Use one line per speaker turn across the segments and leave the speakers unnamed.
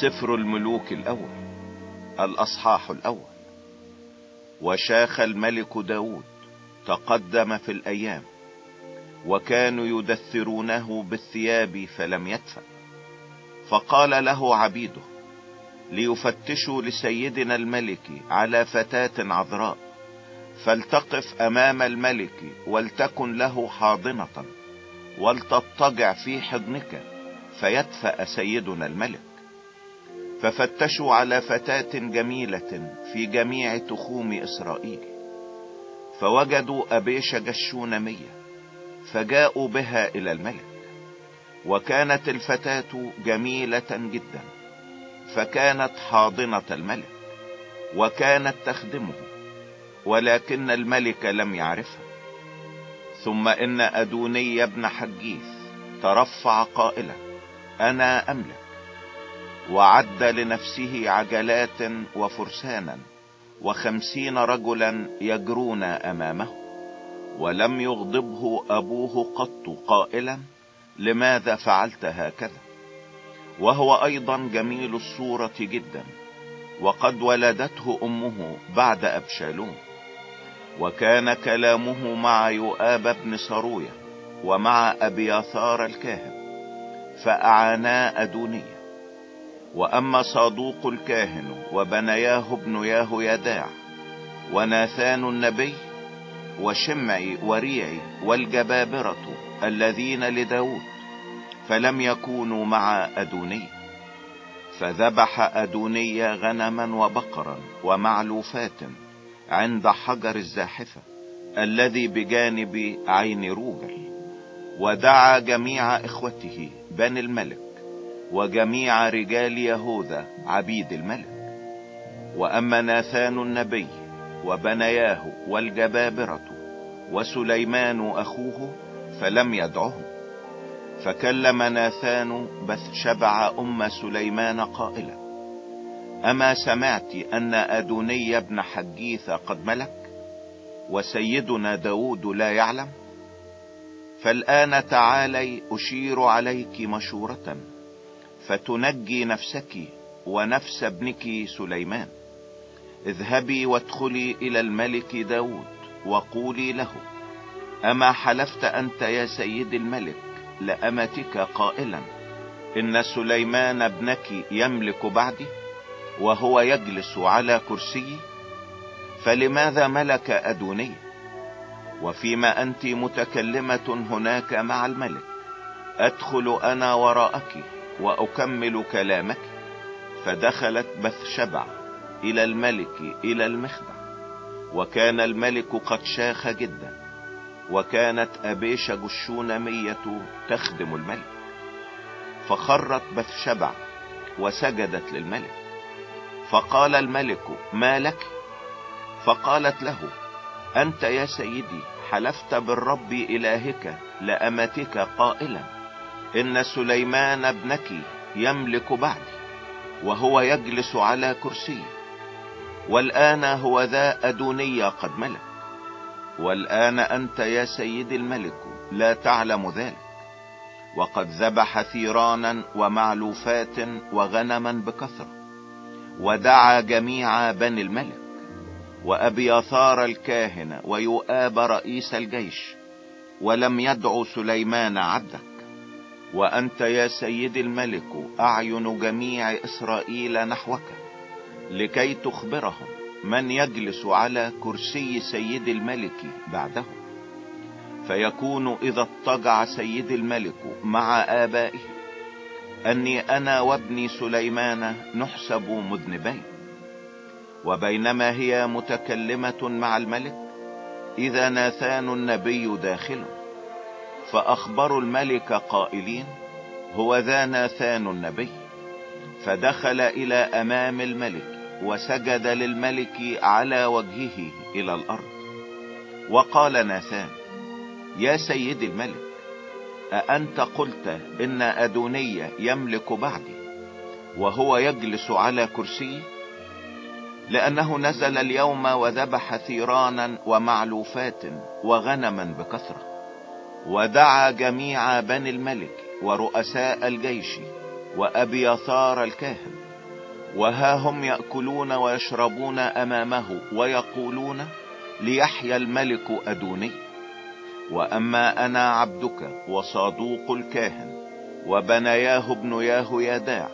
سفر الملوك الأول الأصحاح الأول. وشاخ الملك داود تقدم في الأيام وكانوا يدثرونه بالثياب فلم يدفع فقال له عبيده ليفتشوا لسيدنا الملك على فتاة عذراء فلتقف أمام الملك ولتكن له حاضنة ولتضطجع في حضنك فيدفأ سيدنا الملك. ففتشوا على فتاة جميلة في جميع تخوم إسرائيل. فوجدوا ابيشج الشونمية فجاءوا بها إلى الملك. وكانت الفتاة جميلة جدا فكانت حاضنة الملك وكانت تخدمه ولكن الملك لم يعرفها. ثم إن أدوني ابن حجيث ترفع قائلا أنا أملك. وعد لنفسه عجلات وفرسانا وخمسين رجلا يجرون أمامه ولم يغضبه أبوه قط قائلا لماذا فعلت هكذا؟ وهو أيضا جميل الصورة جدا وقد ولدته أمه بعد أبشالوم وكان كلامه مع يؤاب بن سروية ومع ابياثار الكاهن فاعانا أدونية. وأما صادوق الكاهن وبنياه ابن يداع وناثان النبي وشمعي وريعي والجبابرة الذين لداود فلم يكونوا مع أدوني فذبح أدوني غنما وبقرا ومعلوفات عند حجر الزاحفة الذي بجانب عين روجل ودعا جميع إخوته بني الملك وجميع رجال يهوذا عبيد الملك. وأما ناثان النبي وبنياه والجبابرة وسليمان أخوه فلم يدعهم فكلم ناثان بث شبع أم سليمان قائلا أما سمعت أن أدوني ابن حجيث قد ملك وسيدنا داود لا يعلم فالآن تعالي أشير عليك مشورة. فتنجي نفسك ونفس ابنك سليمان. اذهبي وادخلي إلى الملك داود وقولي له أما حلفت أنت يا سيد الملك لأمتك قائلا إن سليمان ابنك يملك بعدي وهو يجلس على كرسي فلماذا ملك أدوني؟ وفيما أنت متكلمة هناك مع الملك أدخل أنا وراءك وأكمل كلامك. فدخلت بثشبع إلى الملك إلى المخدع. وكان الملك قد شاخ جدا. وكانت ابيشج الشونمية تخدم الملك. فخرت بثشبع وسجدت للملك. فقال الملك ما لك؟ فقالت له أنت يا سيدي حلفت بالرب إلهك لأمتك قائلا. إن سليمان ابنك يملك بعدي وهو يجلس على كرسي. والآن هو ذا ادوني قد ملك. والآن أنت يا سيدي الملك لا تعلم ذلك. وقد ذبح ثيرانا ومعلوفات وغنما بكثرة ودعا جميع بني الملك وابياثار الكاهن ويؤاب رئيس الجيش ولم يدعو سليمان عبدك وأنت يا سيدي الملك أعين جميع إسرائيل نحوك لكي تخبرهم من يجلس على كرسي سيد الملك بعده. فيكون إذا اضطجع سيد الملك مع آبائه. أني أنا وابني سليمان نحسب مذنبين. وبينما هي متكلمة مع الملك إذا ناثان النبي داخل. فاخبروا الملك قائلين هو ذا ناثان النبي. فدخل إلى أمام الملك وسجد للملك على وجهه إلى الأرض. وقال ناثان يا سيد الملك أأنت قلت إن أدوني يملك بعدي وهو يجلس على كرسي؟ لأنه نزل اليوم وذبح ثيرانا ومعلوفات وغنما بكثرة. ودعا جميع بني الملك ورؤساء الجيش وأبياثار الكاهن وها هم يأكلون ويشربون أمامه ويقولون ليحيى الملك أدوني. وأما أنا عبدك وصادوق الكاهن وبنياه ابنياه يداع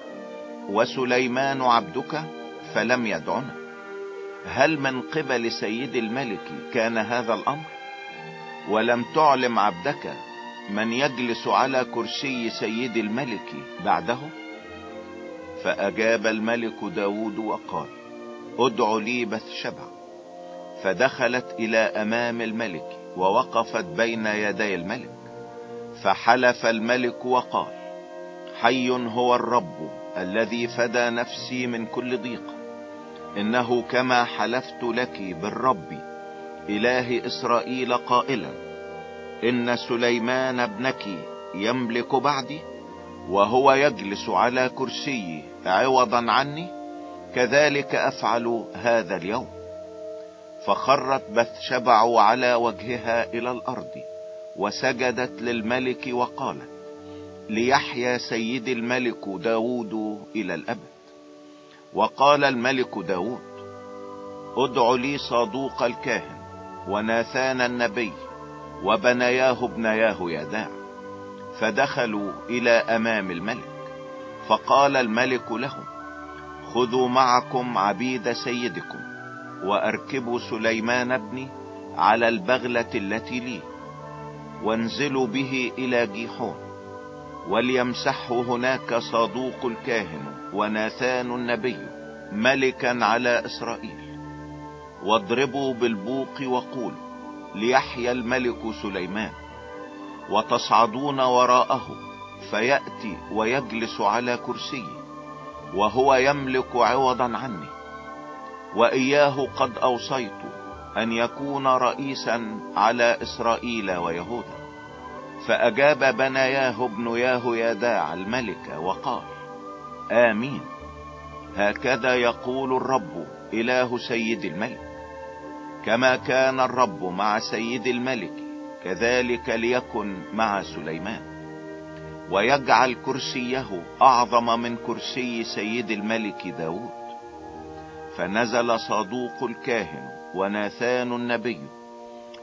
وسليمان عبدك فلم يدعنا. هل من قبل سيد الملك كان هذا الأمر؟ ولم تعلم عبدك من يجلس على كرسي سيد الملك بعده؟ فأجاب الملك داود وقال ادع لي بثشبع فدخلت إلى أمام الملك ووقفت بين يدي الملك فحلف الملك وقال حي هو الرب الذي فدى نفسي من كل ضيق إنه كما حلفت لك بالرب إله إسرائيل قائلا إن سليمان ابنك يملك بعدي وهو يجلس على كرسي عوضا عني كذلك أفعل هذا اليوم. فخرت بثشبع على وجهها إلى الأرض وسجدت للملك وقالت ليحيا سيد الملك داود إلى الأبد. وقال الملك داود ادع لي صادوق الكاهن. وناثان النبي وبنياه ابنياه يداع فدخلوا إلى أمام الملك فقال الملك لهم خذوا معكم عبيد سيدكم وأركبوا سليمان ابني على البغلة التي لي وانزلوا به إلى جيحون وليمسحه هناك صادوق الكاهن وناثان النبي ملكا على إسرائيل. واضربوا بالبوق وقولوا ليحيى الملك سليمان وتصعدون وراءه فيأتي ويجلس على كرسيه وهو يملك عوضا عني. وإياه قد أوصيت أن يكون رئيسا على إسرائيل ويهوذا فأجاب بناياه ابنياه يداع الملك وقال آمين. هكذا يقول الرب إله سيد الملك. كما كان الرب مع سيد الملك كذلك ليكن مع سليمان. ويجعل كرسيه أعظم من كرسي سيد الملك داود. فنزل صادوق الكاهن وناثان النبي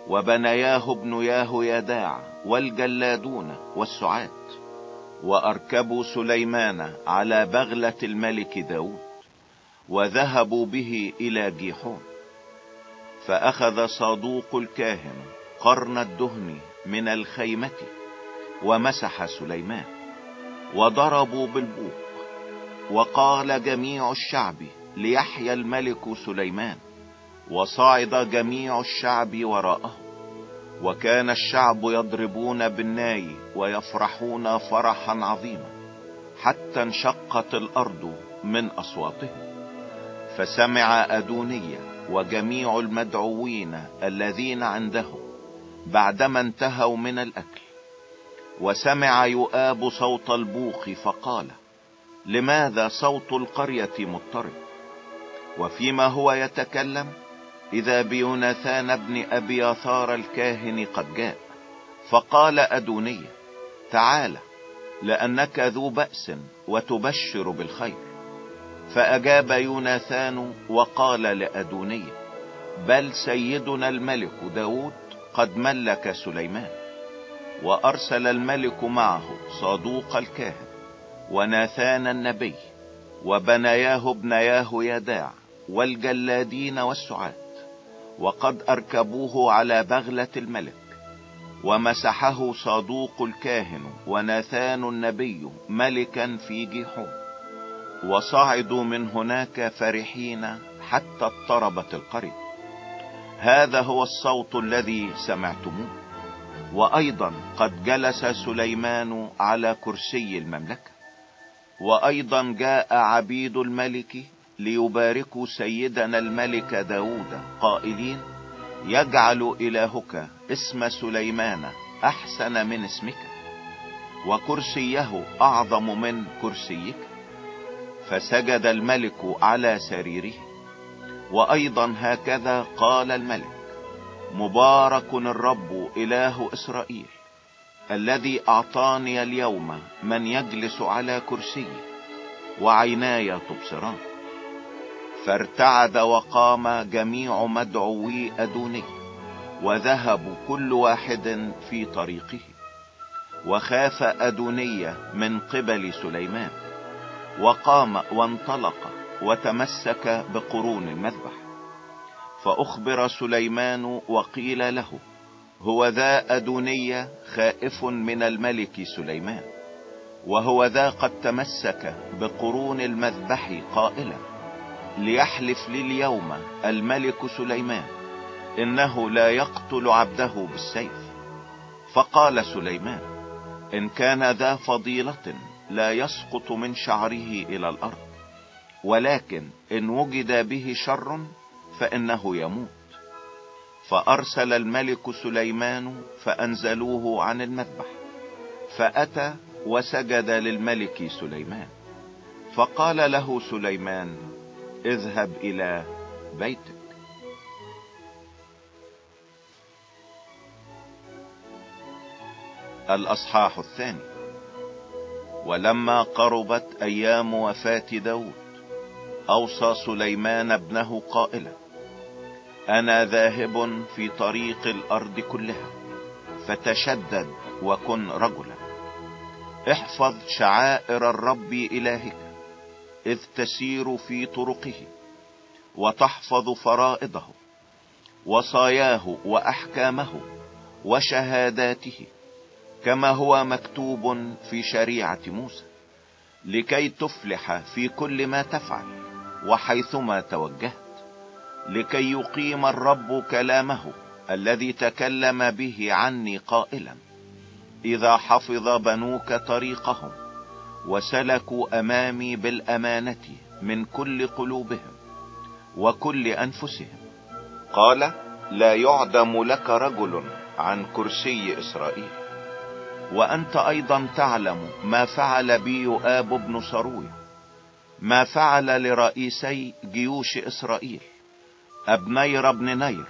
وبنياه ابنياه يداع والجلادون والسعات وأركبوا سليمان على بغلة الملك داود وذهبوا به إلى جيحون. فأخذ صادوق الكاهن قرن الدهن من الخيمة ومسح سليمان وضربوا بالبوق وقال جميع الشعب ليحيى الملك سليمان وصعد جميع الشعب وراءه وكان الشعب يضربون بالناي ويفرحون فرحا عظيما حتى انشقت الأرض من أصواتهم فسمع أدونية وجميع المدعوين الذين عنده بعدما انتهوا من الأكل. وسمع يؤاب صوت البوق فقال لماذا صوت القرية مضطرب؟ وفيما هو يتكلم إذا بيوناثان ابن أبي آثار الكاهن قد جاء فقال أدونية تعال لأنك ذو بأس وتبشر بالخير. فأجاب يوناثان وقال لادونية بل سيدنا الملك داود قد ملك سليمان وأرسل الملك معه صادوق الكاهن وناثان النبي وبنياه ابنياه يداع والجلادين والسعات وقد أركبوه على بغلة الملك ومسحه صادوق الكاهن وناثان النبي ملكا في جيحون. وصعدوا من هناك فرحين حتى اضطربت القرية. هذا هو الصوت الذي سمعتموه. وأيضا قد جلس سليمان على كرسي المملكة. وأيضا جاء عبيد الملك ليباركوا سيدنا الملك داود قائلين يجعل إلهك اسم سليمان أحسن من اسمك. وكرسيه أعظم من كرسيك. فسجد الملك على سريره. وأيضا هكذا قال الملك مبارك الرب إله إسرائيل الذي أعطاني اليوم من يجلس على كرسيه وعيناي تبصران. فارتعد وقام جميع مدعوي أدوني وذهبوا كل واحد في طريقه. وخاف أدونية من قبل سليمان. وقام وانطلق وتمسك بقرون المذبح. فأخبر سليمان وقيل له هو ذا أدونية خائف من الملك سليمان وهو ذا قد تمسك بقرون المذبح قائلا ليحلف لي اليوم الملك سليمان إنه لا يقتل عبده بالسيف. فقال سليمان إن كان ذا فضيلة لا يسقط من شعره إلى الأرض ولكن إن وجد به شر فإنه يموت. فأرسل الملك سليمان فأنزلوه عن المذبح فأتى وسجد للملك سليمان. فقال له سليمان اذهب إلى بيتك. الأصحاح الثاني. ولما قربت أيام وفاة داود أوصى سليمان ابنه قائلا أنا ذاهب في طريق الأرض كلها فتشدد وكن رجلا. احفظ شعائر الرب إلهك إذ تسير في طرقه وتحفظ فرائضه وصاياه وأحكامه وشهاداته. كما هو مكتوب في شريعة موسى لكي تفلح في كل ما تفعل وحيثما توجهت لكي يقيم الرب كلامه الذي تكلم به عني قائلا إذا حفظ بنوك طريقهم وسلكوا أمامي بالأمانة من كل قلوبهم وكل أنفسهم. قال لا يعدم لك رجل عن كرسي إسرائيل. وأنت أيضا تعلم ما فعل بي يؤاب بن صرويا ما فعل لرئيسي جيوش إسرائيل ابنير بن نير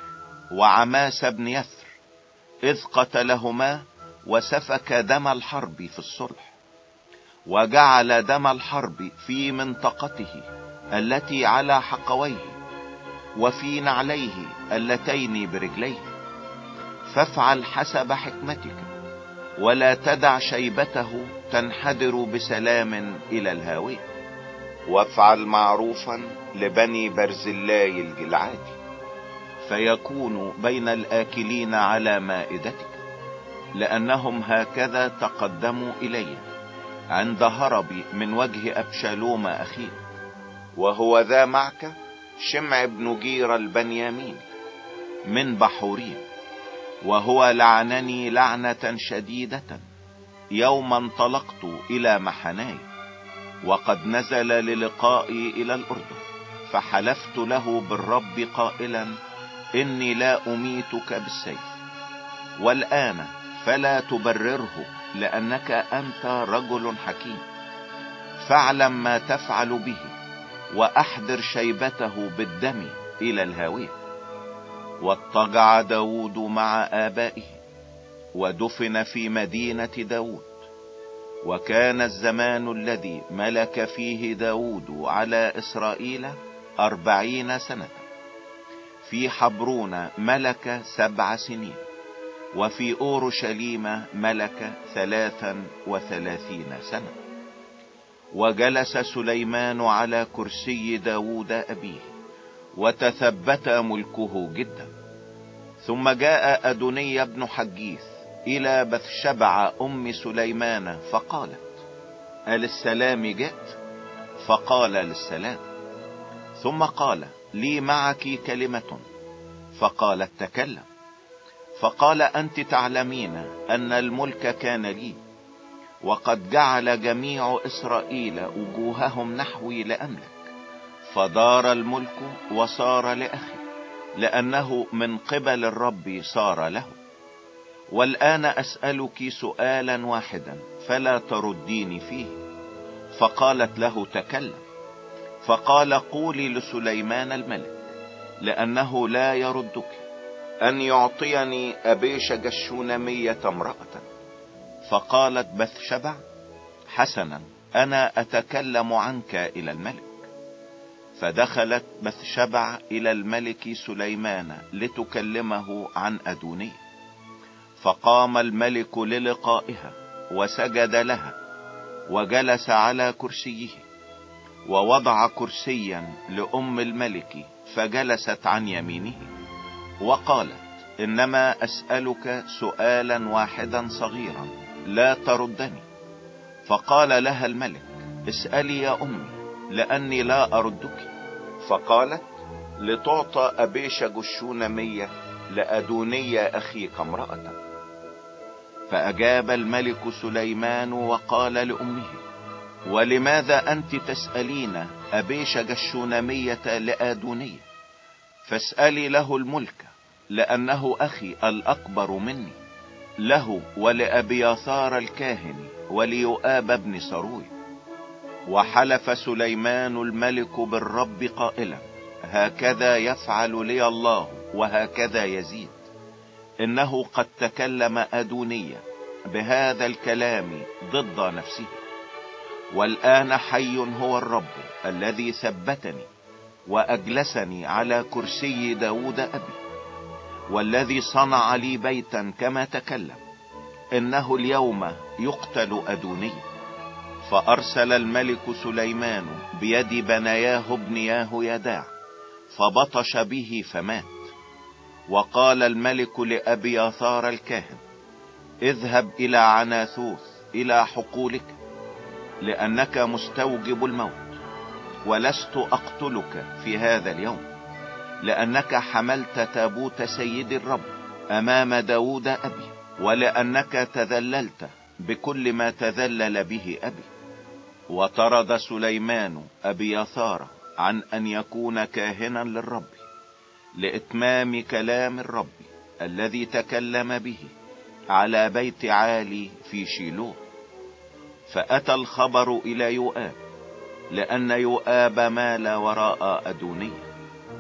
وعماس بن يثر إذ قتلهما وسفك دم الحرب في الصلح وجعل دم الحرب في منطقته التي على حقويه وفي نعليه اللتين برجليه. فافعل حسب حكمتك. ولا تدع شيبته تنحدر بسلام إلى الهاوية وافعل معروفا لبني برزلاي الجلعادي فيكون بين الآكلين على مائدتك لأنهم هكذا تقدموا إلي. عند هربي من وجه أبشالوم اخيك وهو ذا معك شمع بن جير البنيامين من بحورين. وهو لعنني لعنة شديدة يوم انطلقت إلى محناي وقد نزل للقائي إلى الأردن فحلفت له بالرب قائلا إني لا أميتك بالسيف والآن فلا تبرره لأنك أنت رجل حكيم. فاعلم ما تفعل به وأحضر شيبته بالدم إلى الهاوية. واضطجع داود مع آبائه ودفن في مدينة داود. وكان الزمان الذي ملك فيه داود على إسرائيل أربعين سنة. في حبرون ملك سبع سنين وفي أورشليم ملك ثلاثا وثلاثين سنة. وجلس سليمان على كرسي داود أبيه وتثبت ملكه جدا. ثم جاء ادوني بن حجيث إلى بثشبع أم سليمان فقالت السلام جئت؟ فقال للسلام ثم قال لي معك كلمة. فقالت تكلم. فقال أنت تعلمين أن الملك كان لي وقد جعل جميع إسرائيل وجوههم نحوي لأملك فدار الملك وصار لأخي. لأنه من قبل الرب صار له. والآن أسألك سؤالا واحدا فلا ترديني فيه. فقالت له تكلم. فقال قولي لسليمان الملك لأنه لا يردك أن يعطيني ابيشج الشونمية امرأة. فقالت بثشبع حسنا أنا أتكلم عنك إلى الملك. فدخلت بثشبع إلى الملك سليمان لتكلمه عن أدوني. فقام الملك للقائها وسجد لها وجلس على كرسيه ووضع كرسيا لأم الملك فجلست عن يمينه وقالت إنما أسألك سؤالا واحدا صغيرا لا تردني. فقال لها الملك اسألي يا أمي. لأني لا أردك. فقالت لتعطى ابيشج الشونمية لأدوني أخيك امرأة. فأجاب الملك سليمان وقال لأمه ولماذا أنت تسألين ابيشج الشونمية لأدوني؟ فاسألي له الملك لأنه أخي الأكبر مني له ولابياثار الكاهن وليؤاب ابن سروي. وحلف سليمان الملك بالرب قائلا هكذا يفعل لي الله وهكذا يزيد. إنه قد تكلم أدونية بهذا الكلام ضد نفسه. والآن حي هو الرب الذي ثبتني وأجلسني على كرسي داود أبي والذي صنع لي بيتا كما تكلم. إنه اليوم يقتل ادوني فأرسل الملك سليمان بيد بناياه ابنياه يداع فبطش به فمات. وقال الملك لأبي آثار الكاهن اذهب إلى عناثوث إلى حقولك لأنك مستوجب الموت ولست أقتلك في هذا اليوم لأنك حملت تابوت سيد الرب أمام داود أبي ولأنك تذللت بكل ما تذلل به أبي. وطرد سليمان أبي يثار عن أن يكون كاهنا للرب لإتمام كلام الرب الذي تكلم به على بيت عالي في شيلوه. فأتى الخبر إلى يؤاب لأن يؤاب مال وراء أدونية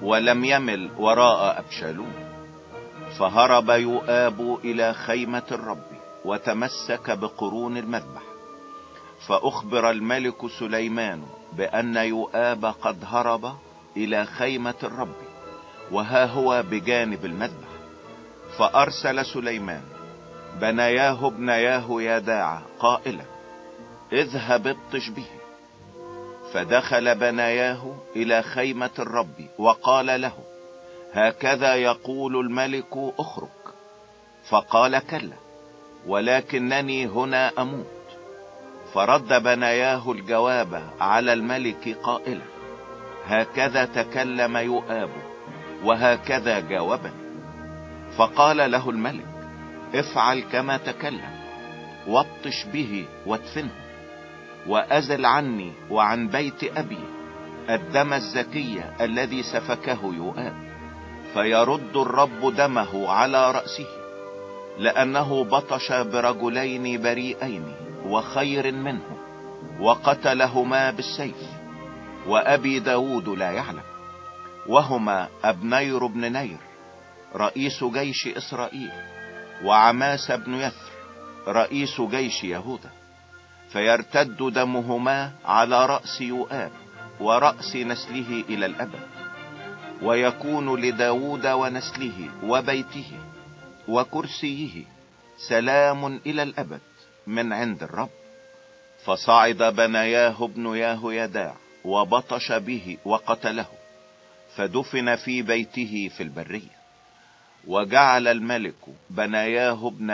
ولم يمل وراء أبشالوم. فهرب يؤاب إلى خيمة الرب وتمسك بقرون المذبح. فأخبر الملك سليمان بأن يؤاب قد هرب إلى خيمة الرب وها هو بجانب المذبح. فأرسل سليمان بناياه ابنياه يداع قائلا اذهب ابطش به. فدخل بناياه إلى خيمة الرب وقال له هكذا يقول الملك اخرج فقال كلا ولكنني هنا أموت. فرد بناياه الجواب على الملك قائلا هكذا تكلم يؤاب وهكذا جاوبني. فقال له الملك افعل كما تكلم وابطش به وادفنه وأزل عني وعن بيت أبي الدم الزكي الذي سفكه يؤاب فيرد الرب دمه على رأسه لأنه بطش برجلين بريئين. وخير منه وقتلهما بالسيف وأبي داود لا يعلم وهما أبنير بن نير رئيس جيش إسرائيل وعماس بن يثر رئيس جيش يهوذا فيرتد دمهما على رأس يؤاب ورأس نسله إلى الأبد ويكون لداود ونسله وبيته وكرسيه سلام إلى الأبد. من عند الرب. فصعد بناياه ابن يداع وبطش به وقتله فدفن في بيته في البرية. وجعل الملك بناياه ابن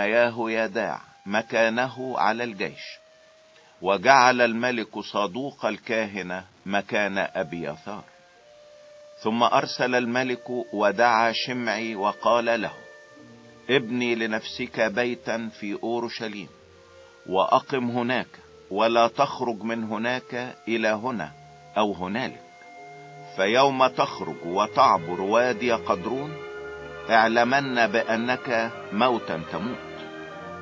يداع مكانه على الجيش. وجعل الملك صدوق الكاهنة مكان ابي يثار ثم أرسل الملك ودعا شمعي وقال له ابني لنفسك بيتا في أورشليم. وأقم هناك ولا تخرج من هناك إلى هنا أو هنالك. فيوم تخرج وتعبر وادي قدرون اعلمن بأنك موتا تموت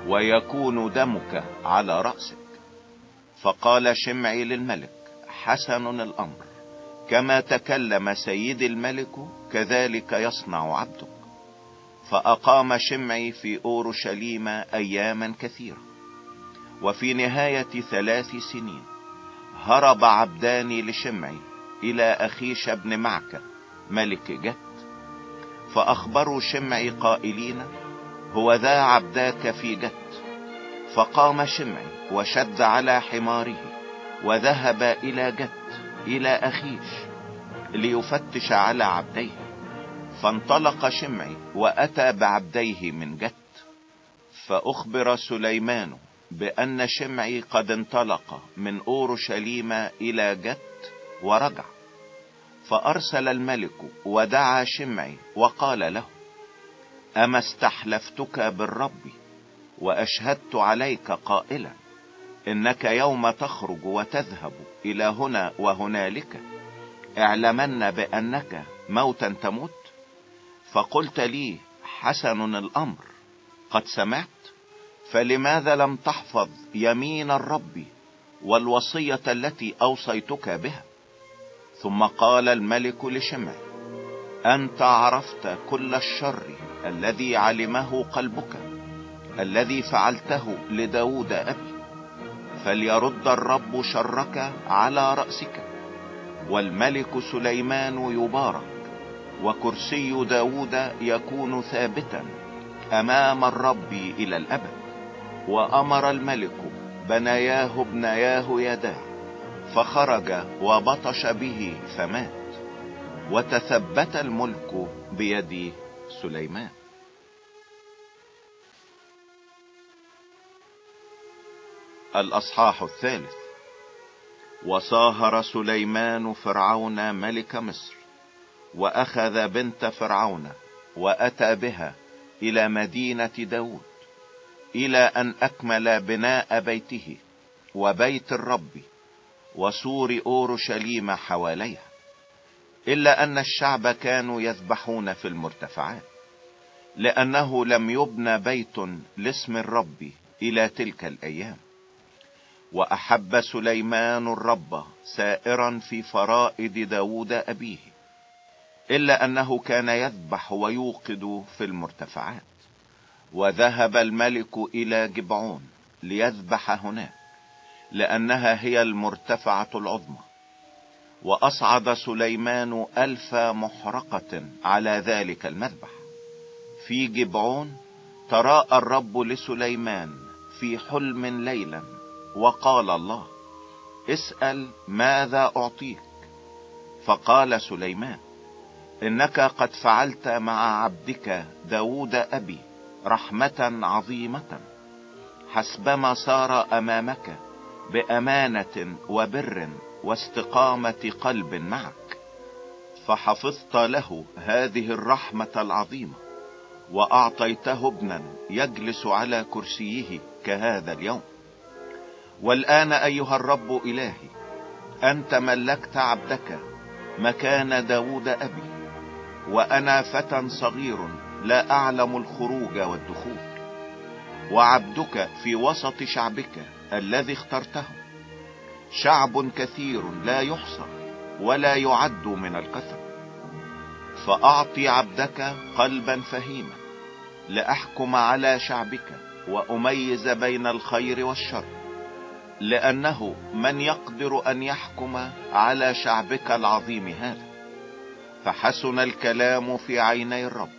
ويكون دمك على رأسك. فقال شمعي للملك حسن الأمر كما تكلم سيد الملك كذلك يصنع عبدك. فأقام شمعي في أورشليم اياما كثيرة. وفي نهاية ثلاث سنين هرب عبدان لشمعي إلى أخيش بن معكة ملك جت فأخبروا شمعي قائلين هو ذا عبداك في جت. فقام شمعي وشد على حماره وذهب إلى جت إلى أخيش ليفتش على عبديه. فانطلق شمعي وأتى بعبديه من جت فأخبر سليمان بأن شمعي قد انطلق من أورشليم إلى جت ورجع فأرسل الملك ودعا شمعي وقال له أما استحلفتك بالرب وأشهدت عليك قائلا إنك يوم تخرج وتذهب إلى هنا وهنالك اعلمن بأنك موتا تموت؟ فقلت لي حسن الأمر قد سمعت؟ فلماذا لم تحفظ يمين الرب والوصية التي أوصيتك بها؟ ثم قال الملك لشمعي أنت عرفت كل الشر الذي علمه قلبك الذي فعلته لداود أبي فليرد الرب شرك على رأسك. والملك سليمان يبارك وكرسي داود يكون ثابتا أمام الرب إلى الأبد. وأمر الملك بناياه ابنياه يداه فخرج وبطش به فمات وتثبت الملك بيد سليمان. الأصحاح الثالث وصاهر سليمان فرعون ملك مصر وأخذ بنت فرعون وأتى بها إلى مدينة داود. إلى أن أكمل بناء بيته وبيت الرب وسور أورشليم حواليها إلا أن الشعب كانوا يذبحون في المرتفعات لأنه لم يبنى بيت لاسم الرب إلى تلك الأيام. وأحب سليمان الرب سائرا في فرائد داود أبيه إلا أنه كان يذبح ويوقد في المرتفعات. وذهب الملك إلى جبعون ليذبح هناك لأنها هي المرتفعة العظمى. وأصعد سليمان ألف محرقة على ذلك المذبح. في جبعون تراءى الرب لسليمان في حلم ليلا وقال الله اسأل ماذا أعطيك؟ فقال سليمان إنك قد فعلت مع عبدك داود أبي رحمة عظيمة. حسبما صار أمامك بأمانة وبر واستقامة قلب معك. فحفظت له هذه الرحمة العظيمة وأعطيته ابنا يجلس على كرسيه كهذا اليوم. والآن أيها الرب إلهي أنت ملكت عبدك مكان داود أبي وأنا فتى صغير لا أعلم الخروج والدخول وعبدك في وسط شعبك الذي اخترته. شعب كثير لا يحصى ولا يعد من الكثر فاعطي عبدك قلبا فهيما لأحكم على شعبك وأميز بين الخير والشر لأنه من يقدر أن يحكم على شعبك العظيم هذا. فحسن الكلام في عيني الرب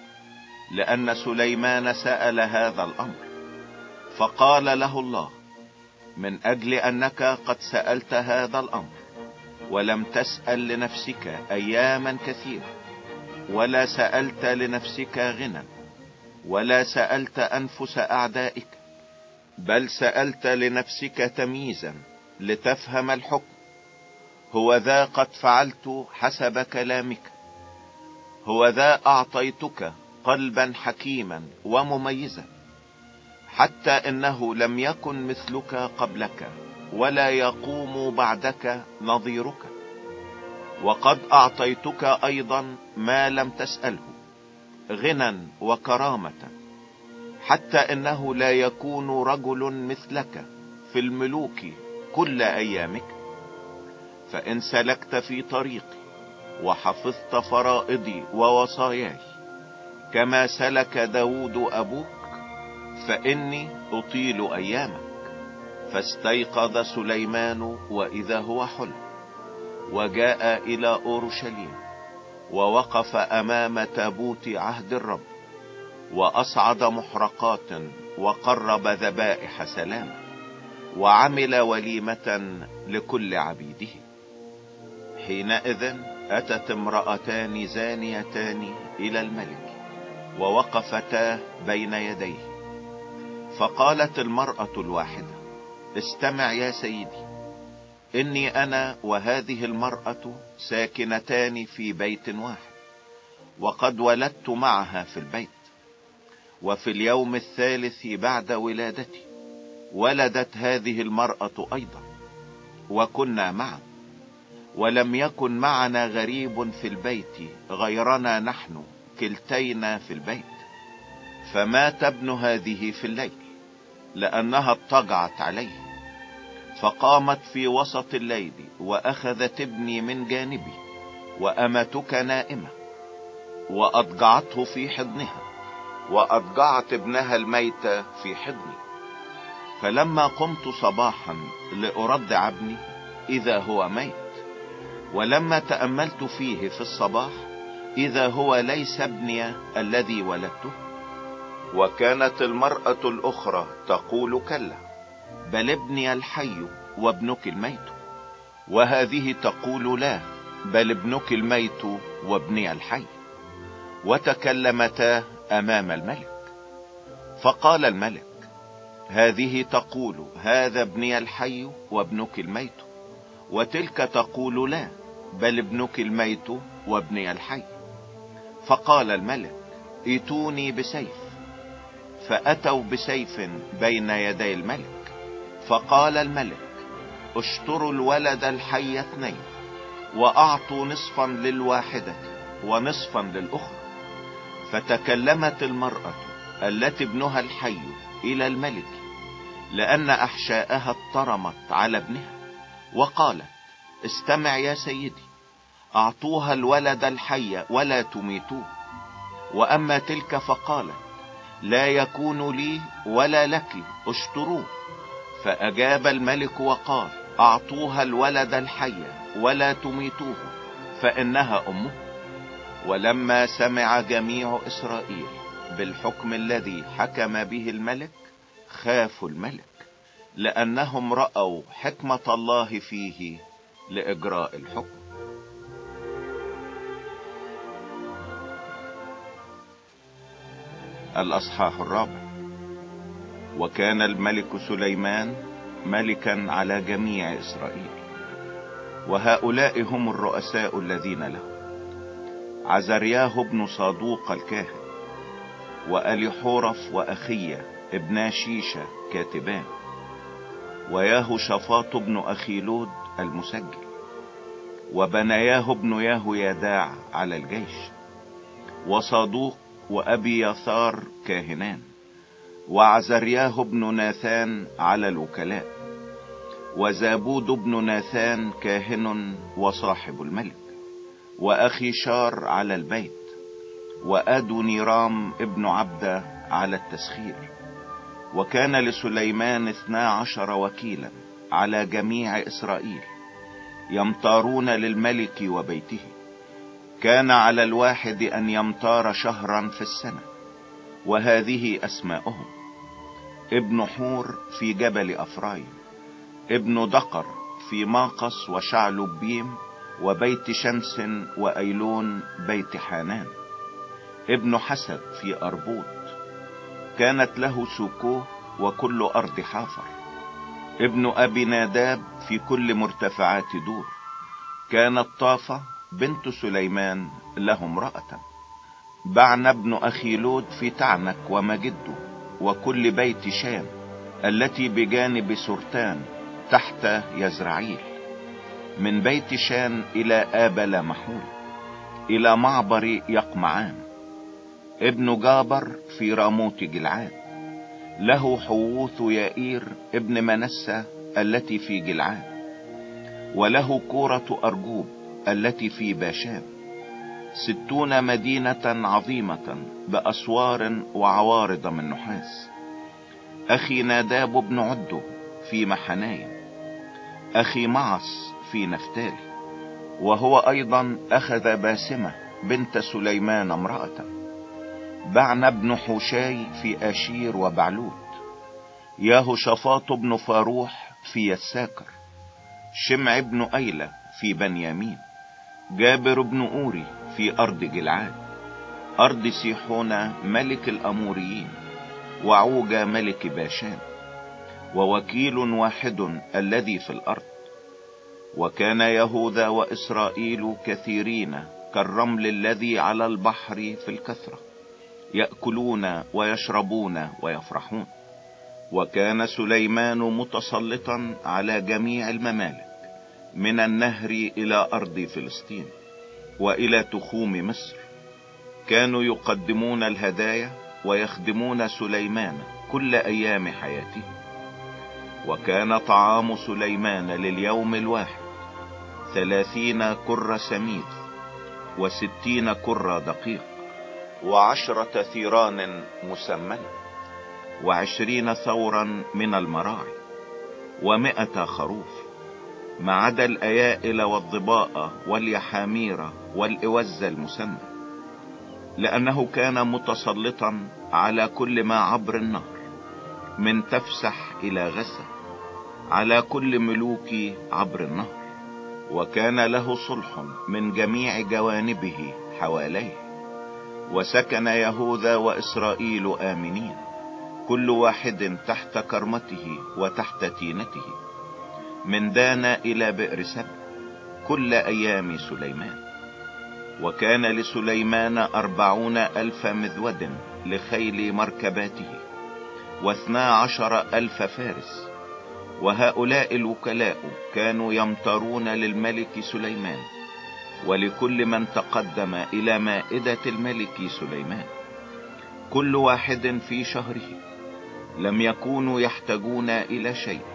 لأن سليمان سأل هذا الأمر. فقال له الله من أجل أنك قد سألت هذا الأمر ولم تسأل لنفسك أياما كثيرة ولا سألت لنفسك غنى ولا سألت أنفس أعدائك بل سألت لنفسك تمييزا لتفهم الحكم. هو ذا قد فعلت حسب كلامك هو ذا أعطيتك قلبا حكيما ومميزا حتى إنه لم يكن مثلك قبلك ولا يقوم بعدك نظيرك. وقد أعطيتك أيضا ما لم تسأله غنى وكرامة حتى إنه لا يكون رجل مثلك في الملوك كل أيامك. فإن سلكت في طريقي وحفظت فرائضي ووصاياي كما سلك داود أبوك فإني أطيل أيامك. فاستيقظ سليمان وإذا هو حلم وجاء إلى أورشليم ووقف أمام تابوت عهد الرب وأصعد محرقات وقرب ذبائح سلام وعمل وليمة لكل عبيده. حينئذ أتت امرأتان زانيتان إلى الملك. ووقفتا بين يديه. فقالت المرأة الواحدة استمع يا سيدي إني أنا وهذه المرأة ساكنتان في بيت واحد وقد ولدت معها في البيت وفي اليوم الثالث بعد ولادتي ولدت هذه المرأة أيضا وكنا معا ولم يكن معنا غريب في البيت غيرنا نحن كلتينا في البيت فمات ابن هذه في الليل لأنها اضطجعت عليه فقامت في وسط الليل وأخذت ابني من جانبي وأمتك نائمة وأضجعته في حضنها وأضجعت ابنها الميت في حضني. فلما قمت صباحا لارضع ابني إذا هو ميت ولما تأملت فيه في الصباح إذا هو ليس ابني الذي ولدته. وكانت المرأة الأخرى تقول كلا. بل ابني الحي وابنك الميت. وهذه تقول لا بل ابنك الميت وابني الحي. وتكلمتا أمام الملك. فقال الملك هذه تقول هذا ابني الحي وابنك الميت. وتلك تقول لا بل ابنك الميت وابني الحي. فقال الملك ائتوني بسيف. فأتوا بسيف بين يدي الملك. فقال الملك اشتروا الولد الحي اثنين وأعطوا نصفا للواحدة ونصفا للأخرى. فتكلمت المرأة التي ابنها الحي إلى الملك لأن أحشاءها اضطرمت على ابنها وقالت استمع يا سيدي أعطوها الولد الحي ولا تميتوه. وأما تلك فقالت لا يكون لي ولا لك اشتروه. فأجاب الملك وقال أعطوها الولد الحي ولا تميتوه فإنها أمه. ولما سمع جميع إسرائيل بالحكم الذي حكم به الملك خافوا الملك لأنهم رأوا حكمة الله فيه لإجراء الحكم. الأصحاح الرابع. وكان الملك سليمان ملكا على جميع إسرائيل. وهؤلاء هم الرؤساء الذين له. عزرياه بن صادوق الكاهن وألي حورف وأخية ابنا شيشة كاتبان وياه شفاط بن أخيلود المسجل وبنياه ابن ياهو يداع على الجيش وصادوق وأبي يثار كاهنان وعزرياه بن ناثان على الوكلاء وزابود بن ناثان كاهن وصاحب الملك وأخي شار على البيت وأدو نيرام ابن عبدة على التسخير وكان لسليمان اثنا عشر وكيلا على جميع إسرائيل يمطارون للملك وبيته. كان على الواحد أن يمطار شهرا في السنة وهذه أسماؤهم. ابن حور في جبل أفرايم ابن دقر في ماقص وشعلبيم وبيت شمس وأيلون بيت حانان ابن حسب في أربوط كانت له سوكوه وكل أرض حافر ابن أبي ناداب في كل مرتفعات دور كانت طافة بنت سليمان له امرأة بعن ابن اخيلود في تعنك ومجده وكل بيت شام التي بجانب سرتان تحت يزرعيل. من بيت شان إلى آبل محول إلى معبر يقمعان. ابن جابر في راموت جلعاد له حووث يائير ابن منسى التي في جلعاد وله كورة أرجوب التي في باشان. ستون مدينة عظيمة بأسوار وعوارض من نحاس. أخي ناداب بن عدو في محنايم أخي معص في نفتالي وهو أيضا أخذ باسمة بنت سليمان امرأة. بعن ابن حوشاي في آشير وبعلوت. ياهوشافاط بن فاروح في يساكر. شمع بن أيلة في بنيامين. جابر بن أوري في أرض جلعاد أرض سيحون ملك الأموريين وعوج ملك باشان ووكيل واحد الذي في الأرض. وكان يهوذا وإسرائيل كثيرين كالرمل الذي على البحر في الكثرة يأكلون ويشربون ويفرحون. وكان سليمان متسلطا على جميع الممالك. من النهر إلى أرض فلسطين وإلى تخوم مصر. كانوا يقدمون الهدايا ويخدمون سليمان كل أيام حياته. وكان طعام سليمان لليوم الواحد ثلاثين كر سميد وستين كر دقيق وعشرة ثيران مسمنة وعشرين ثورا من المراعي ومائة خروف. ما عدا الأيائل والضباء واليحامير والإوز المسمى لأنه كان متسلطا على كل ما عبر النهر من تفسح إلى غسة على كل ملوك عبر النهر وكان له صلح من جميع جوانبه حواليه وسكن يهوذا وإسرائيل آمنين كل واحد تحت كرمته وتحت تينته. من دان إلى بئر سبع كل أيام سليمان. وكان لسليمان أربعون ألف مذود لخيل مركباته واثنا عشر ألف فارس. وهؤلاء الوكلاء كانوا يمطرون للملك سليمان ولكل من تقدم إلى مائدة الملك سليمان. كل واحد في شهره لم يكونوا يحتاجون إلى شيء.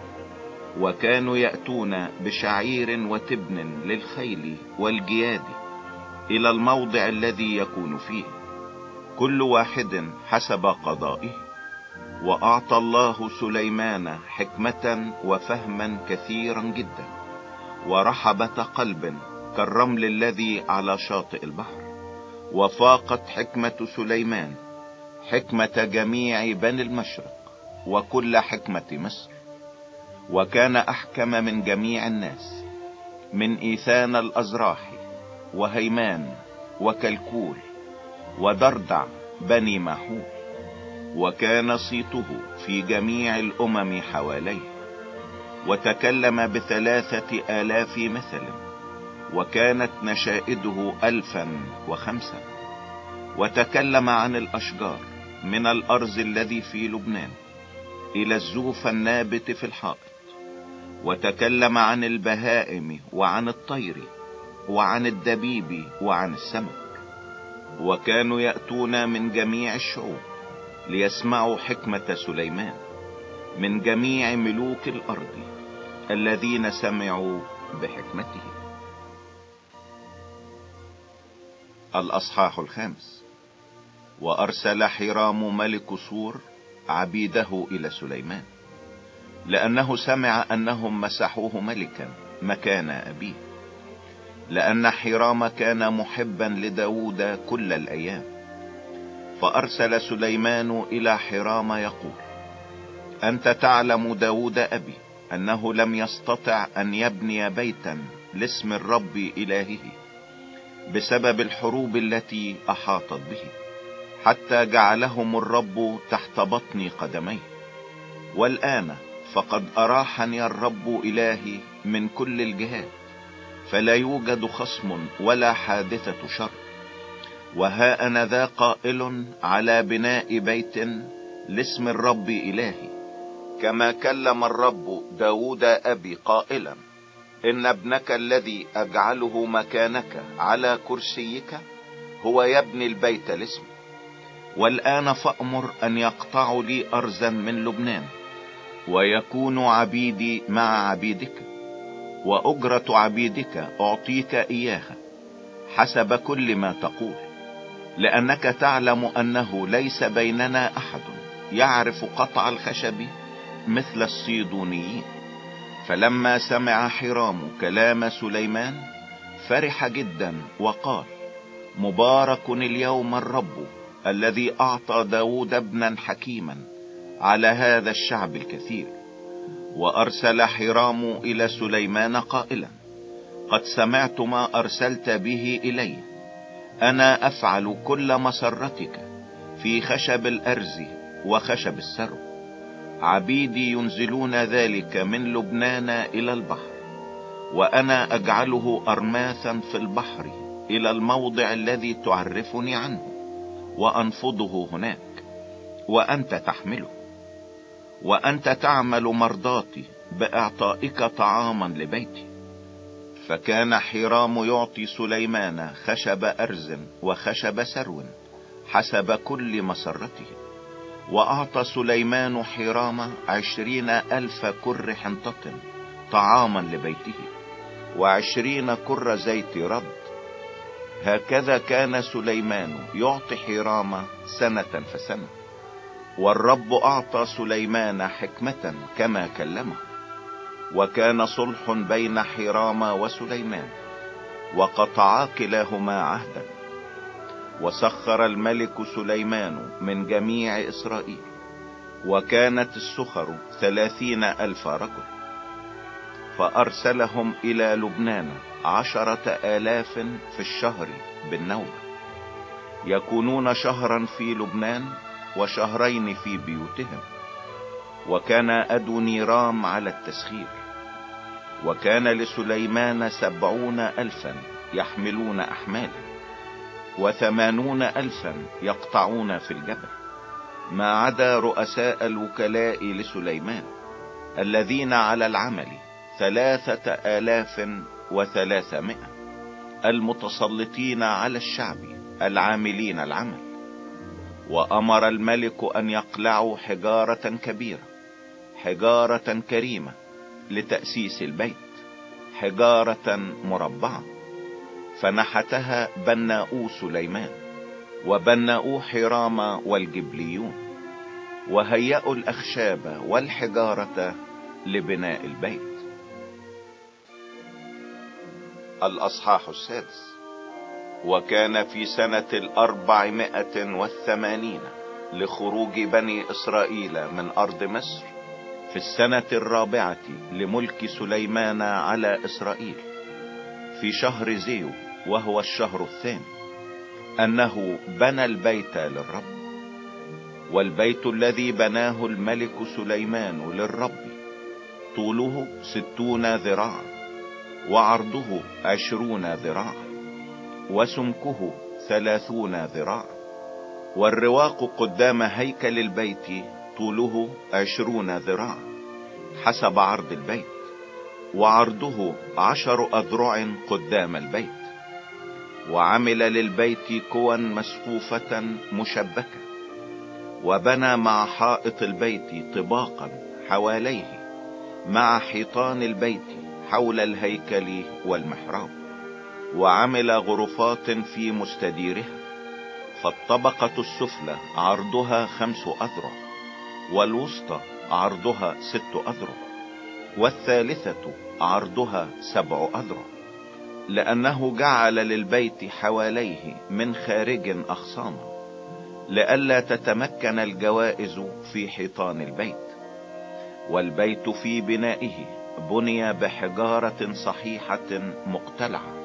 وكانوا يأتون بشعير وتبن للخيل والجياد إلى الموضع الذي يكون فيه. كل واحد حسب قضائه وأعطى الله سليمان حكمة وفهما كثيرا جدا ورحبة قلب كالرمل الذي على شاطئ البحر وفاقت حكمة سليمان حكمة جميع بني المشرق وكل حكمة مصر. وكان أحكم من جميع الناس من إيثان الأزراح وهيمان وكلكول ودردع بني ماحول وكان صيته في جميع الأمم حواليه وتكلم بثلاثة آلاف مثل وكانت نشائده الفا وخمسا وتكلم عن الأشجار من الارز الذي في لبنان إلى الزوف النابت في الحائط. وتكلم عن البهائم وعن الطير وعن الدبيب وعن السمك. وكانوا يأتون من جميع الشعوب ليسمعوا حكمة سليمان من جميع ملوك الأرض الذين سمعوا بحكمته. الأصحاح الخامس. وأرسل حرام ملك سور عبيده إلى سليمان. لأنه سمع أنهم مسحوه ملكا مكان أبيه. لأن حرام كان محبا لداود كل الأيام. فأرسل سليمان إلى حرام يقول أنت تعلم داود أبي أنه لم يستطع أن يبني بيتا لاسم الرب إلهه بسبب الحروب التي أحاطت به حتى جعلهم الرب تحت بطن قدميه. والآن فقد أراحني الرب إلهي من كل الجهات فلا يوجد خصم ولا حادثة شر. وها أنا ذا قائل على بناء بيت لاسم الرب إلهي كما كلم الرب داود أبي قائلا إن ابنك الذي أجعله مكانك على كرسيك هو يبني البيت لاسمي والآن فأمر أن يقطعوا لي ارزا من لبنان. ويكون عبيدي مع عبيدك وأجرة عبيدك أعطيك إياها حسب كل ما تقول لأنك تعلم أنه ليس بيننا أحد يعرف قطع الخشب مثل الصيدونيين. فلما سمع حرام كلام سليمان فرح جدا وقال مبارك اليوم الرب الذي أعطى داود ابنا حكيما على هذا الشعب الكثير وأرسل حرام إلى سليمان قائلا قد سمعت ما أرسلت به إلي أنا أفعل كل مسرتك في خشب الأرز وخشب السرو عبيدي ينزلون ذلك من لبنان إلى البحر وأنا أجعله ارماثا في البحر إلى الموضع الذي تعرفني عنه وأنفضه هناك وأنت تحمله. وأنت تعمل مرضاتي بإعطائك طعاما لبيتي. فكان حرام يعطي سليمان خشب أرز وخشب سرو حسب كل مسرته وأعطى سليمان حرام عشرين ألف كر حنطة طعاما لبيته وعشرين كر زيت رد. هكذا كان سليمان يعطي حرام سنة فسنة. والرب أعطى سليمان حكمة كما كلمه وكان صلح بين حرام وسليمان وقطعا كلاهما عهدا وسخر الملك سليمان من جميع إسرائيل وكانت السخر ثلاثين ألف رجل. فأرسلهم إلى لبنان عشرة آلاف في الشهر بالنوم. يكونون شهرا في لبنان وشهرين في بيوتهم وكان أدو نيرام على التسخير وكان لسليمان سبعون الفا يحملون احمالا وثمانون الفا يقطعون في الجبل ما عدا رؤساء الوكلاء لسليمان الذين على العمل ثلاثة آلاف وثلاثمائة المتسلطين على الشعب العاملين العمل. وأمر الملك أن يقلعوا حجارة كبيرة حجارة كريمة لتأسيس البيت حجارة مربعة. فنحتها بناؤو سليمان وبناؤو حرام والجبليون وهيأوا الأخشاب والحجارة لبناء البيت. الأصحاح السادس وكان في سنة الأربعمائة والثمانين لخروج بني إسرائيل من أرض مصر في السنة الرابعة لملك سليمان على إسرائيل في شهر زيو وهو الشهر الثاني أنه بنى البيت للرب والبيت الذي بناه الملك سليمان للرب طوله ستون ذراعا وعرضه عشرون ذراعا. وسمكه ثلاثون ذراعا والرواق قدام هيكل البيت طوله عشرون ذراعا حسب عرض البيت وعرضه عشر أذرع قدام البيت. وعمل للبيت كوا مسقوفة مشبكة وبنى مع حائط البيت طباقا حواليه مع حيطان البيت حول الهيكل والمحراب. وعمل غرفات في مستديرها فالطبقة السفلى عرضها خمس أذرع والوسطى عرضها ست أذرع والثالثة عرضها سبع أذرع لأنه جعل للبيت حواليه من خارج اخصاما لئلا تتمكن الجوائز في حيطان البيت والبيت في بنائه بني بحجارة صحيحة مقتلعة.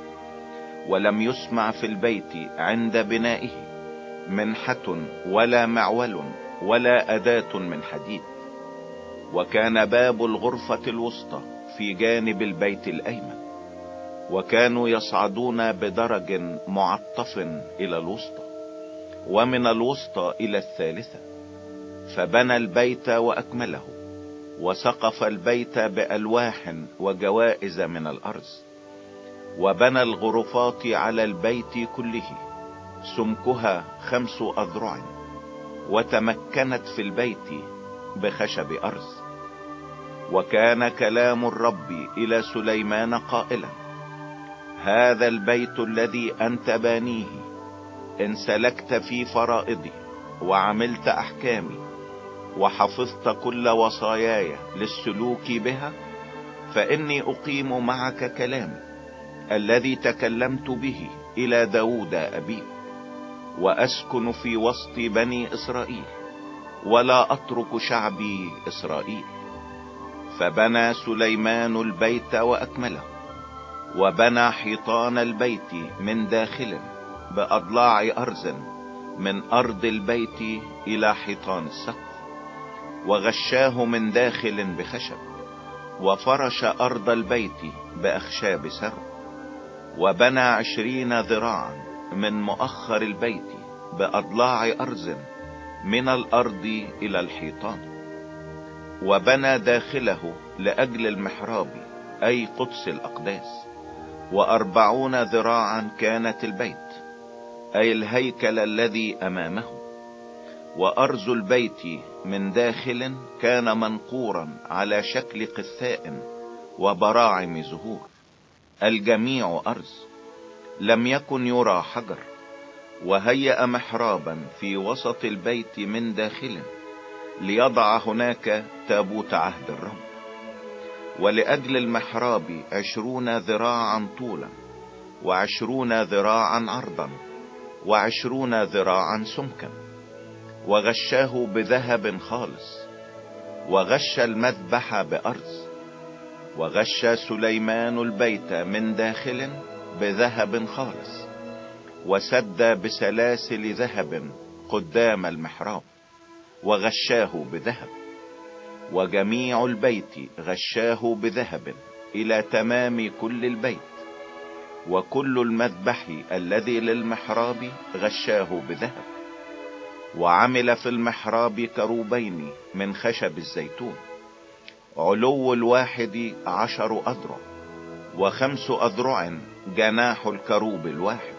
ولم يسمع في البيت عند بنائه منحة ولا معول ولا أداة من حديد. وكان باب الغرفة الوسطى في جانب البيت الأيمن. وكانوا يصعدون بدرج معطف إلى الوسطى ومن الوسطى إلى الثالثة. فبنى البيت وأكمله وسقف البيت بألواح وجوائز من الأرز. وبنى الغرفات على البيت كله سمكها خمس أذرع وتمكنت في البيت بخشب أرز. وكان كلام الرب إلى سليمان قائلا هذا البيت الذي أنت بانيه إن سلكت في فرائضي وعملت أحكامي وحفظت كل وصاياي للسلوك بها فإني أقيم معك كلامي الذي تكلمت به إلى داود ابيك وأسكن في وسط بني إسرائيل ولا أترك شعبي إسرائيل. فبنى سليمان البيت وأكمله وبنى حيطان البيت من داخل بأضلاع أرز من أرض البيت إلى حيطان السقف وغشاه من داخل بخشب وفرش أرض البيت بأخشاب سر وبنى عشرين ذراعا من مؤخر البيت بأضلاع أرز من الأرض إلى الحيطان. وبنى داخله لأجل المحراب أي قدس الأقداس. وأربعون ذراعا كانت البيت أي الهيكل الذي أمامه. وأرز البيت من داخل كان منقورا على شكل قثاء وبراعم زهور. الجميع أرز. لم يكن يرى حجر وهيأ محرابا في وسط البيت من داخل ليضع هناك تابوت عهد الرب. ولأجل المحراب عشرون ذراعا طولا وعشرون ذراعا عرضا وعشرون ذراعا سمكا. وغشاه بذهب خالص وغش المذبح بأرز. وغش سليمان البيت من داخل بذهب خالص وسد بسلاسل ذهب قدام المحراب وغشاه بذهب وجميع البيت غشاه بذهب إلى تمام كل البيت وكل المذبح الذي للمحراب غشاه بذهب وعمل في المحراب كروبين من خشب الزيتون. علو الواحد عشر أذرع وخمس أذرع جناح الكروب الواحد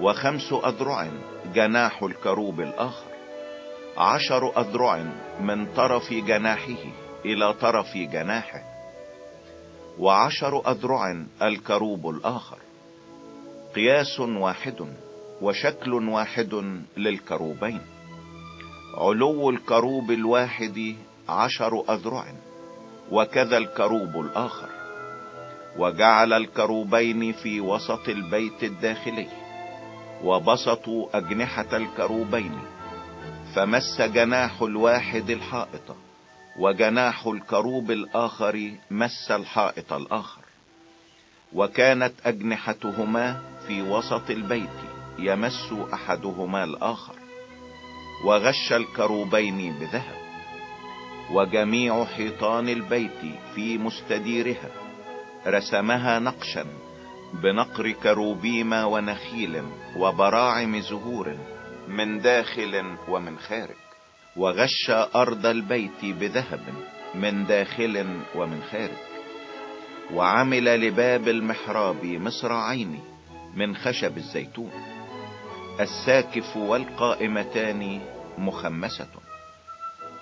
وخمس أذرع جناح الكروب الآخر. عشر أذرع من طرف جناحه إلى طرف جناحه وعشر أذرع الكروب الآخر. قياس واحد وشكل واحد للكروبين. علو الكروب الواحد عشر أذرع. وكذا الكروب الآخر وجعل الكروبين في وسط البيت الداخلي وبسطوا أجنحة الكروبين فمس جناح الواحد الحائط وجناح الكروب الآخر مس الحائط الآخر. وكانت أجنحتهما في وسط البيت يمس أحدهما الآخر وغش الكروبين بذهب. وجميع حيطان البيت في مستديرها. رسمها نقشا بنقر كروبيم ونخيل وبراعم زهور من داخل ومن خارج. وغش أرض البيت بذهب من داخل ومن خارج. وعمل لباب المحراب مصراعين من خشب الزيتون. الساكف والقائمتان مخمسة.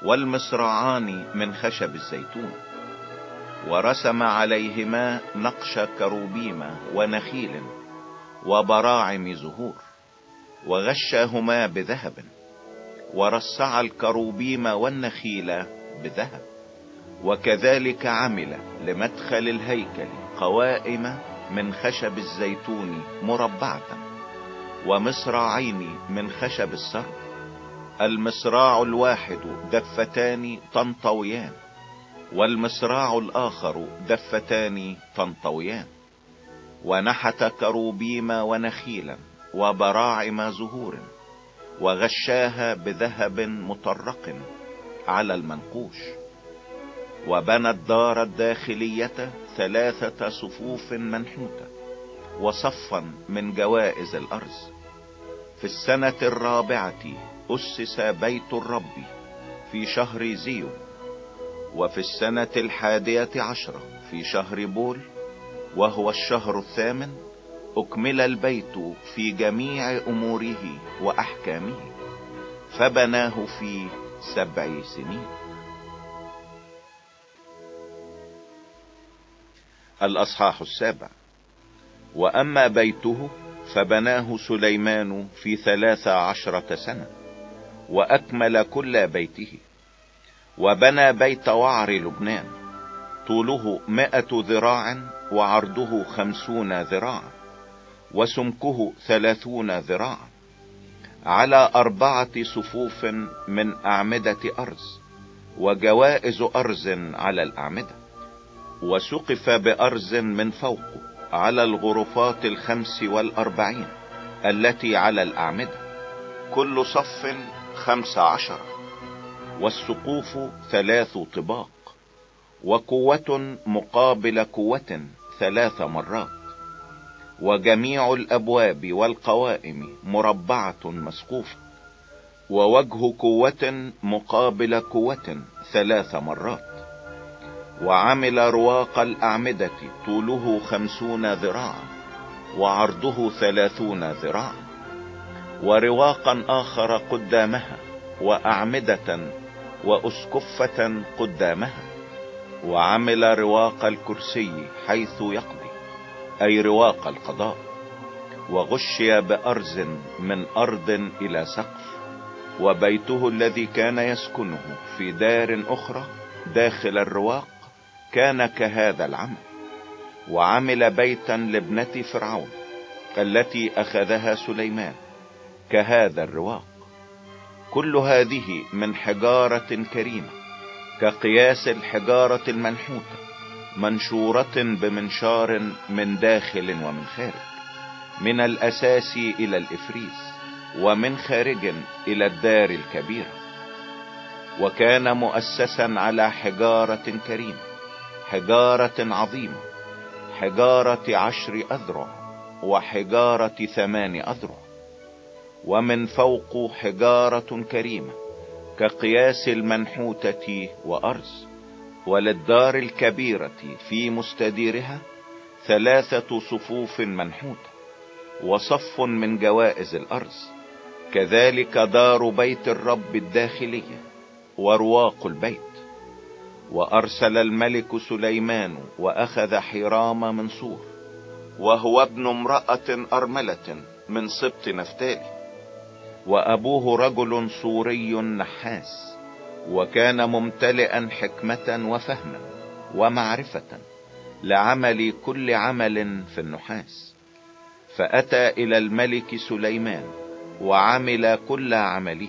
والمصراعان من خشب الزيتون ورسم عليهما نقش كروبيم ونخيل وبراعم زهور وغشاهما بذهب ورصع الكروبيم والنخيل بذهب وكذلك عمل لمدخل الهيكل قوائم من خشب الزيتون مربعة ومصراعين من خشب السرب المصراع الواحد دفتان تنطويان والمصراع الآخر دفتان تنطويان ونحت كروبيم ونخيلا وبراعم زهور وغشاها بذهب مطرق على المنقوش. وبنى الدار الداخلية ثلاثة صفوف منحوتة وصفا من جوائز الأرز. في السنة الرابعة أسس بيت الرب في شهر زيو وفي السنة الحادية عشرة في شهر بول وهو الشهر الثامن أكمل البيت في جميع أموره وأحكامه فبناه في سبع سنين. الأصحاح السابع. وأما بيته فبناه سليمان في ثلاث عشرة سنة. وأكمل كل بيته وبنى بيت وعر لبنان طوله مائة ذراع وعرضه خمسون ذراعا وسمكه ثلاثون ذراعا على أربعة صفوف من أعمدة أرز وجوائز أرز على الأعمدة وسقف بأرز من فوقه على الغرفات الخمس والأربعين التي على الأعمدة. كل صف خمس عشر. والسقوف ثلاث طباق. وقوة مقابل قوة ثلاث مرات. وجميع الأبواب والقوائم مربعة مسقوفة. ووجه قوة مقابل قوة ثلاث مرات. وعمل رواق الأعمدة طوله خمسون ذراعا. وعرضه ثلاثون ذراعا. ورواقا آخر قدامها وأعمدة وأسكفة قدامها وعمل رواق الكرسي حيث يقضي أي رواق القضاء وغشي بأرز من أرض إلى سقف وبيته الذي كان يسكنه في دار أخرى داخل الرواق كان كهذا العمل وعمل بيتا لابنة فرعون التي أخذها سليمان. كهذا الرواق. كل هذه من حجارة كريمة كقياس الحجارة المنحوتة منشورة بمنشار من داخل ومن خارج من الأساس إلى الإفريز ومن خارج إلى الدار الكبيرة. وكان مؤسسا على حجارة كريمة حجارة عظيمة حجارة عشر أذرع وحجارة ثمان أذرع. ومن فوق حجارة كريمة كقياس المنحوتة وأرز وللدار الكبيرة في مستديرها ثلاثة صفوف منحوتة وصف من جوائز الأرز كذلك دار بيت الرب الداخلية ورواق البيت. وأرسل الملك سليمان وأخذ حرام من صور وهو ابن امرأة أرملة من سبط نفتالي. وأبوه رجل سوري نحاس وكان ممتلئا حكمة وفهما ومعرفة لعمل كل عمل في النحاس. فأتى إلى الملك سليمان وعمل كل عمله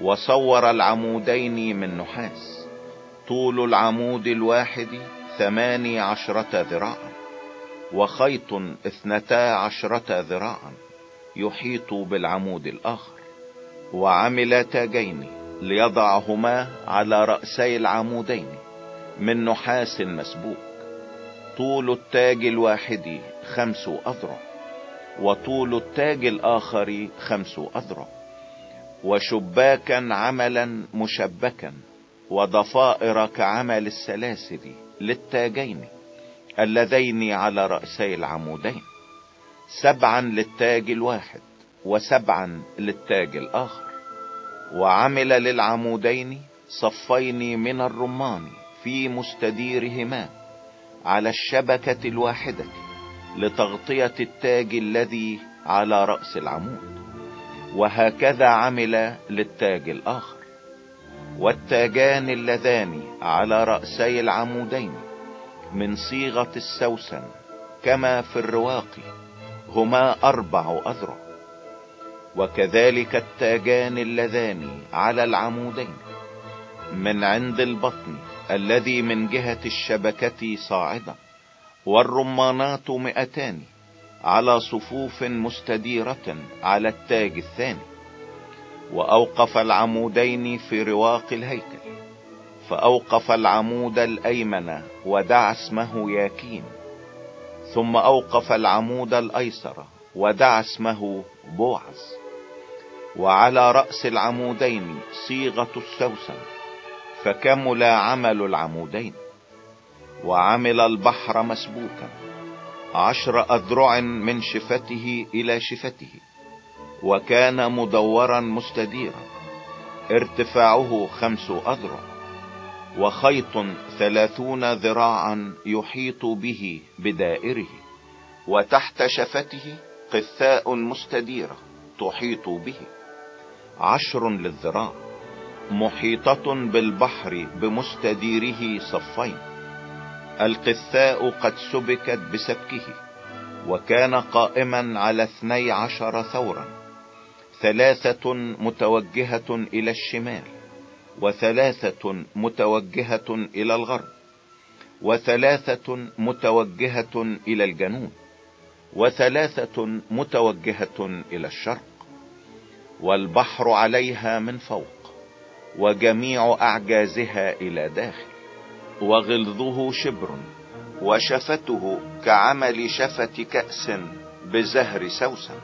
وصور العمودين من نحاس. طول العمود الواحد ثماني عشرة ذراعا وخيط اثنتا عشرة ذراعا يحيط بالعمود الآخر وعمل تاجين ليضعهما على رأسي العمودين من نحاس مسبوك طول التاج الواحد خمس أذرع وطول التاج الآخر خمس أذرع وشباكا عملا مشبكا وضفائر كعمل السلاسل للتاجين اللذين على رأسي العمودين. سبعا للتاج الواحد وسبعا للتاج الآخر. وعمل للعمودين صفين من الرمان في مستديرهما على الشبكة الواحدة لتغطية التاج الذي على رأس العمود. وهكذا عمل للتاج الآخر. والتاجان اللذان على رأسي العمودين من صيغة السوسن كما في الرواق هما أربع أذرع. وكذلك التاجان اللذان على العمودين. من عند البطن الذي من جهة الشبكة صاعدا. والرمانات مئتان على صفوف مستديرة على التاج الثاني. وأوقف العمودين في رواق الهيكل. فأوقف العمود الأيمن ودعا اسمه ياكين. ثم أوقف العمود الأيسر ودعا اسمه بوعز. وعلى رأس العمودين صيغة السوسن فكمل عمل العمودين. وعمل البحر مسبوكا عشر أذرع من شفته إلى شفته. وكان مدورا مستديرا ارتفاعه خمس أذرع. وخيط ثلاثون ذراعا يحيط به بدائره وتحت شفته قثاء مستديرة تحيط به. عشر للذراع محيطة بالبحر بمستديره صفين. القثاء قد سبكت بسبكه وكان قائما على اثني عشر ثورا. ثلاثة متوجهة إلى الشمال. وثلاثة متوجهة إلى الغرب وثلاثة متوجهة إلى الجنوب وثلاثة متوجهة إلى الشرق والبحر عليها من فوق وجميع أعجازها إلى داخل وغلظه شبر وشفته كعمل شفة كأس بزهر سوسن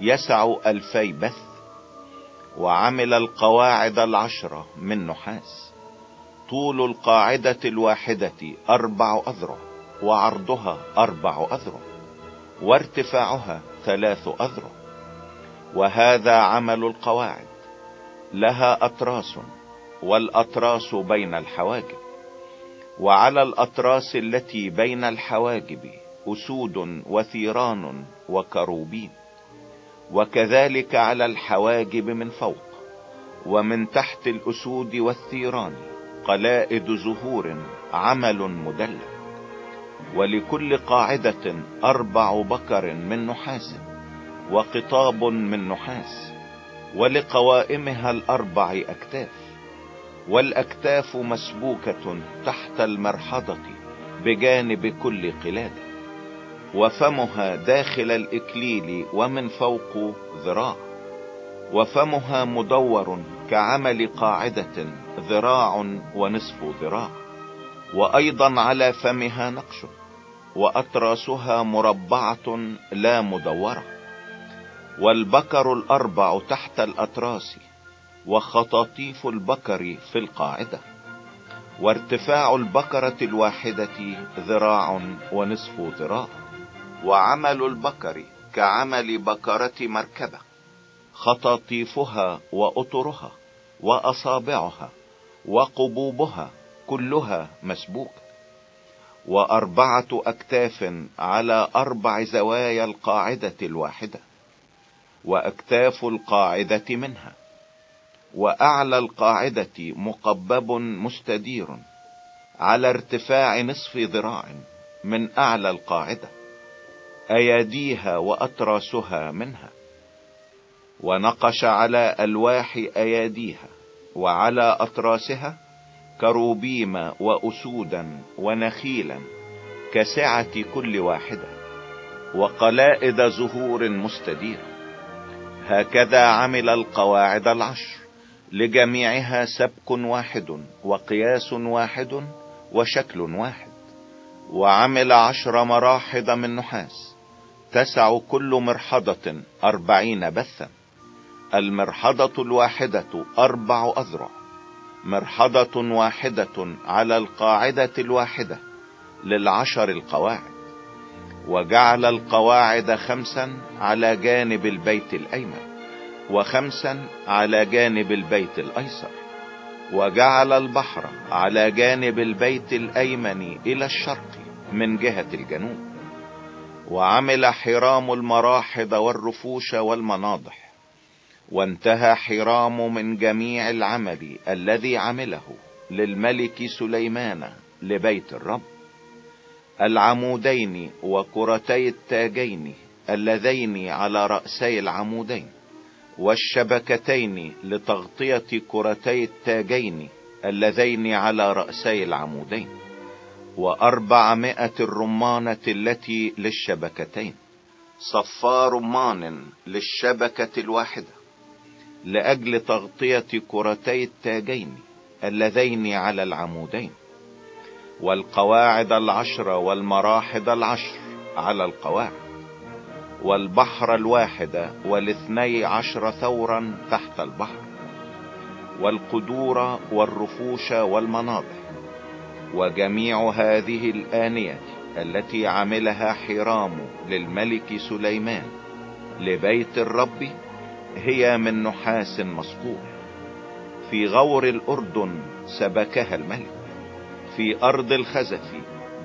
يسع ألفي بث وعمل القواعد العشرة من نحاس. طول القاعدة الواحدة أربع أذرع وعرضها أربع أذرع وارتفاعها ثلاث أذرع. وهذا عمل القواعد. لها أطراس والأطراس بين الحواجب. وعلى الأطراس التي بين الحواجب أسود وثيران وكروبين. وكذلك على الحواجب من فوق ومن تحت الأسود والثيران قلائد زهور عمل مدلل ولكل قاعدة أربع بكر من نحاس وقطاب من نحاس ولقوائمها الأربع أكتاف والأكتاف مسبوكة تحت المرحضة بجانب كل قلادة وفمها داخل الإكليل ومن فوق ذراع. وفمها مدور كعمل قاعدة ذراع ونصف ذراع. وأيضا على فمها نقش وأطراسها مربعة لا مدورة. والبكر الأربع تحت الأطراس وخطاطيف البكر في القاعدة. وارتفاع البكرة الواحدة ذراع ونصف ذراع. وعمل البكر كعمل بكرة مركبة خطاطيفها وأطرها وأصابعها وقبوبها كلها مسبوكة وأربعة أكتاف على أربع زوايا القاعدة الواحدة وأكتاف القاعدة منها. وأعلى القاعدة مقبب مستدير على ارتفاع نصف ذراع من أعلى القاعدة. أياديها وأطراسها منها ونقش على ألواح أياديها وعلى أطراسها كروبيم وأسودا ونخيلا كسعة كل واحدة وقلائد زهور مستديرة هكذا عمل القواعد العشر لجميعها سبك واحد وقياس واحد وشكل واحد وعمل عشر مراحض من نحاس. تسع كل مرحضة أربعين بثا. المرحضة الواحدة أربع أذرع. مرحضة واحدة على القاعدة الواحدة للعشر القواعد. وجعل القواعد خمسا على جانب البيت الأيمن وخمسا على جانب البيت الأيسر. وجعل البحر على جانب البيت الأيمن إلى الشرق من جهة الجنوب. وعمل حرام المراحض والرفوش والمناضح. وانتهى حرام من جميع العمل الذي عمله للملك سليمان لبيت الرب. العمودين وكرتي التاجين اللذين على رأسي العمودين. والشبكتين لتغطية كرتي التاجين اللذين على رأسي العمودين. وأربعمائة الرمانة التي للشبكتين. صفا رمان للشبكة الواحدة. لأجل تغطية كرتي التاجين اللذين على العمودين. والقواعد العشر والمراحض العشر على القواعد. والبحر الواحد والاثني عشر ثورا تحت البحر. والقدور والرفوش والمناضح وجميع هذه الآنية التي عملها حرام للملك سليمان لبيت الرب هي من نحاس مصقوع في غور الأردن سبكها الملك في أرض الخزف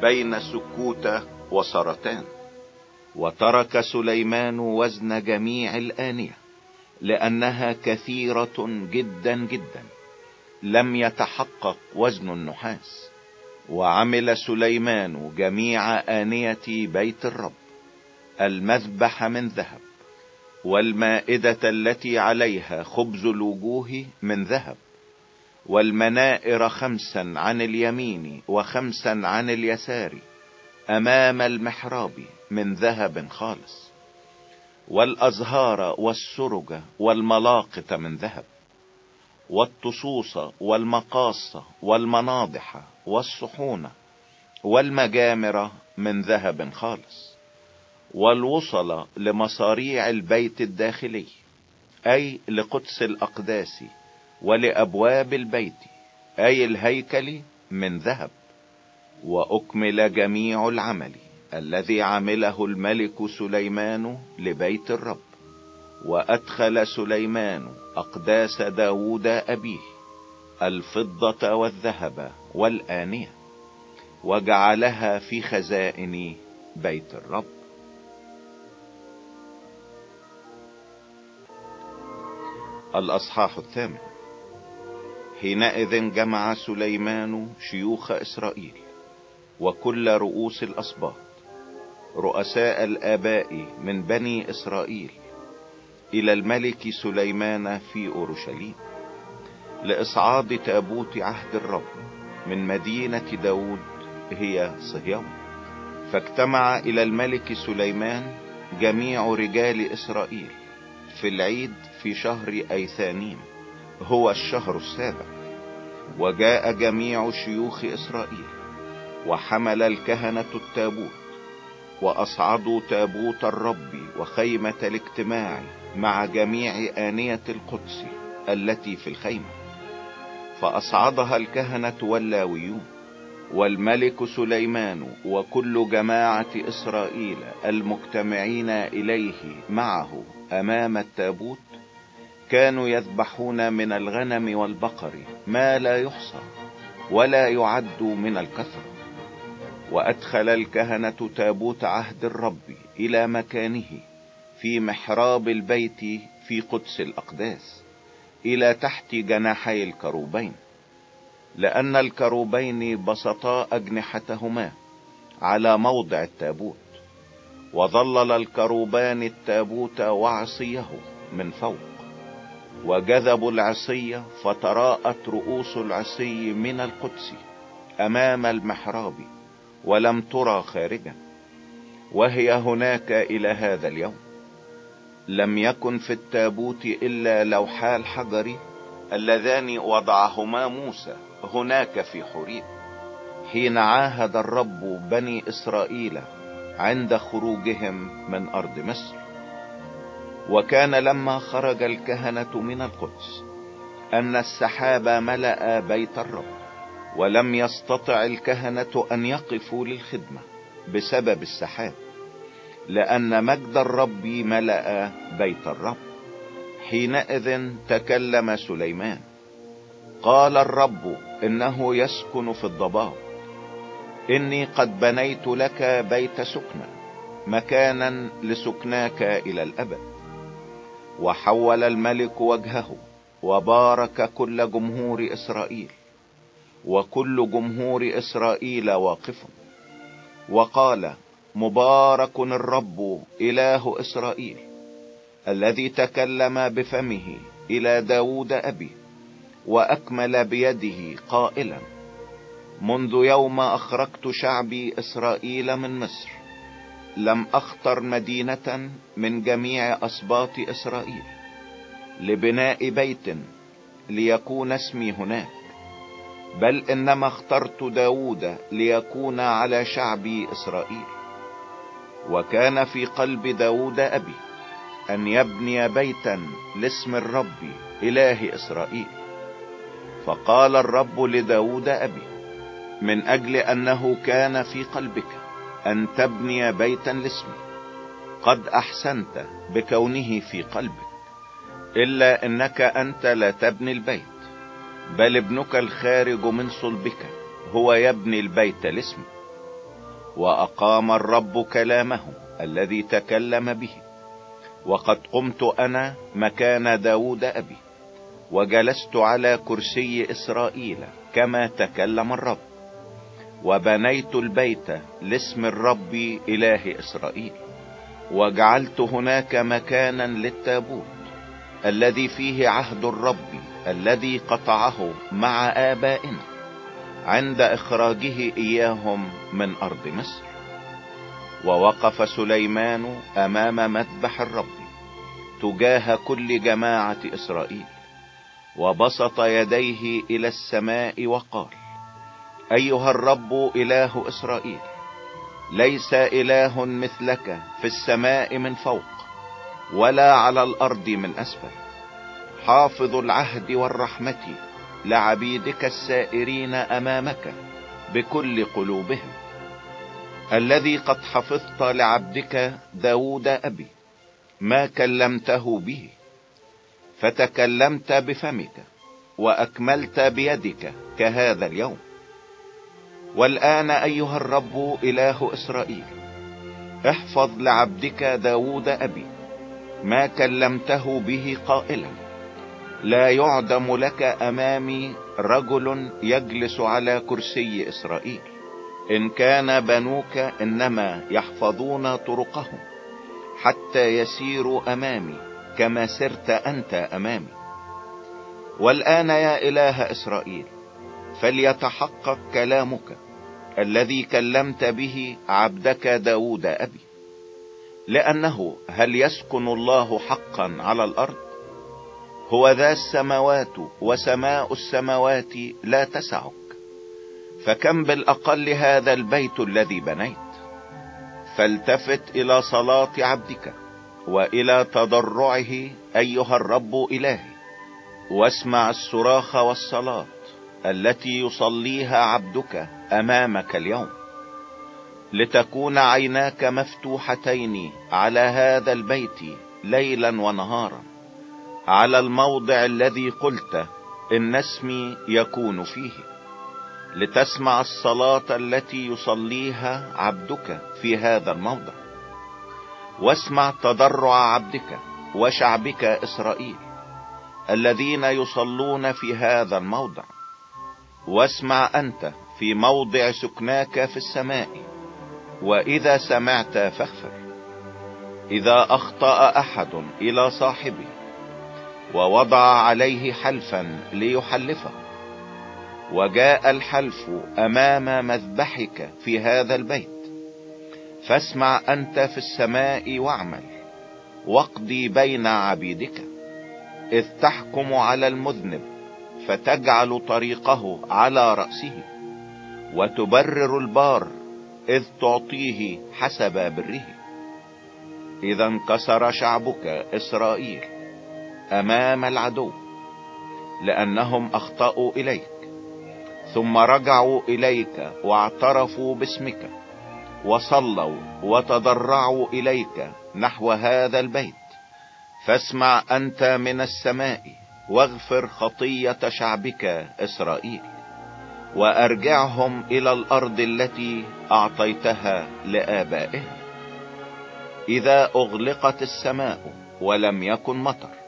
بين سكوت وسرطان. وترك سليمان وزن جميع الآنية لأنها كثيرة جدا جدا لم يتحقق وزن النحاس. وعمل سليمان جميع آنية بيت الرب المذبح من ذهب والمائدة التي عليها خبز الوجوه من ذهب والمنائر خمسا عن اليمين وخمسا عن اليسار أمام المحراب من ذهب خالص والأزهار والسرج والملاقط من ذهب والطصوص والمقاص والمناضح والصحون والمجامر من ذهب خالص والوصل لمصاريع البيت الداخلي أي لقدس الأقداس ولأبواب البيت أي الهيكل من ذهب. وأكمل جميع العمل الذي عمله الملك سليمان لبيت الرب. وأدخل سليمان أقداس داود أبيه الفضة والذهب والآنية وجعلها في خزائن بيت الرب. الأصحاح الثامن. حينئذ جمع سليمان شيوخ إسرائيل وكل رؤوس الأسباط رؤساء الآباء من بني إسرائيل إلى الملك سليمان في أورشليم لإصعاد تابوت عهد الرب. من مدينة داود هي صهيون. فاجتمع إلى الملك سليمان جميع رجال إسرائيل في العيد في شهر ايثانيم هو الشهر السابع. وجاء جميع شيوخ إسرائيل وحمل الكهنة التابوت وأصعدوا تابوت الرب وخيمة الاجتماع مع جميع آنية القدس التي في الخيمة. فأصعدها الكهنة واللاويون والملك سليمان وكل جماعة إسرائيل المجتمعين إليه معه أمام التابوت كانوا يذبحون من الغنم والبقر ما لا يحصى ولا يعد من الكثرة وأدخل الكهنة تابوت عهد الرب إلى مكانه في محراب البيت في قدس الأقداس. إلى تحت جناحي الكروبين لأن الكروبين بسطا أجنحتهما على موضع التابوت وظلل الكروبان التابوت وعصيه من فوق وجذبوا العصي فتراءت رؤوس العصي من القدس أمام المحراب ولم ترى خارجا وهي هناك إلى هذا اليوم. لم يكن في التابوت إلا لوحا الحجر اللذان وضعهما موسى هناك في حريب حين عاهد الرب بني إسرائيل عند خروجهم من أرض مصر. وكان لما خرج الكهنة من القدس أن السحاب ملأ بيت الرب ولم يستطع الكهنة أن يقفوا للخدمة بسبب السحاب. لأن مجد الرب ملأ بيت الرب. حينئذ تكلم سليمان. قال الرب إنه يسكن في الضباب إني قد بنيت لك بيت سكنى مكانا لسكناك إلى الأبد. وحول الملك وجهه وبارك كل جمهور إسرائيل وكل جمهور إسرائيل واقف وقال مبارك الرب إله إسرائيل الذي تكلم بفمه إلى داود أبي وأكمل بيده قائلا منذ يوم أخرجت شعبي إسرائيل من مصر لم اختر مدينة من جميع اسباط إسرائيل لبناء بيت ليكون اسمي هناك بل إنما اخترت داود ليكون على شعبي إسرائيل. وكان في قلب داود أبي أن يبني بيتا لاسم الرب إله إسرائيل. فقال الرب لداود أبي من أجل أنه كان في قلبك أن تبني بيتا لاسمي قد أحسنت بكونه في قلبك إلا إنك أنت لا تبني البيت بل ابنك الخارج من صلبك هو يبني البيت لاسمي وأقام الرب كلامه الذي تكلم به. وقد قمت أنا مكان داود أبي وجلست على كرسي إسرائيل كما تكلم الرب. وبنيت البيت لاسم الرب إله إسرائيل. وجعلت هناك مكانا للتابوت الذي فيه عهد الرب الذي قطعه مع آبائنا. عند إخراجه إياهم من أرض مصر ووقف سليمان أمام مذبح الرب تجاه كل جماعة إسرائيل وبسط يديه إلى السماء وقال أيها الرب إله إسرائيل ليس إله مثلك في السماء من فوق ولا على الأرض من أسفل حافظ العهد والرحمة لعبيدك السائرين أمامك بكل قلوبهم. الذي قد حفظت لعبدك داود أبي ما كلمته به فتكلمت بفمك وأكملت بيدك كهذا اليوم. والآن أيها الرب إله إسرائيل احفظ لعبدك داود أبي ما كلمته به قائلا. لا يعدم لك أمامي رجل يجلس على كرسي إسرائيل. إن كان بنوك إنما يحفظون طرقهم حتى يسيروا أمامي كما سرت أنت أمامي. والآن يا إله إسرائيل فليتحقق كلامك الذي كلمت به عبدك داود أبي لأنه هل يسكن الله حقا على الأرض؟ هو ذا السماوات وسماء السماوات لا تسعك. فكم بالأقل هذا البيت الذي بنيت؟ فالتفت إلى صلاة عبدك وإلى تضرعه أيها الرب إلهي واسمع الصراخ والصلاة التي يصليها عبدك أمامك اليوم. لتكون عيناك مفتوحتين على هذا البيت ليلا ونهارا. على الموضع الذي قلت إن اسمي يكون فيه. لتسمع الصلاة التي يصليها عبدك في هذا الموضع. واسمع تضرع عبدك وشعبك إسرائيل الذين يصلون في هذا الموضع. واسمع أنت في موضع سكناك في السماء وإذا سمعت فاغفر. إذا أخطأ أحد إلى صاحبه ووضع عليه حلفا ليحلفه. وجاء الحلف أمام مذبحك في هذا البيت. فاسمع أنت في السماء واعمل واقضي بين عبيدك. إذ تحكم على المذنب فتجعل طريقه على رأسه. وتبرر البار إذ تعطيه حسب بره. إذا انكسر شعبك إسرائيل. أمام العدو لأنهم أخطأوا إليك ثم رجعوا إليك واعترفوا باسمك وصلوا وتضرعوا إليك نحو هذا البيت. فاسمع أنت من السماء واغفر خطية شعبك إسرائيل وأرجعهم إلى الأرض التي أعطيتها لآبائهم. إذا أغلقت السماء ولم يكن مطر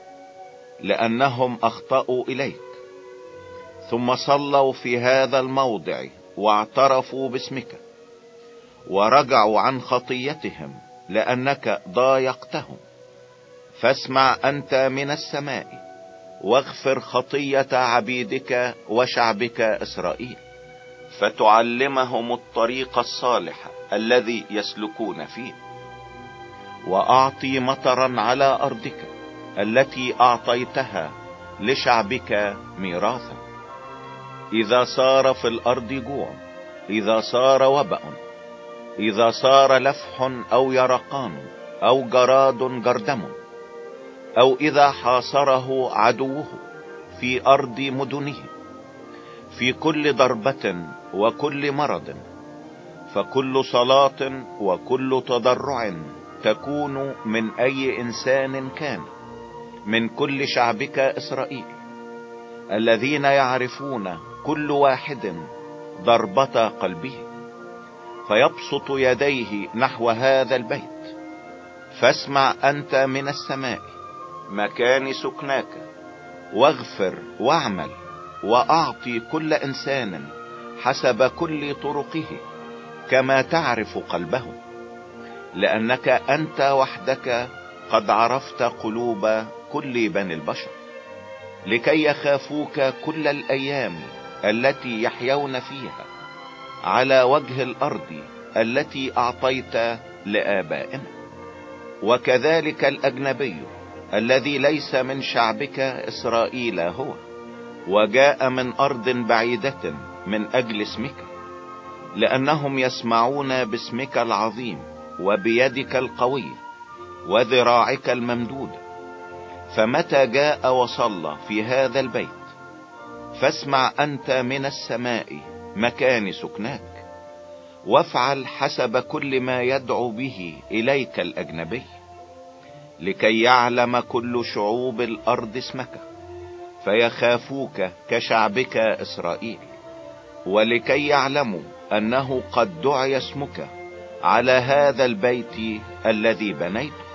لأنهم أخطأوا إليك. ثم صلوا في هذا الموضع واعترفوا باسمك ورجعوا عن خطيتهم لأنك ضايقتهم. فاسمع أنت من السماء واغفر خطية عبيدك وشعبك إسرائيل فتعلمهم الطريق الصالح الذي يسلكون فيه وأعطي مطرا على أرضك التي أعطيتها لشعبك ميراثا. إذا صار في الأرض جوع إذا صار وبأ إذا صار لفح أو يرقان أو جراد جردم أو إذا حاصره عدوه في أرض مدنه في كل ضربة وكل مرض فكل صلاة وكل تضرع تكون من أي إنسان كان. من كل شعبك إسرائيل الذين يعرفون كل واحد ضربة قلبه فيبسط يديه نحو هذا البيت فاسمع أنت من السماء مكان سكناك واغفر واعمل واعطي كل إنسان حسب كل طرقه كما تعرف قلبه لأنك أنت وحدك قد عرفت قلوب كل بني البشر لكي يخافوك كل الأيام التي يحيون فيها على وجه الأرض التي أعطيت لآبائنا. وكذلك الأجنبي الذي ليس من شعبك إسرائيل هو وجاء من أرض بعيدة من أجل اسمك لأنهم يسمعون باسمك العظيم وبيدك القوية وذراعك الممدودة فمتى جاء وصلى في هذا البيت؟ فاسمع أنت من السماء مكان سكناك. وافعل حسب كل ما يدعو به إليك الأجنبي. لكي يعلم كل شعوب الأرض اسمك. فيخافوك كشعبك إسرائيل. ولكي يعلموا أنه قد دعي اسمك على هذا البيت الذي بنيته.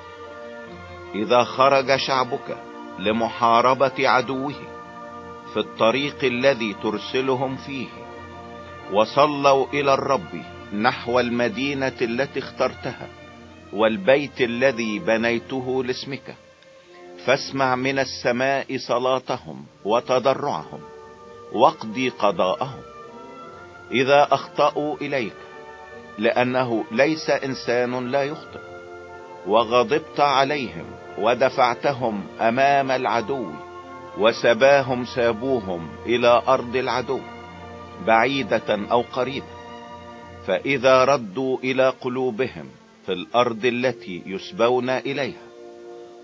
إذا خرج شعبك لمحاربة عدوه في الطريق الذي ترسلهم فيه وصلوا إلى الرب نحو المدينة التي اخترتها والبيت الذي بنيته لاسمك فاسمع من السماء صلاتهم وتضرعهم واقضي قضاءهم. إذا أخطأوا إليك لأنه ليس إنسان لا يخطئ وغضبت عليهم ودفعتهم أمام العدو وسباهم سابوهم إلى أرض العدو بعيدة أو قريبة فإذا ردوا إلى قلوبهم في الأرض التي يسبون إليها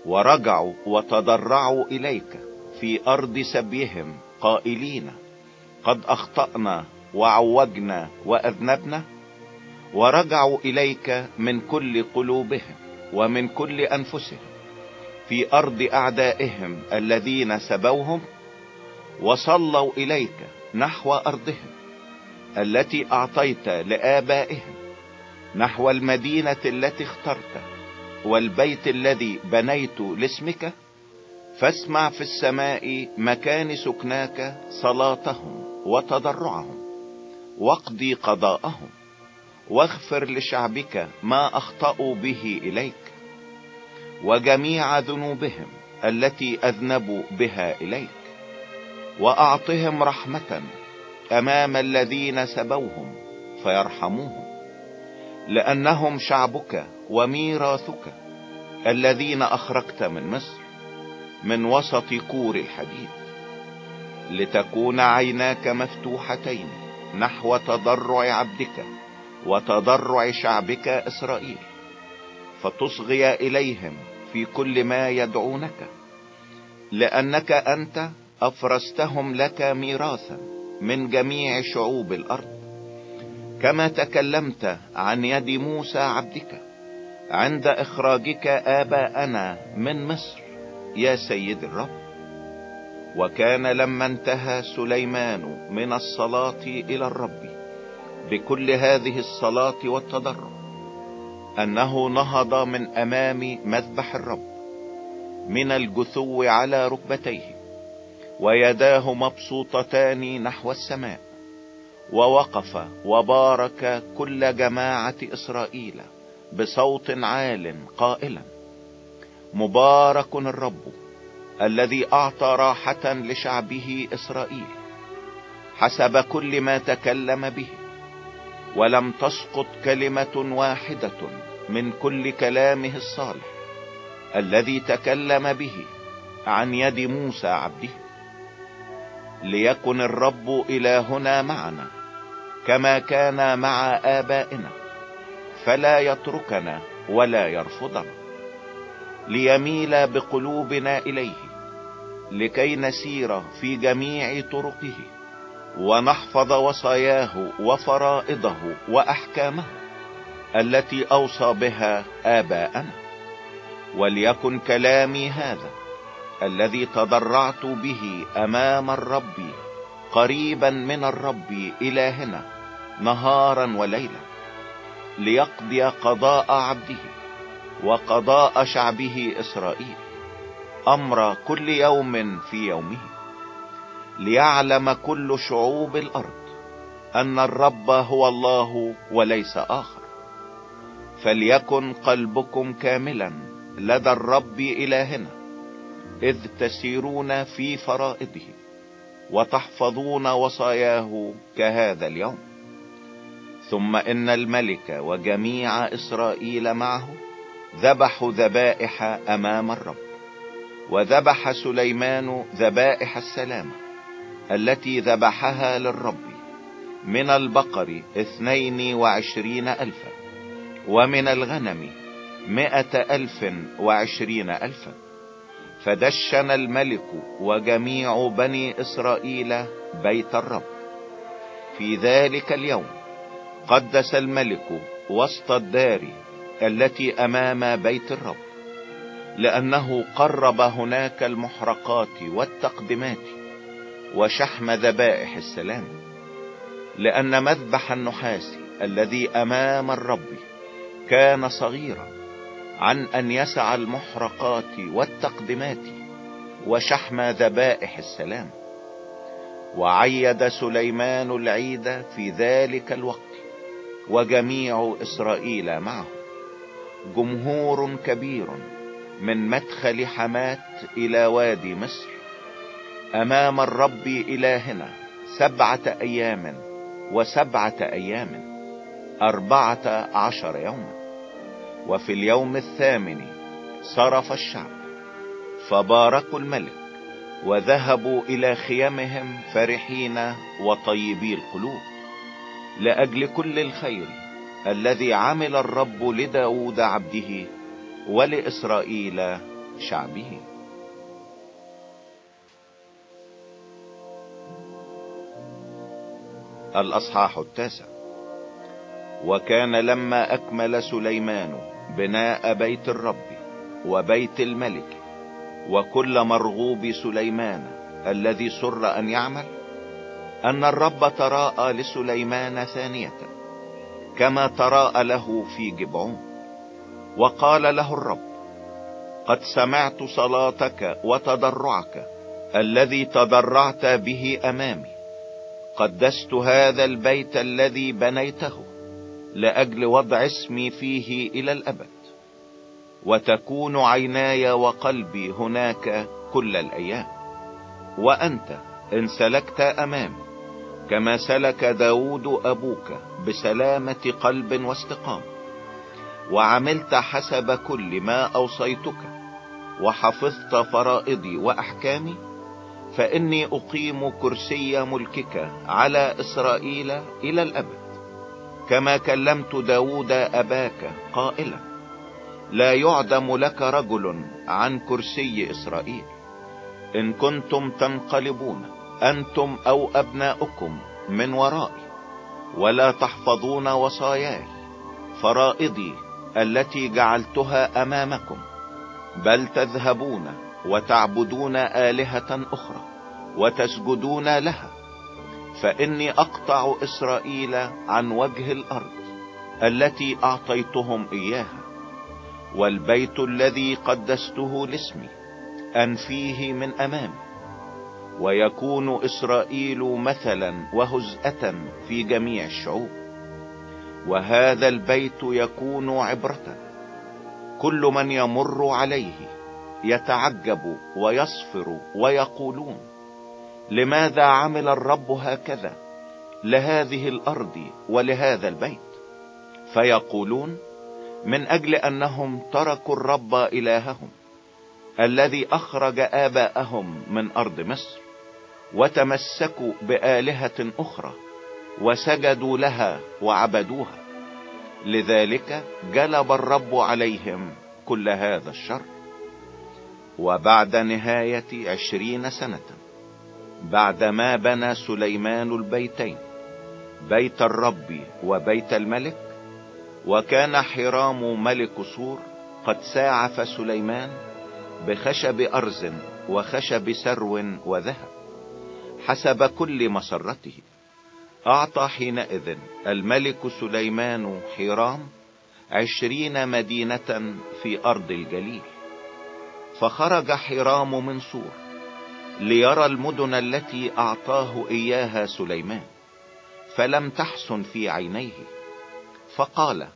ورجعوا وتضرعوا إليك في أرض سبيهم قائلين قد أخطأنا وعوجنا وأذنبنا. ورجعوا إليك من كل قلوبهم ومن كل أنفسهم. في أرض أعدائهم الذين سبوهم وصلوا إليك نحو أرضهم التي أعطيت لآبائهم نحو المدينة التي اخترت والبيت الذي بنيت لاسمك فاسمع في السماء مكان سكناك صلاتهم وتضرعهم واقضي قضاءهم واغفر لشعبك ما أخطأوا به إليك وجميع ذنوبهم التي أذنبوا بها إليك. وأعطهم رحمة أمام الذين سبوهم فيرحموهم. لأنهم شعبك وميراثك الذين أخرجت من مصر من وسط كور الحديد. لتكون عيناك مفتوحتين نحو تضرع عبدك وتضرع شعبك إسرائيل فتصغي إليهم في كل ما يدعونك لأنك أنت أفرستهم لك ميراثا من جميع شعوب الأرض. كما تكلمت عن يد موسى عبدك عند إخراجك آباءنا من مصر يا سيد الرب. وكان لما انتهى سليمان من الصلاة إلى الرب بكل هذه الصلاة والتضرع أنه نهض من أمام مذبح الرب من الجثو على ركبتيه ويداه مبسوطتان نحو السماء ووقف وبارك كل جماعة إسرائيل بصوت عال قائلا مبارك الرب الذي أعطى راحة لشعبه إسرائيل حسب كل ما تكلم به ولم تسقط كلمة واحدة من كل كلامه الصالح الذي تكلم به عن يد موسى عبده. ليكن الرب إلهنا معنا كما كان مع آبائنا فلا يتركنا ولا يرفضنا. ليميل بقلوبنا إليه لكي نسير في جميع طرقه. ونحفظ وصاياه وفرائضه وأحكامه التي أوصى بها آباءنا. وليكن كلامي هذا الذي تضرعت به أمام الرب قريبا من الرب إلهنا نهارا وليلا ليقضي قضاء عبده وقضاء شعبه إسرائيل أمر كل يوم في يومه. ليعلم كل شعوب الأرض أن الرب هو الله وليس آخر. فليكن قلبكم كاملا لدى الرب إلهنا إذ تسيرون في فرائضه وتحفظون وصاياه كهذا اليوم. ثم إن الملك وجميع إسرائيل معه ذبحوا ذبائح أمام الرب وذبح سليمان ذبائح السلامة. التي ذبحها للرب من البقر اثنين وعشرين الفا ومن الغنم مئة ألف وعشرين الفا. فدشن الملك وجميع بني إسرائيل بيت الرب. في ذلك اليوم قدس الملك وسط الدار التي أمام بيت الرب لأنه قرب هناك المحرقات والتقدمات. وشحم ذبائح السلام لأن مذبح النحاس الذي أمام الرب كان صغيرا عن أن يسع المحرقات والتقدمات وشحم ذبائح السلام. وعيد سليمان العيد في ذلك الوقت وجميع إسرائيل معه. جمهور كبير من مدخل حمات إلى وادي مصر. أمام الرب إلهنا سبعة أيام وسبعة أيام أربعة عشر يوما. وفي اليوم الثامن صرف الشعب فباركوا الملك وذهبوا إلى خيامهم فرحين وطيبي القلوب. لأجل كل الخير الذي عمل الرب لداود عبده ولإسرائيل شعبه. الأصحاح التاسع. وكان لما أكمل سليمان بناء بيت الرب وبيت الملك وكل مرغوب سليمان الذي سر أن يعمل أن الرب تراءى لسليمان ثانية كما تراءى له في جبعون. وقال له الرب قد سمعت صلاتك وتضرعك الذي تضرعت به أمامي قدست هذا البيت الذي بنيته لأجل وضع اسمي فيه إلى الأبد. وتكون عيناي وقلبي هناك كل الأيام. وأنت إن سلكت أمامي كما سلك داود أبوك بسلامة قلب واستقامة. وعملت حسب كل ما أوصيتك وحفظت فرائضي وأحكامي فإني أقيم كرسي ملكك على إسرائيل إلى الأبد كما كلمت داود أباك قائلا لا يعدم لك رجل عن كرسي إسرائيل. إن كنتم تنقلبون أنتم أو أبناؤكم من ورائي ولا تحفظون وصاياي فرائضي التي جعلتها أمامكم بل تذهبون وتعبدون آلهة أخرى وتسجدون لها فإني أقطع إسرائيل عن وجه الأرض التي أعطيتهم إياها والبيت الذي قدسته لاسمي أنفيه من أمامي ويكون إسرائيل مثلا وهزءة في جميع الشعوب وهذا البيت يكون عبرة كل من يمر عليه يتعجب ويصفر ويقولون لماذا عمل الرب هكذا؟ لهذه الأرض ولهذا البيت. فيقولون من أجل أنهم تركوا الرب إلههم الذي أخرج آباءهم من أرض مصر وتمسكوا بآلهة أخرى وسجدوا لها وعبدوها. لذلك جلب الرب عليهم كل هذا الشر. وبعد نهاية عشرين سنة بعدما بنى سليمان البيتين بيت الرب وبيت الملك وكان حرام ملك سور قد ساعف سليمان بخشب أرز وخشب سرو وذهب حسب كل مسرته. أعطى حينئذ الملك سليمان حرام عشرين مدينة في أرض الجليل. فخرج حرام من صور ليرى المدن التي أعطاه إياها سليمان فلم تحسن في عينيه. فقال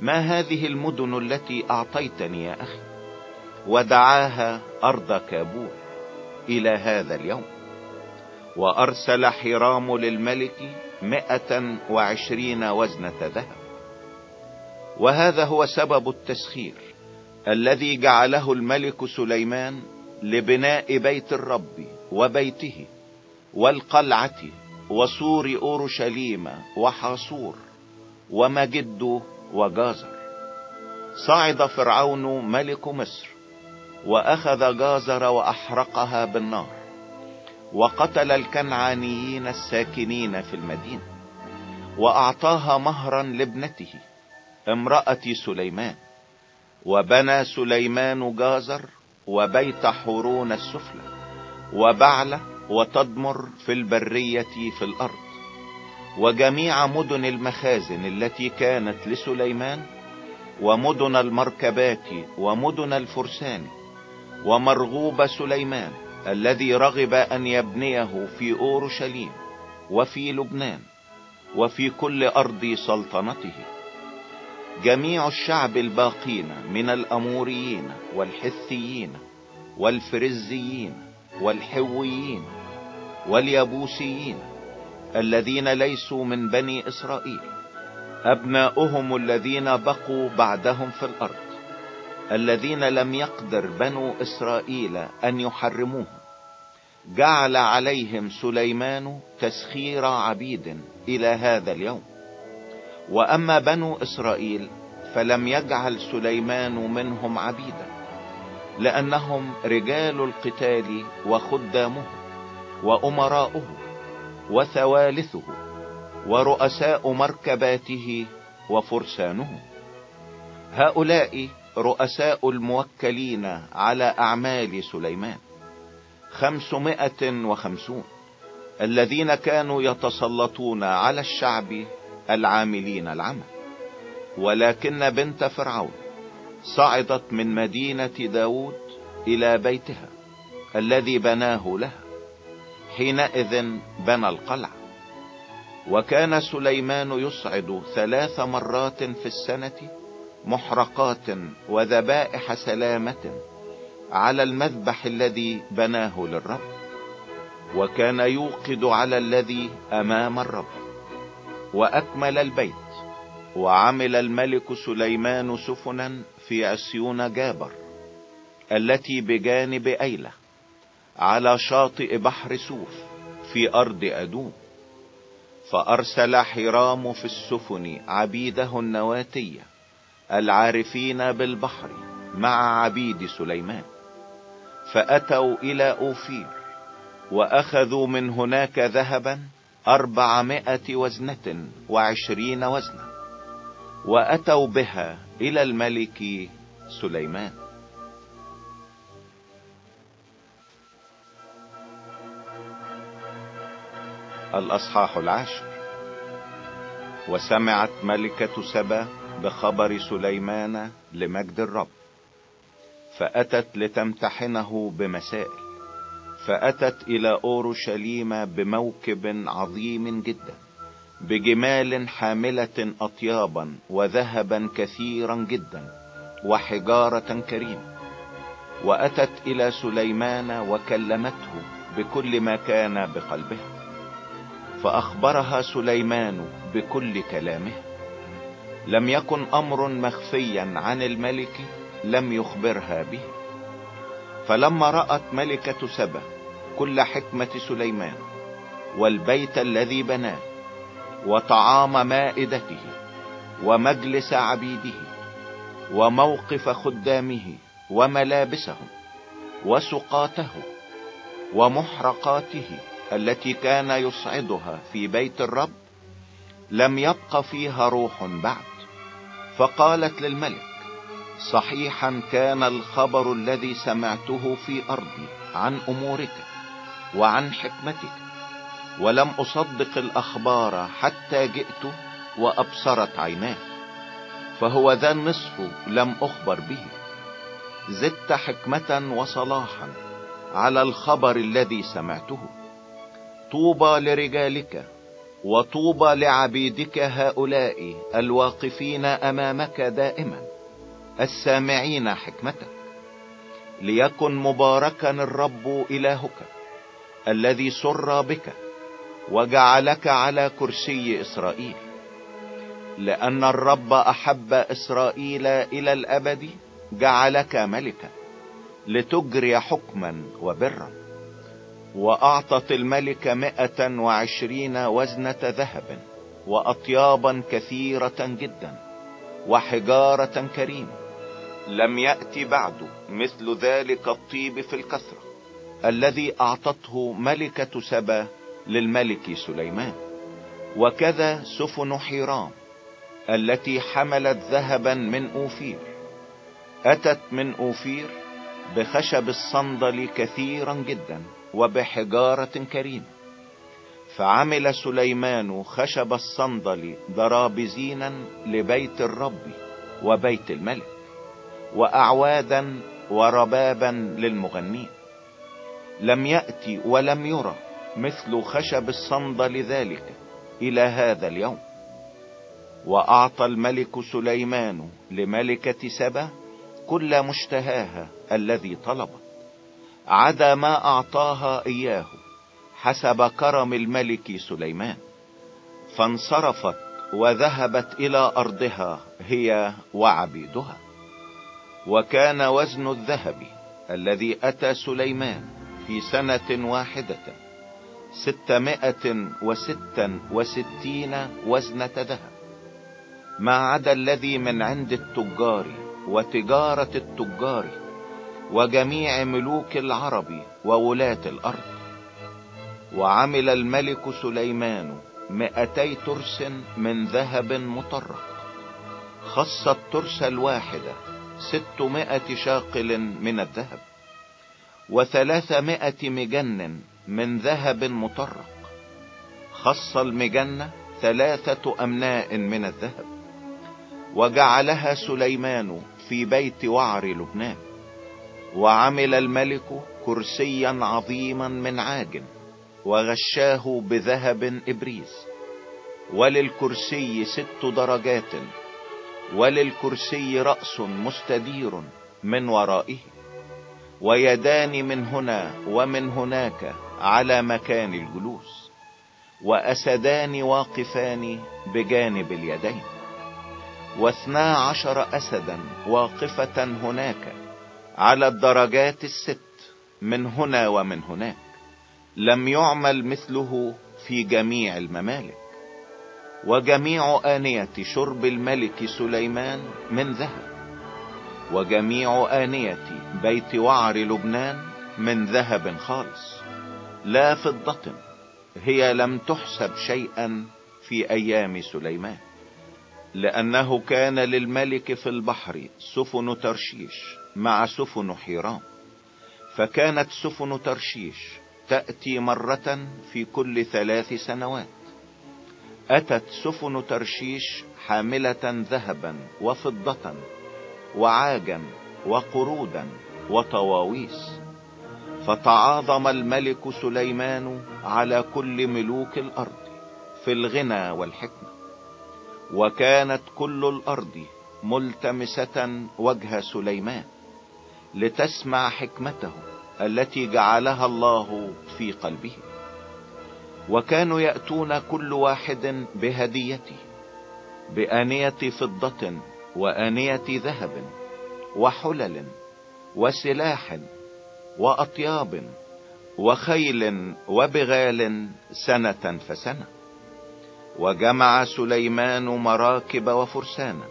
ما هذه المدن التي أعطيتني يا أخي؟ ودعاها أرض كابول إلى هذا اليوم. وأرسل حرام للملك مئة وعشرين وزنة ذهب. وهذا هو سبب التسخير. الذي جعله الملك سليمان لبناء بيت الرب وبيته والقلعة وسور أورشليم وحاصور ومجد وجازر. صعد فرعون ملك مصر وأخذ جازر وأحرقها بالنار وقتل الكنعانيين الساكنين في المدينة وأعطاها مهرا لابنته امرأة سليمان. وبنى سليمان جازر وبيت حورون السفلى وبعل وتدمر في البرية في الأرض. وجميع مدن المخازن التي كانت لسليمان ومدن المركبات ومدن الفرسان ومرغوب سليمان الذي رغب أن يبنيه في أورشليم وفي لبنان وفي كل أرض سلطنته. جميع الشعب الباقين من الأموريين والحثيين والفرزيين والحويين واليبوسيين الذين ليسوا من بني إسرائيل أبناؤهم الذين بقوا بعدهم في الأرض الذين لم يقدر بنو إسرائيل أن يحرموهم. جعل عليهم سليمان تسخير عبيد إلى هذا اليوم. وأما بنو إسرائيل فلم يجعل سليمان منهم عبيدا لأنهم رجال القتال وخدامه وأمراؤه وثوالثه ورؤساء مركباته وفرسانه. هؤلاء رؤساء الموكلين على أعمال سليمان خمسمائة وخمسون الذين كانوا يتسلطون على الشعب العاملين العمل. ولكن بنت فرعون صعدت من مدينة داود إلى بيتها الذي بناه لها. حينئذ بنى القلعة. وكان سليمان يصعد ثلاث مرات في السنة محرقات وذبائح سلامة على المذبح الذي بناه للرب. وكان يوقد على الذي أمام الرب. وأكمل البيت وعمل الملك سليمان سفنا في عسيون جابر التي بجانب أيلة على شاطئ بحر سوف في أرض أدوم. فأرسل حرام في السفن عبيده النواتية العارفين بالبحر مع عبيد سليمان. فأتوا إلى أوفير وأخذوا من هناك ذهبا أربعمائة وزنة وعشرين وزنا وأتوا بها إلى الملك سليمان. الأصحاح العاشر. وسمعت ملكة سبا بخبر سليمان لمجد الرب فأتت لتمتحنه بمسائل. فأتت إلى أورشليم بموكب عظيم جدا بجمال حاملة اطيابا وذهبا كثيرا جدا وحجارة كريمة. وأتت إلى سليمان وكلمته بكل ما كان بقلبها فأخبرها سليمان بكل كلامه. لم يكن أمر مخفيا عن الملك لم يخبرها به. فلما رأت ملكة سبأ كل حكمة سليمان والبيت الذي بناه وطعام مائدته ومجلس عبيده وموقف خدامه وملابسهم وسقاته ومحرقاته التي كان يصعدها في بيت الرب لم يبق فيها روح بعد. فقالت للملك صحيحا كان الخبر الذي سمعته في أرضي عن أمورك وعن حكمتك ولم أصدق الأخبار حتى جئت وأبصرت عيناه فهو ذا النصف لم أخبر به زدت حكمة وصلاحا على الخبر الذي سمعته. طوبى لرجالك وطوبى لعبيدك هؤلاء الواقفين أمامك دائما. السامعين حكمتك ليكن مباركا الرب إلهك الذي سر بك وجعلك على كرسي إسرائيل. لأن الرب أحب إسرائيل إلى الأبد جعلك ملكا لتجري حكما وبرا. وأعطت الملك مئة وعشرين وزنة ذهب واطيابا كثيرة جدا وحجارة كريمة. لم يأتي بعد مثل ذلك الطيب في الكثرة الذي أعطته ملكة سبا للملك سليمان. وكذا سفن حيرام التي حملت ذهبا من أوفير. أتت من أوفير بخشب الصندل كثيرا جدا وبحجارة كريمة. فعمل سليمان خشب الصندل ضرابزينا لبيت الرب وبيت الملك. وأعوادا وربابا للمغنين. لم يأتي ولم يرى مثل خشب الصندل ذلك إلى هذا اليوم. وأعطى الملك سليمان لملكة سبا كل مشتهاها الذي طلبت عدا ما أعطاها إياه حسب كرم الملك سليمان. فانصرفت وذهبت إلى أرضها هي وعبيدها. وكان وزن الذهب الذي أتى سليمان في سنة واحدة ستمائة وستا وستين وزنة ذهب. ما عدا الذي من عند التجار وتجارة التجار وجميع ملوك العرب وولاة الأرض. وعمل الملك سليمان مئتي ترس من ذهب مطرق. خص الترس الواحدة ستمائة شاقل من الذهب وثلاثمائة مجن من ذهب مطرق. خص المجنة ثلاثة أمناء من الذهب وجعلها سليمان في بيت وعر لبنان وعمل الملك كرسيا عظيما من عاج وغشاه بذهب ابريز وللكرسي ست درجات وللكرسي رأس مستدير من ورائه ويدان من هنا ومن هناك على مكان الجلوس وأسدان واقفان بجانب اليدين واثنا عشر اسدا واقفة هناك على الدرجات الست من هنا ومن هناك لم يعمل مثله في جميع الممالك. وجميع آنية شرب الملك سليمان من ذهب وجميع آنية بيت وعر لبنان من ذهب خالص. لا فضة هي لم تحسب شيئا في أيام سليمان لأنه كان للملك في البحر سفن ترشيش مع سفن حيرام فكانت سفن ترشيش تأتي مرة في كل ثلاث سنوات. أتت سفن ترشيش حاملة ذهبا وفضة وعاجا وقرودا وطواويس. فتعاظم الملك سليمان على كل ملوك الأرض في الغنى والحكمة. وكانت كل الأرض ملتمسة وجه سليمان لتسمع حكمته التي جعلها الله في قلبه. وكانوا يأتون كل واحد بهديته بآنية فضة وآنية ذهب وحلل وسلاح وأطياب وخيل وبغال سنة فسنة. وجمع سليمان مراكب وفرسانا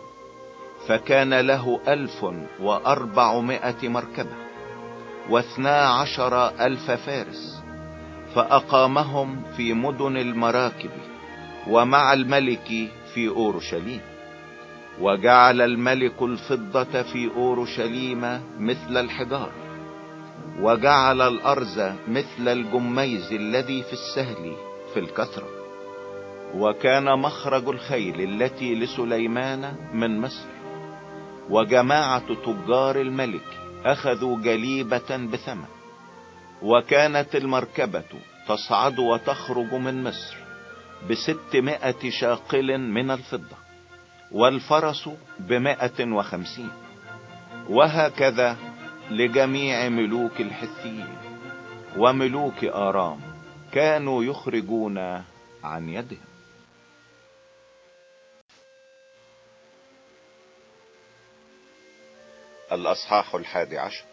فكان له ألف وأربعمائة مركبة واثنا عشر ألف فارس. فأقامهم في مدن المراكب ومع الملك في أورشليم. وجعل الملك الفضة في أورشليم مثل الحجار. وجعل الأرز مثل الجميز الذي في السهل في الكثرة. وكان مخرج الخيل التي لسليمان من مصر. وجماعة تجار الملك أخذوا جليبة بثمن. وكانت المركبة تصعد وتخرج من مصر بستمائة شاقل من الفضة والفرس بمائة وخمسين. وهكذا لجميع ملوك الحثيين وملوك آرام كانوا يخرجون عن يدهم. الأصحاح الحادي عشر.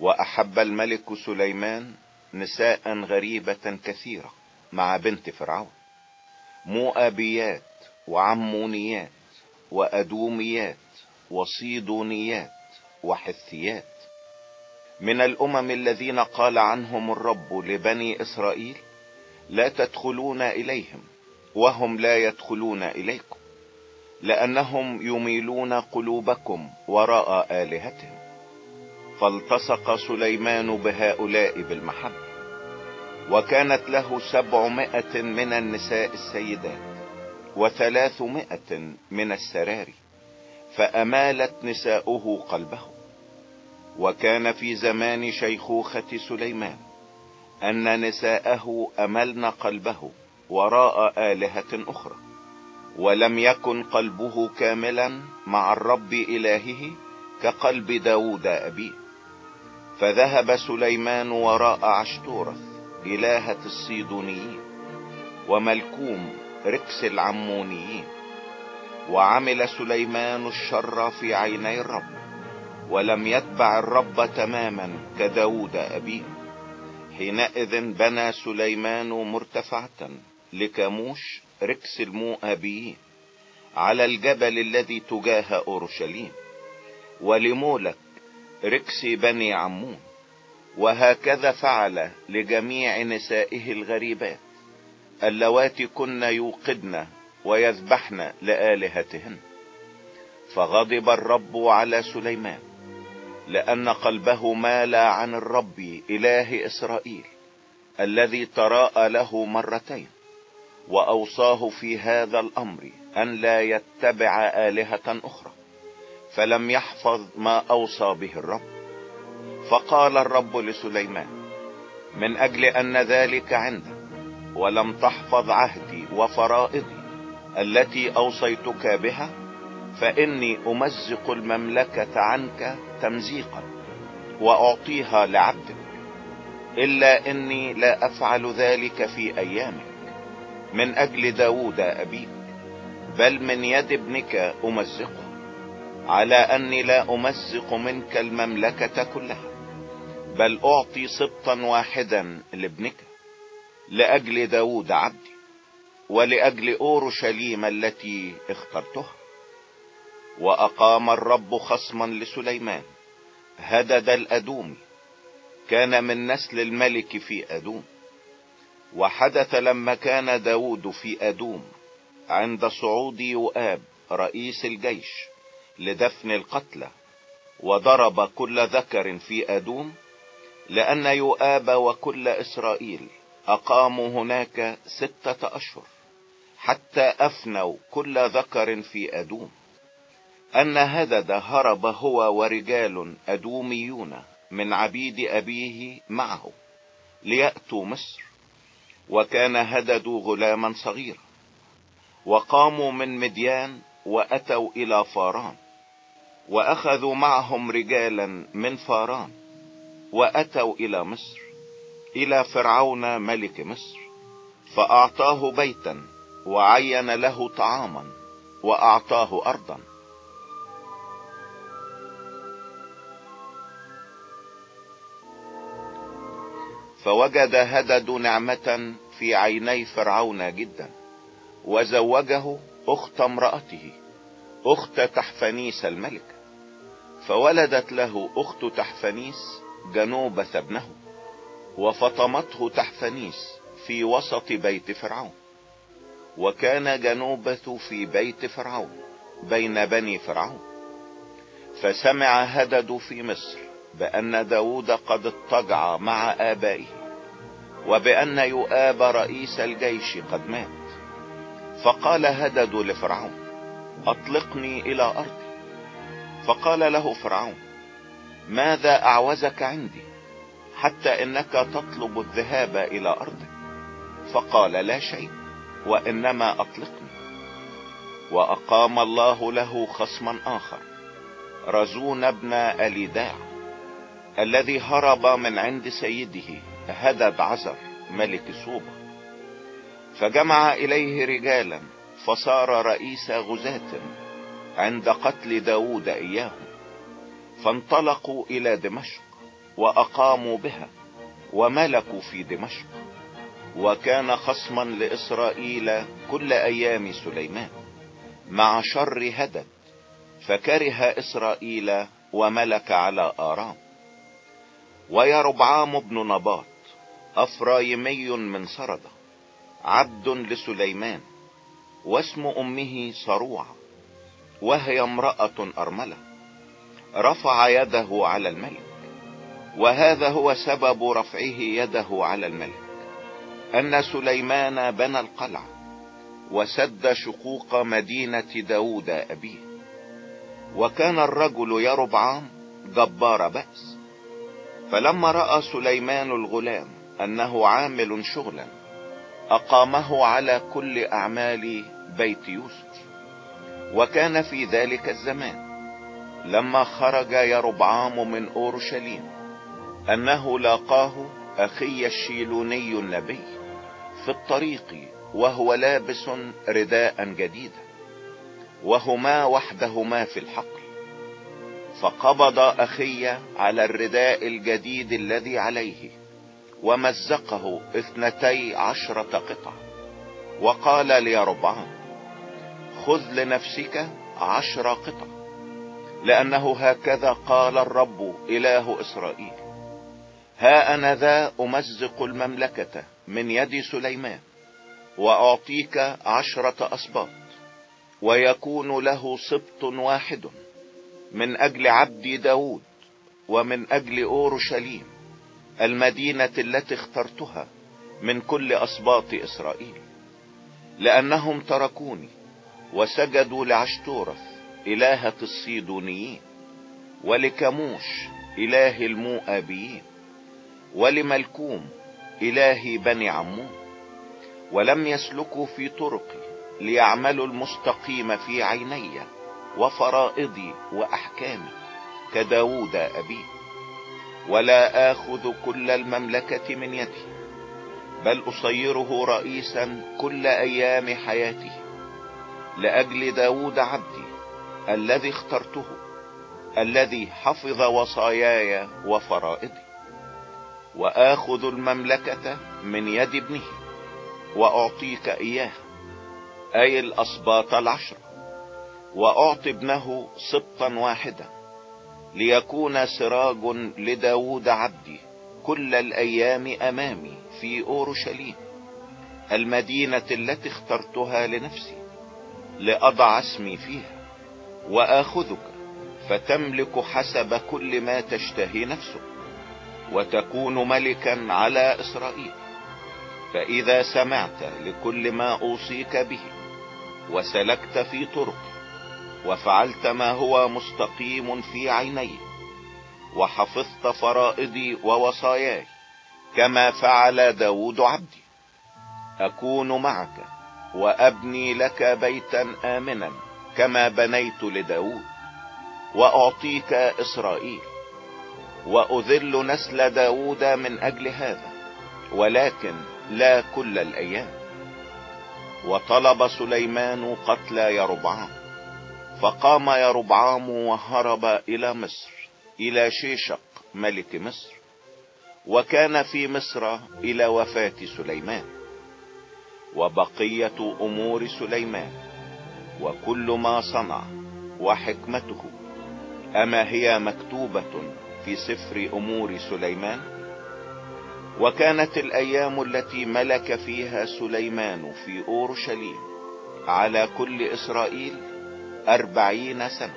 وأحب الملك سليمان نساء غريبة كثيرة مع بنت فرعون. مؤابيات وعمونيات وأدوميات وصيدونيات وحثيات. من الأمم الذين قال عنهم الرب لبني إسرائيل لا تدخلون إليهم وهم لا يدخلون إليكم لأنهم يميلون قلوبكم وراء آلهتهم. فالتصق سليمان بهؤلاء بالمحبة وكانت له سبعمائة من النساء السيدات وثلاثمائة من السراري فأمالت نساؤه قلبه. وكان في زمان شيخوخة سليمان أن نساءه أملن قلبه وراء آلهة أخرى ولم يكن قلبه كاملا مع الرب إلهه كقلب داود أبيه. فذهب سليمان وراء عشتورث الهة الصيدونيين وملكوم ركس العمونيين وعمل سليمان الشر في عيني الرب ولم يتبع الرب تماما كداود أبيه. حينئذ بنى سليمان مرتفعة لكموش ركس المؤابيين على الجبل الذي تجاه أورشليم ولمولك ركس بني عمون وهكذا فعل لجميع نسائه الغريبات اللواتي كن يوقدن ويذبحن لآلهتهن. فغضب الرب على سليمان لأن قلبه مال عن الرب إله إسرائيل الذي تراءى له مرتين وأوصاه في هذا الأمر أن لا يتبع آلهة أخرى. فلم يحفظ ما أوصى به الرب. فقال الرب لسليمان من أجل أن ذلك عندك ولم تحفظ عهدي وفرائضي التي أوصيتك بها فإني أمزق المملكة عنك تمزيقا وأعطيها لعبدك إلا إني لا أفعل ذلك في أيامك. من أجل داود أبيك بل من يد ابنك أمزقه. على أني لا أمزق منك المملكة كلها بل أعطي سبطا واحدا لابنك لأجل داود عبدي ولأجل أورشليم التي اخترتها. وأقام الرب خصما لسليمان هدد الأدومي كان من نسل الملك في أدوم. وحدث لما كان داود في أدوم عند صعود يؤاب رئيس الجيش لدفن القتلى وضرب كل ذكر في أدوم لأن يؤاب وكل إسرائيل أقاموا هناك ستة أشهر حتى أفنوا كل ذكر في أدوم. أن هدد هرب هو ورجال أدوميون من عبيد أبيه معه ليأتوا مصر وكان هدد غلاما صغيرا وقاموا من مديان وأتوا إلى فاران. وأخذوا معهم رجالا من فاران وأتوا إلى مصر إلى فرعون ملك مصر فأعطاه بيتا وعين له طعاما وأعطاه أرضا. فوجد هدد نعمة في عيني فرعون جدا وزوجه أخت امرأته أخت تحفنيس الملك. فولدت له أخت تحفنيس جنوبة ابنه وفطمته تحفنيس في وسط بيت فرعون وكان جنوبة في بيت فرعون بين بني فرعون. فسمع هدد في مصر بأن داود قد اضطجع مع آبائه وبأن يؤاب رئيس الجيش قد مات. فقال هدد لفرعون أطلقني إلى أرضي. فقال له فرعون ماذا أعوزك عندي حتى إنك تطلب الذهاب إلى أرضك؟ فقال لا شيء وإنما أطلقني. وأقام الله له خصما آخر رزون ابن أليداع الذي هرب من عند سيده هدد عزر ملك صوبة. فجمع إليه رجالا فصار رئيس غزاة عند قتل داود إياهم فانطلقوا إلى دمشق وأقاموا بها وملكوا في دمشق وكان خصما لإسرائيل كل أيام سليمان مع شر هدد فكره إسرائيل وملك على آرام. ويربعام بن نباط أفرايمي من سردة عبد لسليمان واسم أمه صروعة وهي امرأة أرملة. رفع يده على الملك. وهذا هو سبب رفعه يده على الملك. أن سليمان بنى القلعة وسد شقوق مدينة داود أبيه. وكان الرجل يربعام جبار بأس. فلما رأى سليمان الغلام أنه عامل شغلا أقامه على كل أعمال بيت يوسف. وكان في ذلك الزمان لما خرج يربعام من أورشليم أنه لاقاه أخي الشيلوني النبي في الطريق وهو لابس رداء جديدا وهما وحدهما في الحقل. فقبض أخي على الرداء الجديد الذي عليه ومزقه اثنتي عشرة قطعة وقال ليربعام خذ لنفسك عشر قطع. لأنه هكذا قال الرب إله إسرائيل ها أنا ذا أمزق المملكة من يد سليمان وأعطيك عشرة أسباط ويكون له سبط واحد من أجل عبدي داود ومن أجل أورشليم المدينة التي اخترتها من كل أسباط إسرائيل لأنهم تركوني وسجدوا لعشتورث الهة الصيدونيين ولكموش إله المؤابيين ولملكوم إله بني عمون ولم يسلكوا في طرقي ليعملوا المستقيم في عيني وفرائضي وأحكامي كداود أبي. ولا آخذ كل المملكة من يدي بل أصيره رئيسا كل أيام حياته لأجل داود عبدي الذي اخترته الذي حفظ وصاياي وفرائضي وآخذ المملكة من يد ابنه وأعطيك اياها أي الأسباط العشرة وأعطي ابنه سبطا واحدا ليكون سراج لداود عبدي كل الأيام أمامي في أورشليم المدينة التي اخترتها لنفسي. لأضع اسمي فيها وآخذك فتملك حسب كل ما تشتهي نفسك وتكون ملكا على إسرائيل. فإذا سمعت لكل ما أوصيك به وسلكت في طرقي وفعلت ما هو مستقيم في عيني وحفظت فرائضي ووصاياي كما فعل داود عبدي أكون معك وأبني لك بيتا آمنا كما بنيت لداود وأعطيك إسرائيل وأذل نسل داود من أجل هذا ولكن لا كل الأيام. وطلب سليمان قتل يربعام فقام يربعام وهرب إلى مصر إلى شيشق ملك مصر وكان في مصر إلى وفاة سليمان. وبقية أمور سليمان وكل ما صنع وحكمته. أما هي مكتوبة في سفر أمور سليمان؟ وكانت الأيام التي ملك فيها سليمان في أورشليم على كل إسرائيل أربعين سنة.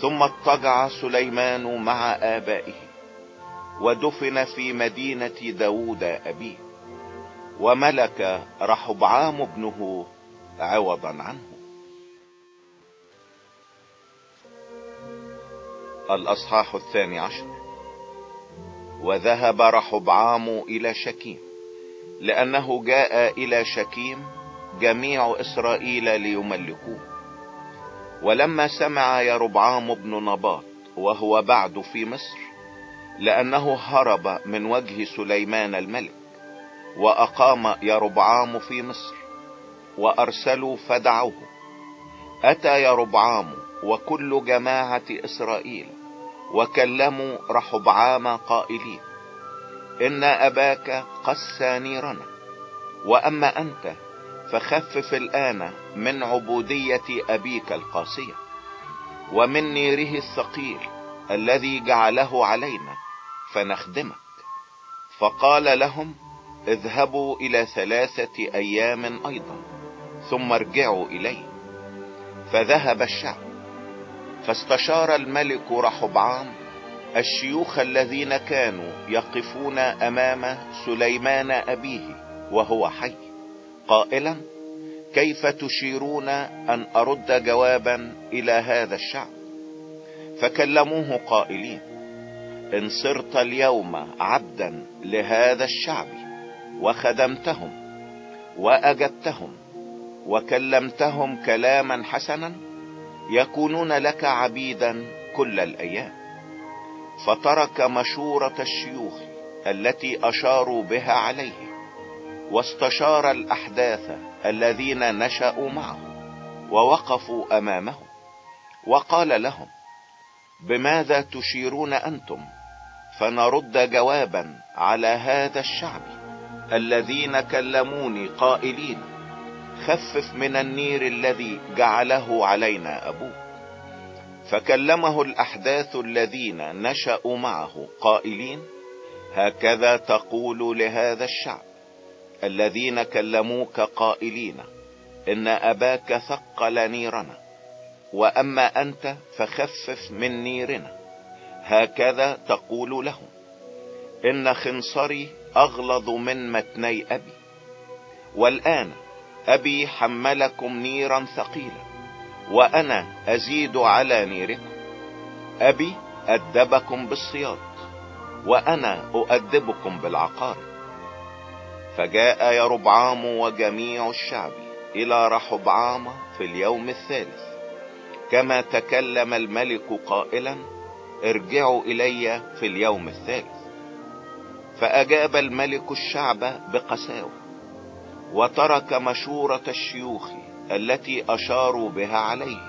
ثم اضطجع سليمان مع آبائه ودفن في مدينة داود أبيه. وملك رحبعام ابنه عوضا عنه. الأصحاح الثاني عشر. وذهب رحبعام إلى شكيم لأنه جاء إلى شكيم جميع إسرائيل ليملكوه. ولما سمع يربعام بن نباط وهو بعد في مصر لأنه هرب من وجه سليمان الملك وأقام يربعام في مصر وأرسلوا فدعوه. أتى يربعام وكل جماعة إسرائيل وكلموا رحبعام قائلين إن أباك قسى نيرنا وأما أنت فخفف الآن من عبودية أبيك القاسية ومن نيره الثقيل الذي جعله علينا فنخدمك. فقال لهم اذهبوا إلى ثلاثة أيام أيضا ثم ارجعوا الي فذهب الشعب فاستشار الملك رحبعام الشيوخ الذين كانوا يقفون أمام سليمان أبيه وهو حي قائلا كيف تشيرون أن أرد جوابا إلى هذا الشعب؟ فكلموه قائلين إن صرت اليوم عبدا لهذا الشعب. وخدمتهم وأجبتهم وكلمتهم كلاما حسنا يكونون لك عبيدا كل الأيام. فترك مشورة الشيوخ التي أشاروا بها عليه واستشار الأحداث الذين نشأوا معه ووقفوا أمامه وقال لهم بماذا تشيرون أنتم؟ فنرد جوابا على هذا الشعب. الذين كلموني قائلين خفف من النير الذي جعله علينا أبوك. فكلمه الأحداث الذين نشأوا معه قائلين هكذا تقول لهذا الشعب الذين كلموك قائلين إن أباك ثقل نيرنا وأما أنت فخفف من نيرنا. هكذا تقول لهم إن خنصري أغلظ من متني أبي. والآن أبي حملكم نيرا ثقيلا وأنا أزيد على نيركم. أبي أدبكم بالصياد وأنا أؤدبكم بالعقارب. فجاء يربعام وجميع الشعب إلى رحبعام في اليوم الثالث. كما تكلم الملك قائلا ارجعوا إلي في اليوم الثالث. فأجاب الملك الشعب بقساوة وترك مشورة الشيوخ التي أشاروا بها عليه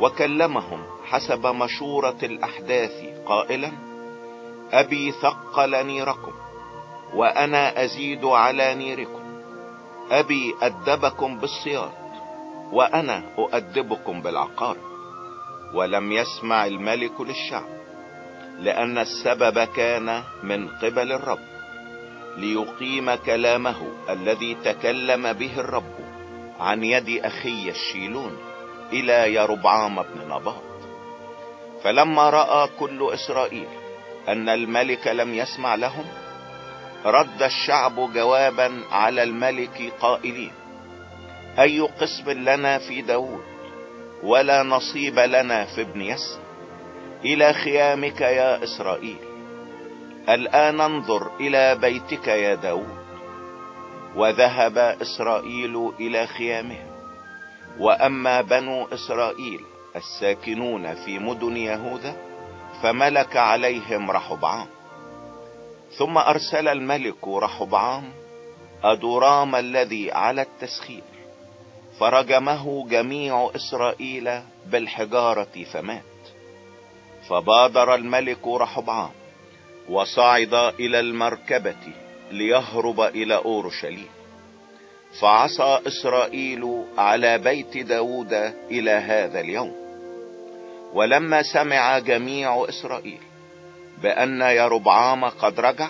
وكلمهم حسب مشورة الأحداث قائلا أبي ثقل نيركم وأنا أزيد على نيركم أبي أدبكم بالصياد وأنا أؤدبكم بالعقارب ولم يسمع الملك للشعب. لأن السبب كان من قبل الرب ليقيم كلامه الذي تكلم به الرب عن يد أخي الشيلون إلى يربعام بن نباط. فلما رأى كل إسرائيل أن الملك لم يسمع لهم رد الشعب جوابا على الملك قائلين أي قسم لنا في داود؟ ولا نصيب لنا في ابن يس إلى خيامك يا إسرائيل. الآن انظر إلى بيتك يا داود. وذهب إسرائيل إلى خيامهم. وأما بنو إسرائيل الساكنون في مدن يهوذا فملك عليهم رحبعام ثم أرسل الملك رحبعام ادورام الذي على التسخير. فرجمه جميع إسرائيل بالحجارة فمات فبادر الملك رحبعام وصعد إلى المركبة ليهرب إلى أورشليم. فعصى إسرائيل على بيت داود إلى هذا اليوم. ولما سمع جميع إسرائيل بأن يربعام قد رجع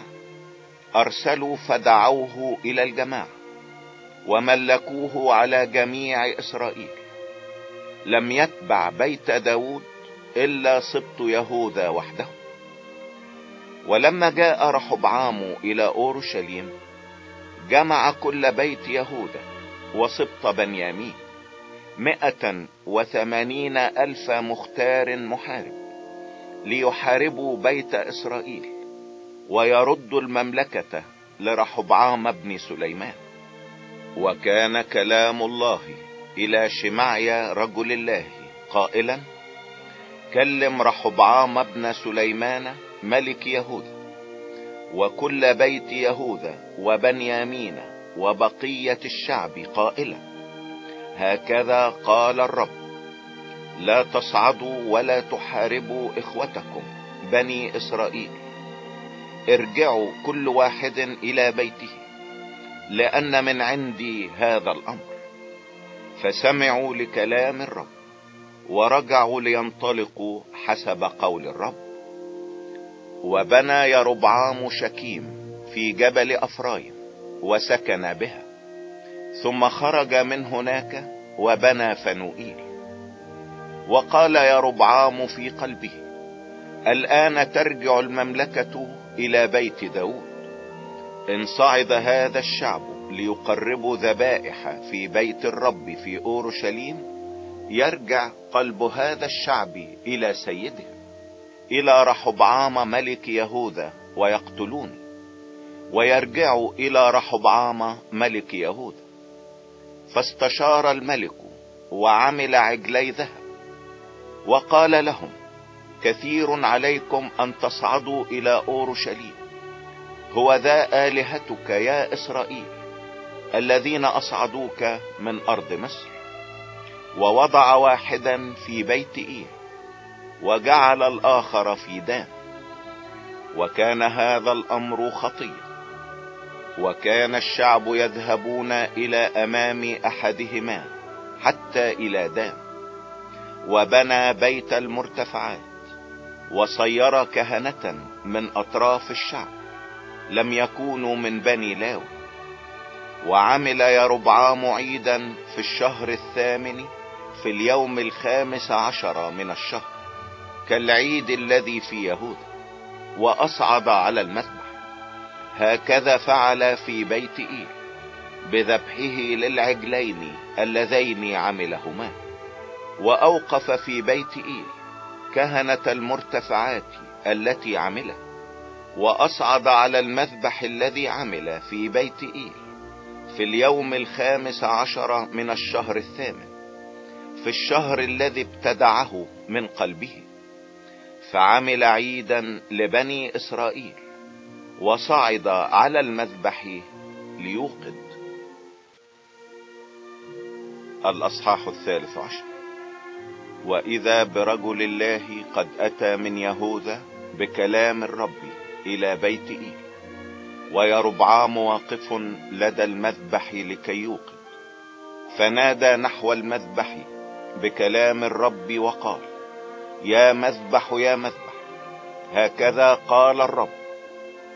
أرسلوا فدعوه إلى الجماعة وملكوه على جميع إسرائيل. لم يتبع بيت داود إلا سبط يهوذا وحده. ولما جاء رحبعام إلى أورشليم جمع كل بيت يهوذا وسبط بنيامين مئة وثمانين ألف مختار محارب ليحاربوا بيت إسرائيل ويردوا المملكة لرحبعام بن سليمان. وكان كلام الله إلى شمعيا رجل الله قائلا كلم رحبعام ابن سليمان ملك يهوذا وكل بيت يهوذا وبنيامين وبقية الشعب قائلا. هكذا قال الرب لا تصعدوا ولا تحاربوا إخوتكم بني إسرائيل. ارجعوا كل واحد إلى بيته لأن من عندي هذا الأمر. فسمعوا لكلام الرب. ورجعوا لينطلقوا حسب قول الرب. وبنى يربعام شكيم في جبل أفرايم وسكن بها. ثم خرج من هناك وبنى فنوئيل. وقال يربعام في قلبه الآن ترجع المملكة إلى بيت داود. إن صعد هذا الشعب ليقربوا ذبائح في بيت الرب في أورشليم يرجع قلب هذا الشعب إلى سيده إلى رحبعام ملك يهوذا ويقتلوني ويرجعوا إلى رحبعام ملك يهوذا. فاستشار الملك وعمل عجلي ذهب وقال لهم كثير عليكم أن تصعدوا إلى أورشليم هو ذا آلهتك يا إسرائيل الذين أصعدوك من أرض مصر. ووضع واحدا في بيت إيه وجعل الآخر في دان. وكان هذا الأمر خطيه وكان الشعب يذهبون إلى أمام أحدهما حتى إلى دان. وبنى بيت المرتفعات وصير كهنة من أطراف الشعب. لم يكونوا من بني لاو. وعمل يربعام عيدا في الشهر الثامن في اليوم الخامس عشر من الشهر كالعيد الذي في يهوذا واصعد على المذبح. هكذا فعل في بيت ايل بذبحه للعجلين اللذين عملهما. وأوقف في بيت ايل كهنة المرتفعات التي عمله. واصعد على المذبح الذي عمل في بيت ايل في اليوم الخامس عشر من الشهر الثامن. في الشهر الذي ابتدعه من قلبه فعمل عيدا لبني إسرائيل وصعد على المذبح ليوقد. الأصحاح الثالث عشر. وإذا برجل الله قد أتى من يهوذا بكلام الرب إلى بيت ايل ويربعام واقف لدى المذبح لكي يوقد فنادى نحو المذبح بكلام الرب وقال يا مذبح يا مذبح هكذا قال الرب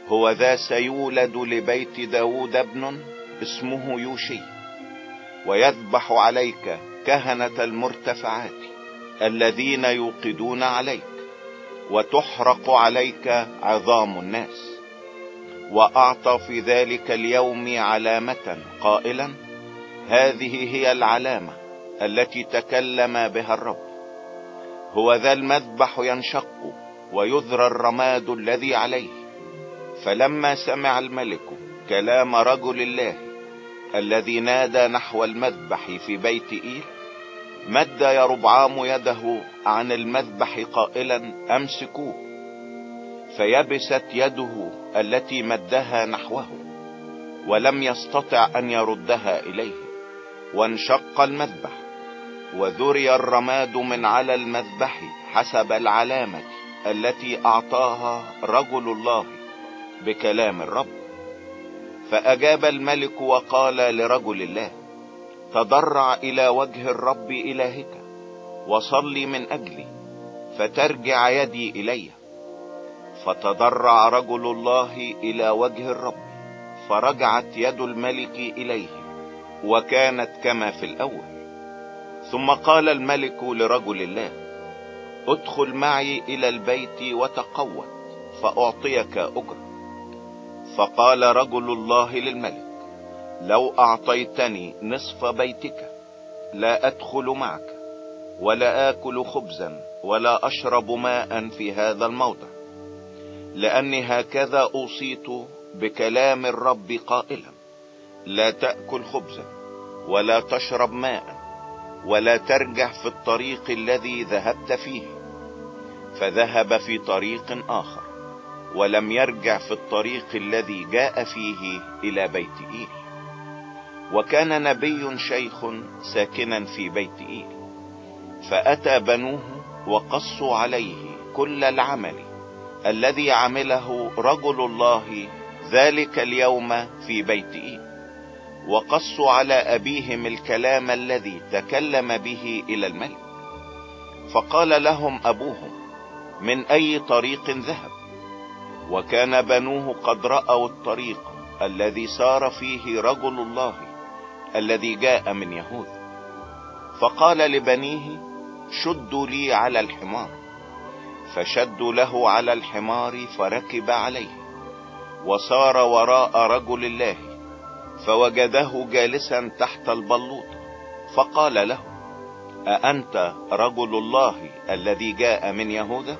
هو ذا سيولد لبيت داود ابن اسمه يوشي ويذبح عليك كهنة المرتفعات الذين يوقدون عليك وتحرق عليك عظام الناس وأعطى في ذلك اليوم علامة قائلا هذه هي العلامة التي تكلم بها الرب. هو ذا المذبح ينشق ويذرى الرماد الذي عليه. فلما سمع الملك كلام رجل الله الذي نادى نحو المذبح في بيت إيل مد يربعام يده عن المذبح قائلا أمسكوه. فيبست يده التي مدها نحوه ولم يستطع أن يردها إليه وانشق المذبح. وذري الرماد من على المذبح حسب العلامة التي أعطاها رجل الله بكلام الرب. فأجاب الملك وقال لرجل الله تضرع إلى وجه الرب إلهك وصلي من أجلي فترجع يدي إلي. فتضرع رجل الله إلى وجه الرب فرجعت يد الملك إليه وكانت كما في الأول. ثم قال الملك لرجل الله ادخل معي إلى البيت وتقوت فأعطيك اجر فقال رجل الله للملك لو أعطيتني نصف بيتك لا أدخل معك ولا آكل خبزا ولا أشرب ماء في هذا الموضع لأني هكذا أوصيت بكلام الرب قائلا لا تأكل خبزا ولا تشرب ماء ولا ترجع في الطريق الذي ذهبت فيه. فذهب في طريق آخر ولم يرجع في الطريق الذي جاء فيه إلى بيت إيل وكان نبي شيخ ساكنا في بيت إيل فأتى بنوه وقصوا عليه كل العمل الذي عمله رجل الله ذلك اليوم في بيت إيل وقصوا على أبيهم الكلام الذي تكلم به إلى الملك. فقال لهم أبوهم من أي طريق ذهب؟ وكان بنوه قد رأوا الطريق الذي سار فيه رجل الله الذي جاء من يهود. فقال لبنيه شدوا لي على الحمار. فشدوا له على الحمار فركب عليه وصار وراء رجل الله فوجده جالسا تحت البلوط فقال له أأنت رجل الله الذي جاء من يهوذا؟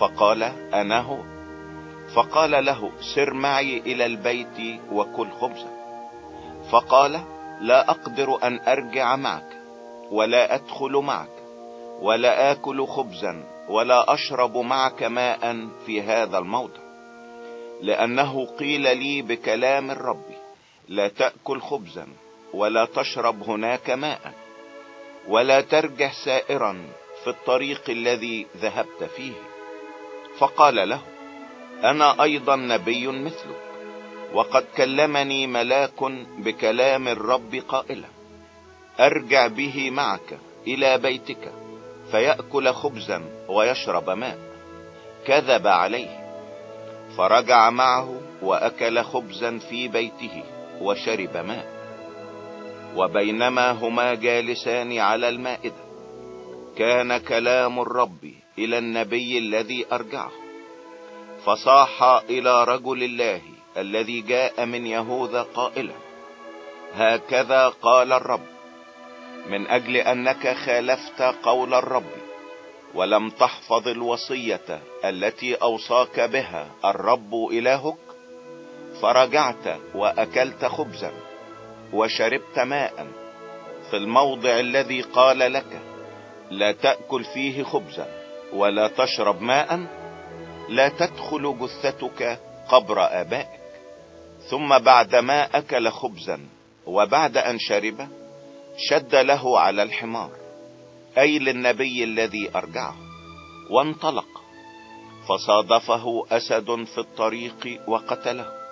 فقال أنا هو. فقال له سر معي إلى البيت وكل خبزا فقال لا أقدر أن أرجع معك ولا أدخل معك ولا آكل خبزا ولا أشرب معك ماء في هذا الموضع لأنه قيل لي بكلام الرب. لا تأكل خبزا ولا تشرب هناك ماء ولا ترجع سائرا في الطريق الذي ذهبت فيه. فقال له أنا أيضا نبي مثلك وقد كلمني ملاك بكلام الرب قائلا أرجع به معك إلى بيتك فيأكل خبزا ويشرب ماء. كذب عليه فرجع معه وأكل خبزا في بيته. وشرب ماء. وبينما هما جالسان على المائدة كان كلام الرب إلى النبي الذي أرجعه. فصاح إلى رجل الله الذي جاء من يهوذا قائلا هكذا قال الرب من أجل أنك خالفت قول الرب ولم تحفظ الوصية التي أوصاك بها الرب إلهك فرجعت وأكلت خبزا وشربت ماء في الموضع الذي قال لك لا تأكل فيه خبزا ولا تشرب ماء لا تدخل جثتك قبر آبائك. ثم بعدما أكل خبزا وبعد أن شرب شد له على الحمار. أي للنبي الذي أرجعه وانطلق. فصادفه أسد في الطريق وقتله.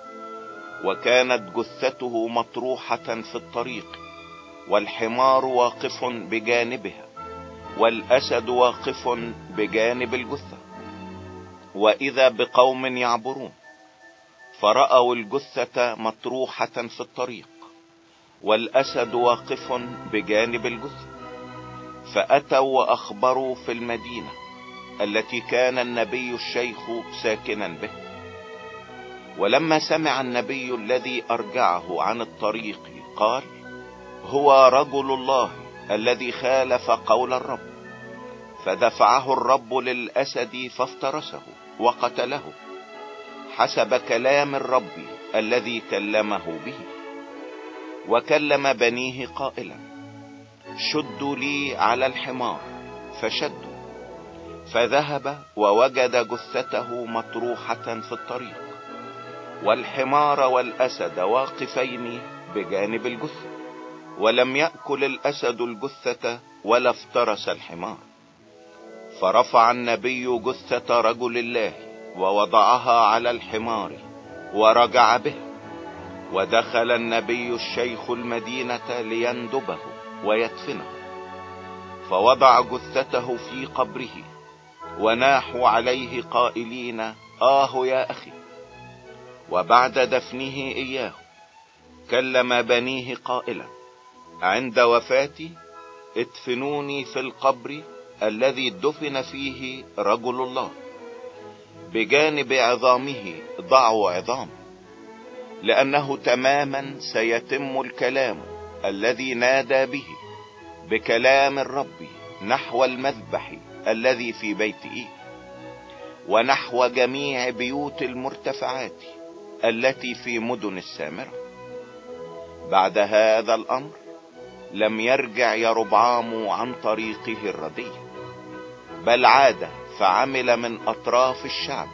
وكانت جثته مطروحة في الطريق والحمار واقف بجانبها والأسد واقف بجانب الجثة. وإذا بقوم يعبرون فرأوا الجثة مطروحة في الطريق والأسد واقف بجانب الجثة. فأتوا وأخبروا في المدينة التي كان النبي الشيخ ساكنا به. ولما سمع النبي الذي أرجعه عن الطريق قال هو رجل الله الذي خالف قول الرب فدفعه الرب للأسد فافترسه وقتله حسب كلام الرب الذي كلمه به وكلم بنيه قائلا شدوا لي على الحمار فشدوا فذهب ووجد جثته مطروحة في الطريق. والحمار والأسد واقفين بجانب الجثة ولم يأكل الأسد الجثة ولا افترس الحمار. فرفع النبي جثة رجل الله ووضعها على الحمار ورجع به. ودخل النبي الشيخ المدينة ليندبه ويدفنه. فوضع جثته في قبره وناحوا عليه قائلين آه يا أخي وبعد دفنه إياه كلم بنيه قائلا عند وفاتي ادفنوني في القبر الذي دفن فيه رجل الله بجانب عظامه ضعوا عظام لأنه تماما سيتم الكلام الذي نادى به بكلام الرب نحو المذبح الذي في بيت إيه ونحو جميع بيوت المرتفعات التي في مدن السامرة. بعد هذا الأمر لم يرجع يربعام عن طريقه الردي بل عاد فعمل من أطراف الشعب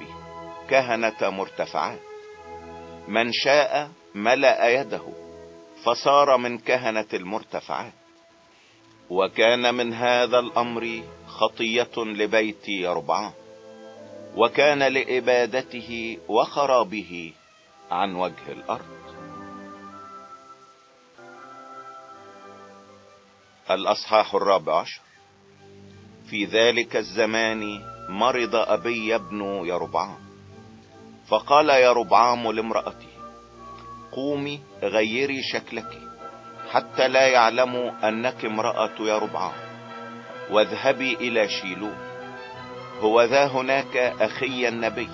كهنة مرتفعات. من شاء ملأ يده فصار من كهنة المرتفعات. وكان من هذا الأمر خطية لبيت يربعام وكان لابادته وخرابه عن وجه الأرض. الأصحاح الرابع عشر. في ذلك الزمان مرض أبي ابن يربعام فقال يربعام لامرأته قومي غيري شكلك حتى لا يعلموا أنك امرأة يربعام واذهبي إلى شيلو هو ذا هناك أخي النبي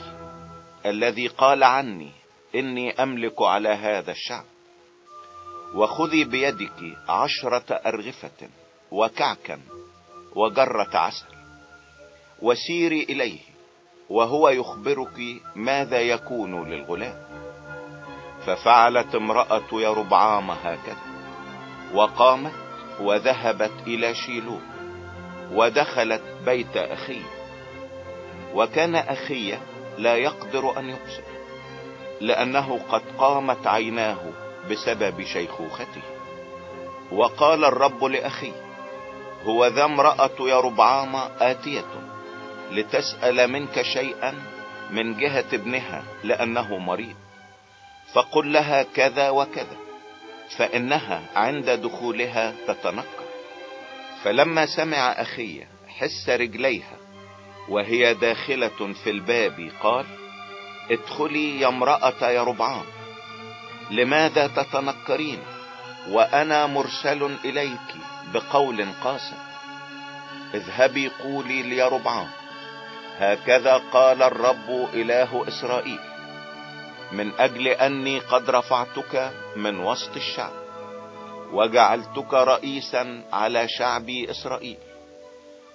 الذي قال عني إني أملك على هذا الشعب. وخذي بيدك عشرة أرغفة وكعكا وجرة عسل. وسيري إليه وهو يخبرك ماذا يكون للغلام. ففعلت امرأة يربعام هكذا وقامت وذهبت إلى شيلو ودخلت بيت أخي وكان أخي لا يقدر أن يبصر لأنه قد قامت عيناه بسبب شيخوخته. وقال الرب لأخي هو ذا امرأة يربعام آتية لتسأل منك شيئا من جهة ابنها لأنه مريض. فقل لها كذا وكذا فإنها عند دخولها تتنكر فلما سمع أخي حس رجليها وهي داخلة في الباب قال ادخلي يا امرأة يربعام لماذا تتنكرين؟ وأنا مرسل إليك بقول قاسم. اذهبي قولي ليربعام هكذا قال الرب إله إسرائيل. من أجل أني قد رفعتك من وسط الشعب. وجعلتك رئيسا على شعبي إسرائيل.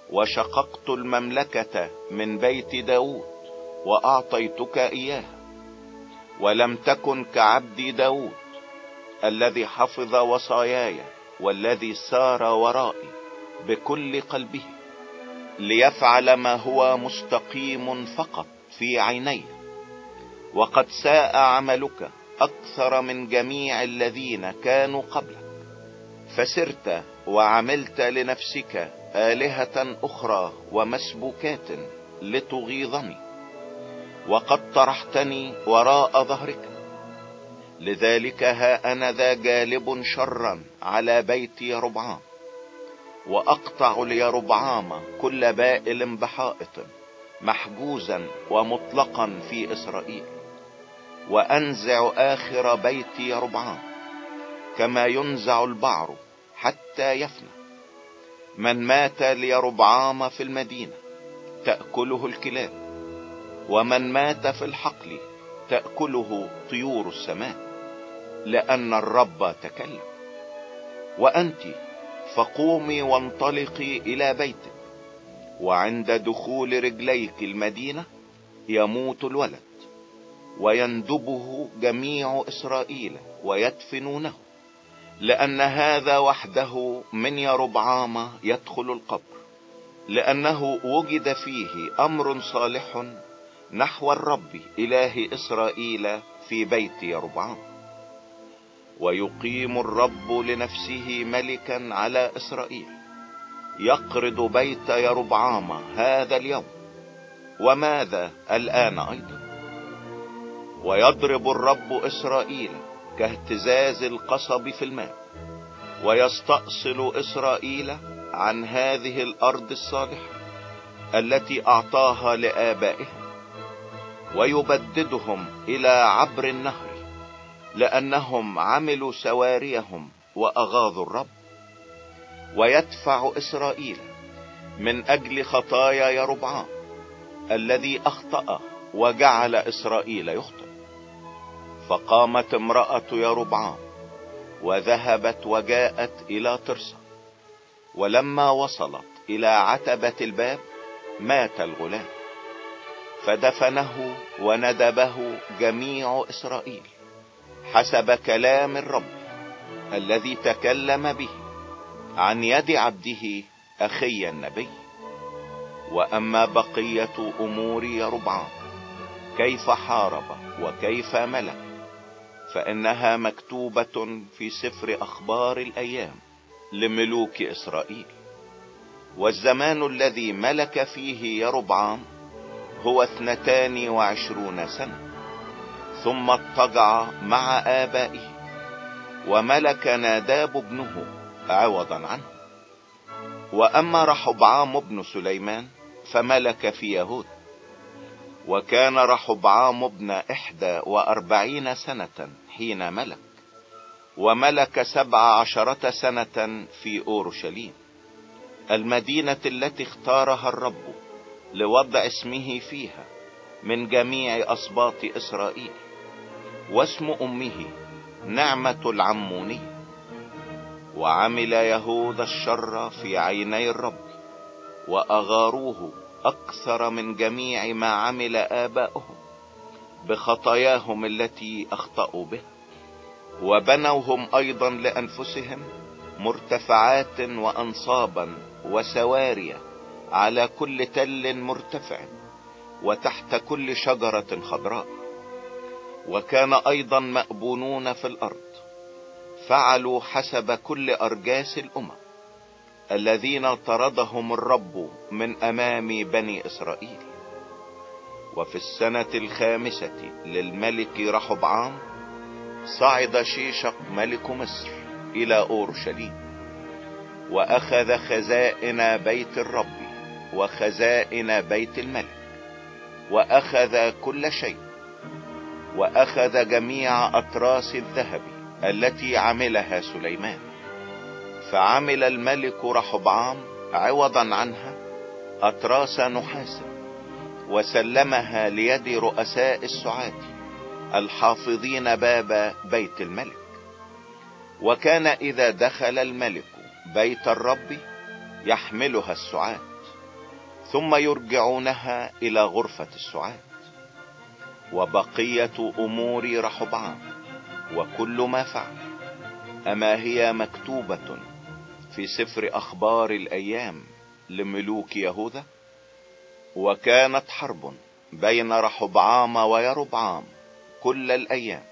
وشققت المملكة من بيت داود. وأعطيتك اياها ولم تكن كعبدي داود الذي حفظ وصاياي والذي سار ورائي بكل قلبه ليفعل ما هو مستقيم فقط في عيني وقد ساء عملك أكثر من جميع الذين كانوا قبلك فسرت وعملت لنفسك آلهة أخرى ومسبوكات لتغيظني. وقد طرحتني وراء ظهرك. لذلك ها أنا ذا جالب شرا على بيت يربعام وأقطع ليربعام كل بائل بحائط محجوزا ومطلقا في إسرائيل وأنزع آخر بيت يربعام كما ينزع البعر حتى يفنى. من مات ليربعام في المدينة تأكله الكلاب. ومن مات في الحقل تأكله طيور السماء لأن الرب تكلم. وأنت فقومي وانطلقي إلى بيتك وعند دخول رجليك المدينة يموت الولد ويندبه جميع إسرائيل ويدفنونه لأن هذا وحده من يربعام يدخل القبر لأنه وجد فيه أمر صالح نحو الرب إله إسرائيل في بيت يربعام ويقيم الرب لنفسه ملكا على إسرائيل. يقرض بيت يربعام هذا اليوم. وماذا الآن أيضا؟ ويضرب الرب إسرائيل كاهتزاز القصب في الماء. ويستأصل إسرائيل عن هذه الأرض الصالحة التي أعطاها لآبائهم. ويبددهم إلى عبر النهر لأنهم عملوا سواريهم واغاظوا الرب. ويدفع إسرائيل من أجل خطايا يربعام الذي أخطأ وجعل إسرائيل يخطئ. فقامت امرأة يربعام وذهبت وجاءت إلى ترسا ولما وصلت إلى عتبة الباب مات الغلام. فدفنه وندبه جميع إسرائيل حسب كلام الرب الذي تكلم به عن يد عبده أخي النبي. وأما بقية أمور يربعام كيف حارب وكيف ملك فإنها مكتوبة في سفر أخبار الأيام لملوك إسرائيل. والزمان الذي ملك فيه يربعام هو اثنتان وعشرون سنة. ثم اضطجع مع آبائه وملك ناداب ابنه عوضا عنه. وأما رحبعام ابن سليمان فملك في يهود. وكان رحبعام ابن إحدى وأربعين سنة حين ملك. وملك سبع عشرة سنة في أورشليم المدينة التي اختارها الرب. لوضع اسمه فيها من جميع أسباط إسرائيل واسم أمه نعمة العمونية وعمل يهود الشر في عيني الرب وأغاروه أكثر من جميع ما عمل آباؤهم بخطاياهم التي أخطأوا بها وبنوهم أيضا لأنفسهم مرتفعات وأنصابا وسواريا على كل تل مرتفع وتحت كل شجرة خضراء. وكان أيضا مأبونون في الأرض فعلوا حسب كل أرجاس الأمم الذين طردهم الرب من أمام بني إسرائيل. وفي السنة الخامسة للملك رحبعام صعد شيشق ملك مصر إلى أورشليم وأخذ خزائن بيت الرب وخزائن بيت الملك وأخذ كل شيء وأخذ جميع أطراس الذهب التي عملها سليمان. فعمل الملك رحبعام عوضا عنها أطراس نحاس وسلمها ليد رؤساء السعاة الحافظين باب بيت الملك. وكان إذا دخل الملك بيت الرب يحملها السعاة. ثم يرجعونها إلى غرفة السعاد. وبقية أمور رحبعام وكل ما فعل. أما هي مكتوبة في سفر أخبار الأيام لملوك يهوذا؟ وكانت حرب بين رحبعام ويربعام كل الأيام.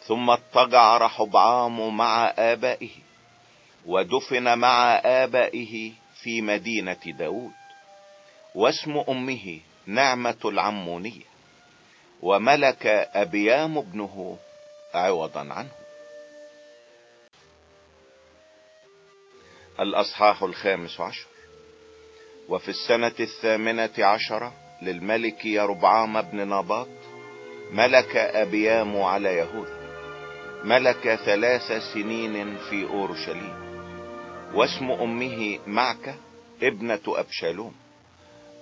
ثم اضطجع رحبعام مع آبائه ودفن مع آبائه في مدينة داود. واسم أمه نعمة العمونية وملك أبيام ابنه عوضا عنه. الأصحاح الخامس عشر. وفي السنة الثامنة عشرة للملك يربعام بن نباط ملك أبيام على يهوذا ملك ثلاث سنين في أورشليم واسم أمه معكة ابنة أبشالوم.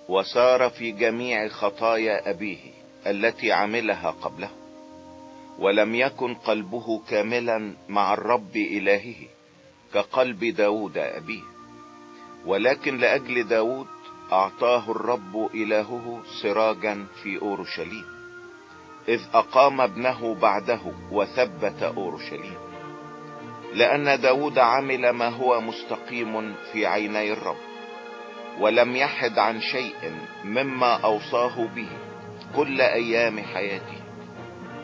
وسار في جميع خطايا أبيه التي عملها قبله ولم يكن قلبه كاملا مع الرب إلهه كقلب داود أبيه. ولكن لأجل داود أعطاه الرب إلهه سراجا في أورشليم إذ أقام ابنه بعده وثبت أورشليم. لأن داود عمل ما هو مستقيم في عيني الرب. ولم يحد عن شيء مما أوصاه به كل أيام حياته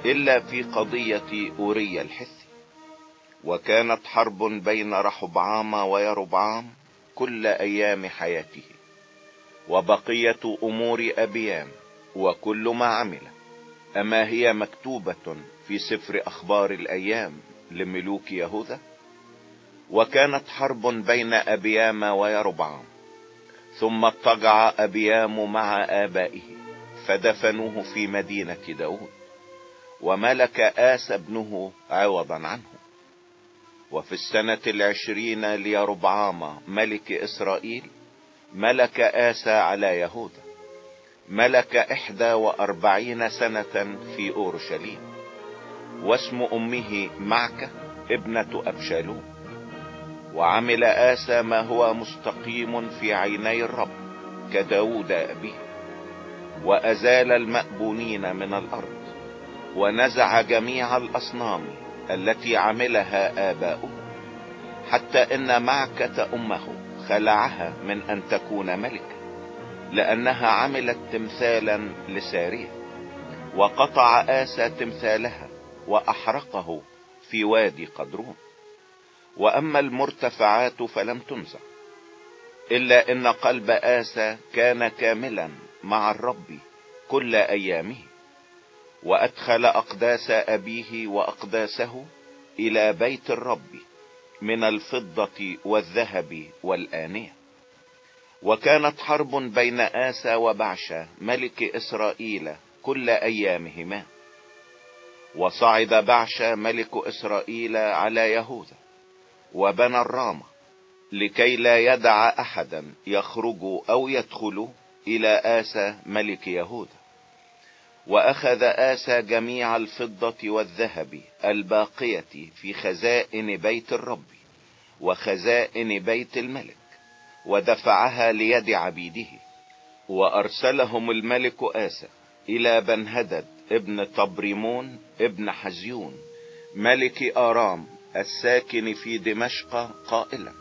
إلا في قضية أوري الحثي وكانت حرب بين رحبعام ويربعام كل أيام حياته وبقية أمور أبيام وكل ما عمل. أما هي مكتوبة في سفر أخبار الأيام لملوك يهوذا؟ وكانت حرب بين أبيام ويربعام ثم اضطجع أبيام مع آبائه فدفنوه في مدينة داود وملك آس ابنه عوضا عنه. وفي السنة العشرين ليربعام ملك إسرائيل ملك آسى على يهوذا ملك إحدى وأربعين سنة في أورشليم واسم أمه معكة ابنة أبشالوم. وعمل آسى ما هو مستقيم في عيني الرب كداود أبيه وأزال المأبونين من الأرض ونزع جميع الأصنام التي عملها آباؤه حتى إن معكة أمه خلعها من أن تكون ملكة لأنها عملت تمثالا لسارية وقطع آسى تمثالها وأحرقه في وادي قدرون وأما المرتفعات فلم تنزع إلا إن قلب آسى كان كاملا مع الرب كل أيامه وأدخل أقداس أبيه وأقداسه إلى بيت الرب من الفضة والذهب والآنية. وكانت حرب بين آسى وبعشة ملك إسرائيل كل أيامهما وصعد بعشة ملك إسرائيل على يهوذا. وبنى الرامة لكي لا يدع أحدا يخرج أو يدخل إلى آسى ملك يهوذا وأخذ آسى جميع الفضة والذهب الباقية في خزائن بيت الرب وخزائن بيت الملك ودفعها ليد عبيده وأرسلهم الملك آسى إلى بنهدد ابن طبريمون ابن حزيون ملك آرام الساكن في دمشق قائلا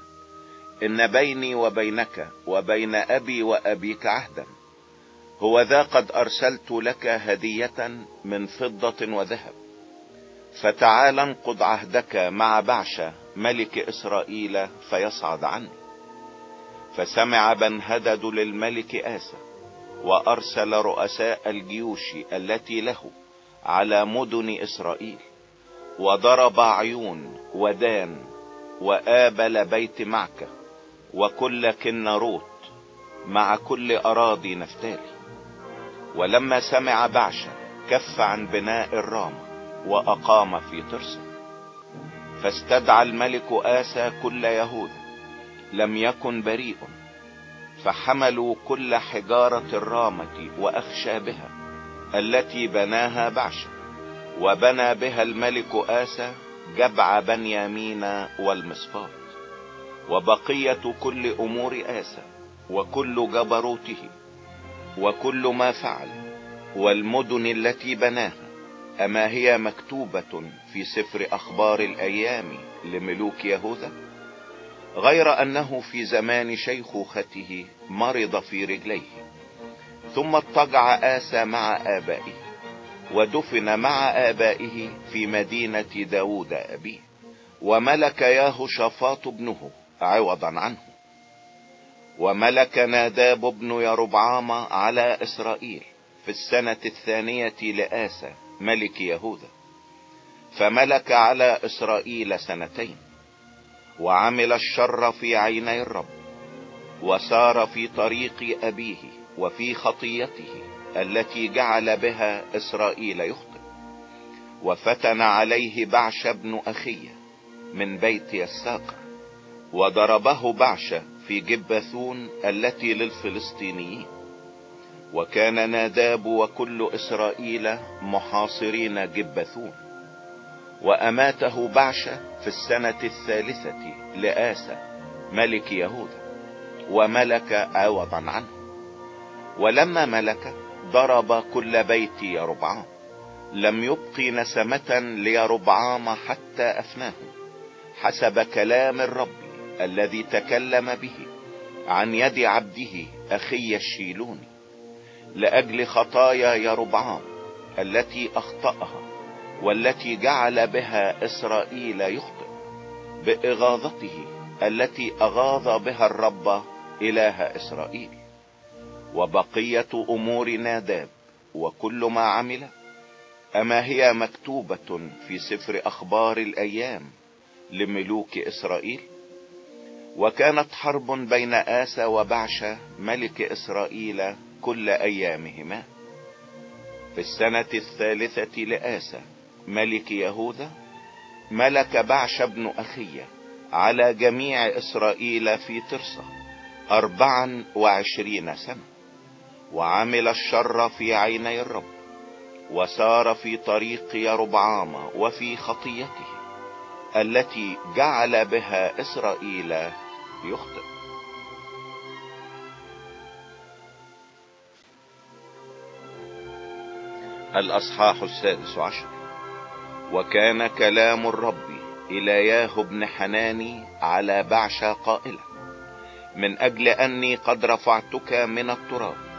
إن بيني وبينك وبين أبي وأبيك عهدا هو ذا قد أرسلت لك هدية من فضة وذهب. فتعال انقض عهدك مع بعشة ملك إسرائيل فيصعد عني. فسمع بنهدد للملك آسى وأرسل رؤساء الجيوش التي له على مدن إسرائيل. وضرب عيون ودان وآبل بيت معكة وكل كنروت مع كل أراضي نفتالي. ولما سمع بعشا كف عن بناء الرامة وأقام في ترسا. فاستدعى الملك آسى كل يهوذا لم يكن بريء فحملوا كل حجارة الرامة واخشابها التي بناها بعشا. وبنى بها الملك آسى جبع بنيامين والمصفات وبقية كل أمور آسى وكل جبروته وكل ما فعل والمدن التي بناها. أما هي مكتوبة في سفر أخبار الأيام لملوك يهوذا. غير أنه في زمان شيخوخته مرض في رجليه ثم اضطجع آسى مع آبائه. ودفن مع آبائه في مدينة داود أبيه وملك ياهو شفاط ابنه عوضا عنه. وملك ناداب بن يربعام على إسرائيل في السنة الثانية لآسى ملك يهوذا فملك على إسرائيل سنتين وعمل الشر في عيني الرب وسار في طريق أبيه وفي خطيته. التي جعل بها إسرائيل يخطئ. وفتن عليه بعش بن أخيه من بيت الساقر وضربه بعش في جبثون التي للفلسطينيين. وكان ناداب وكل إسرائيل محاصرين جبثون وأماته بعشة في السنة الثالثة لآسى ملك يهوذا وملك عوضا عنه. ولما ملك ضرب كل بيت يربعام لم يبق نسمة ليربعام حتى افناه حسب كلام الرب الذي تكلم به عن يد عبده أخي الشيلوني لأجل خطايا يربعام التي أخطأها والتي جعل بها إسرائيل يخطئ. بإغاظته التي أغاظ بها الرب إله إسرائيل. وبقية أمور ناداب وكل ما عمل أما هي مكتوبة في سفر أخبار الأيام لملوك إسرائيل؟ وكانت حرب بين آسى وبعشة ملك إسرائيل كل أيامهما؟ في السنة الثالثة لآسى ملك يهوذا ملك بعش بن أخية على جميع إسرائيل في ترسة أربعا وعشرين سنة. وعمل الشر في عيني الرب وسار في طريق يربعام وفي خطيته التي جعل بها إسرائيل يخطئ. الأصحاح السادس عشر. وكان كلام الرب إلى ياه بن حناني على بعشا قائلا من أجل أني قد رفعتك من التراب.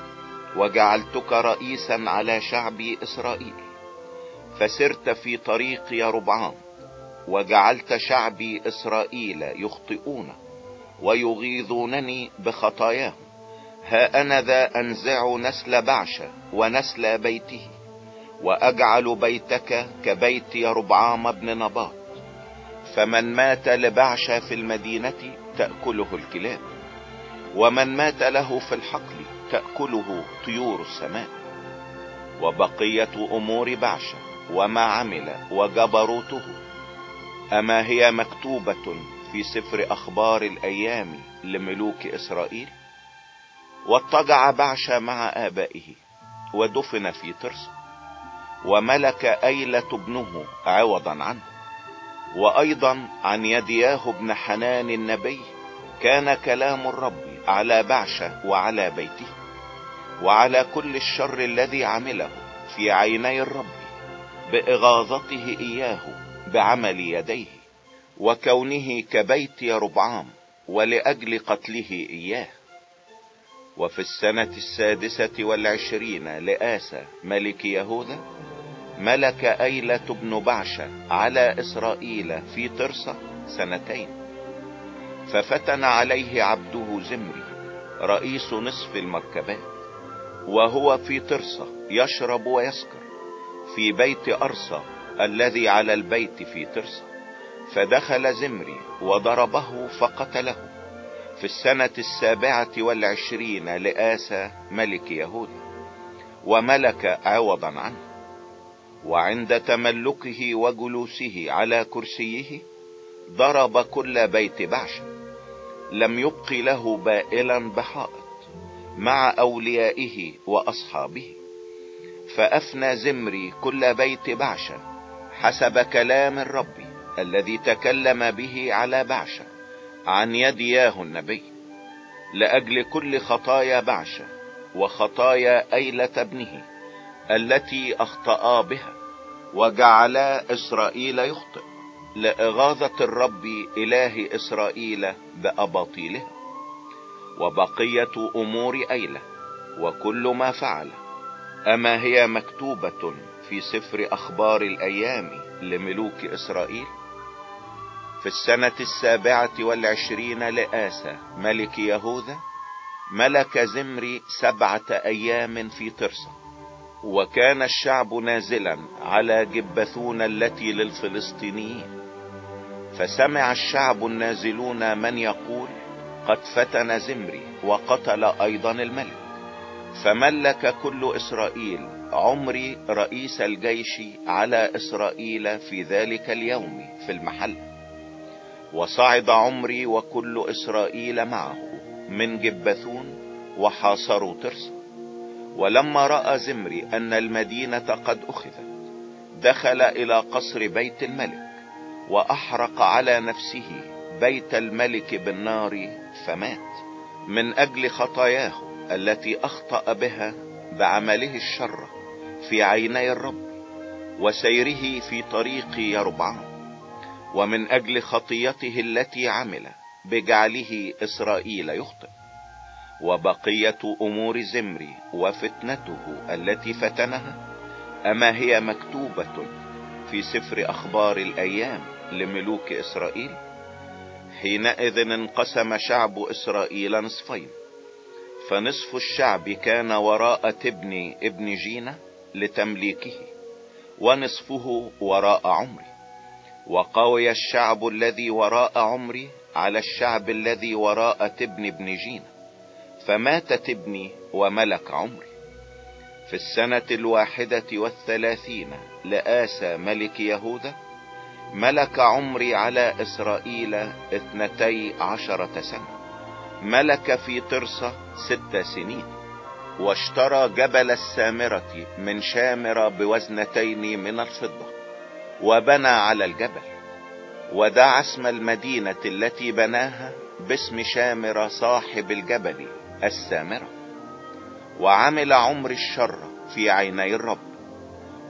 وجعلتك رئيسا على شعبي إسرائيل. فسرت في طريق يربعام وجعلت شعبي إسرائيل يخطئون ويغيظونني بخطاياهم. ها أنا ذا أنزع نسل بعشة ونسل بيته وأجعل بيتك كبيت يربعام بن نباط فمن مات لبعشة في المدينة تأكله الكلاب ومن مات له في الحقل تأكله طيور السماء وبقية أمور بعشة وما عمل وجبروته أما هي مكتوبة في سفر أخبار الأيام لملوك إسرائيل؟ واضطجع بعشة مع آبائه ودفن في ترس وملك أيلة ابنه عوضا عنه. وأيضا عن يدياه ابن حنان النبي كان كلام الرب على بعشة وعلى بيته. وعلى كل الشر الذي عمله في عيني الرب بإغاظته إياه بعمل يديه وكونه كبيت يربعام ولأجل قتله إياه. وفي السنة السادسة والعشرين لآسى ملك يهوذا ملك أيلة بن بعشة على إسرائيل في ترسة سنتين. ففتن عليه عبده زمري رئيس نصف المركبات. وهو في ترسة يشرب ويسكر في بيت أرصى الذي على البيت في ترسة فدخل زمري وضربه فقتله. في السنة السابعة والعشرين لآسى ملك يهوذا وملك عوضا عنه. وعند تملكه وجلوسه على كرسيه ضرب كل بيت بعش لم يبق له بائلا بحائط. مع أوليائه وأصحابه. فأفنى زمري كل بيت بعشة حسب كلام الرب الذي تكلم به على بعشة عن يد ياه النبي لأجل كل خطايا بعشة وخطايا أيلة ابنه التي أخطأ بها وجعلا إسرائيل يخطئ. لإغاظة الرب إله إسرائيل بأباطيلها. وبقية أمور أيلة وكل ما فعل. أما هي مكتوبة في سفر أخبار الأيام لملوك إسرائيل؟ في السنة السابعة والعشرين لآسى ملك يهوذا ملك زمري سبعة أيام في ترسة وكان الشعب نازلا على جبثون التي للفلسطينيين. فسمع الشعب النازلون من يقول قد فتن زمري وقتل أيضا الملك. فملك كل إسرائيل عمري رئيس الجيش على إسرائيل في ذلك اليوم في المحل. وصعد عمري وكل إسرائيل معه من جبثون وحاصروا ترس. ولما رأى زمري أن المدينة قد أخذت دخل إلى قصر بيت الملك وأحرق على نفسه بيت الملك بالنار فمات من أجل خطاياه التي أخطأ بها بعمله الشر في عيني الرب وسيره في طريق يربعام ومن أجل خطيته التي عمل بجعله إسرائيل يخطئ وبقية أمور زمري وفتنته التي فتنها أما هي مكتوبة في سفر أخبار الأيام لملوك إسرائيل. حينئذ انقسم شعب إسرائيل نصفين. فنصف الشعب كان وراء تبني ابن جينا لتمليكه ونصفه وراء عمري وقوي الشعب الذي وراء عمري على الشعب الذي وراء تبني ابن جينا فمات تبني وملك عمري في السنة الواحدة والثلاثين لآسى ملك يهوذا ملك عمري على إسرائيل اثنتي عشرة سنة. ملك في طرسة ست سنين واشترى جبل السامرة من شامرة بوزنتين من الفضة وبنى على الجبل ودعا اسم المدينة التي بناها باسم شامرة صاحب الجبل السامرة. وعمل عمر الشر في عيني الرب.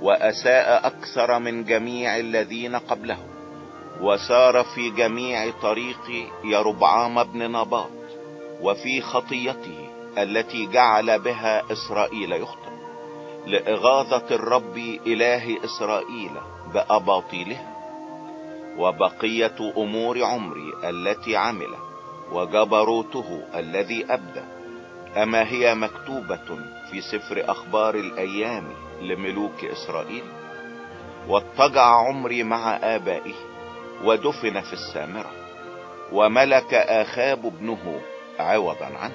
وأساء أكثر من جميع الذين قبله وسار في جميع طريق يربعام بن نباط وفي خطيته التي جعل بها إسرائيل يخطئ لإغاظة الرب إله إسرائيل بأباطيلها وبقية أمور عمري التي عمل وجبروته الذي أبدى. أما هي مكتوبة في سفر أخبار الأيام لملوك إسرائيل واضطجع عمري مع آبائه ودفن في السامرة وملك آخاب ابنه عوضا عنه.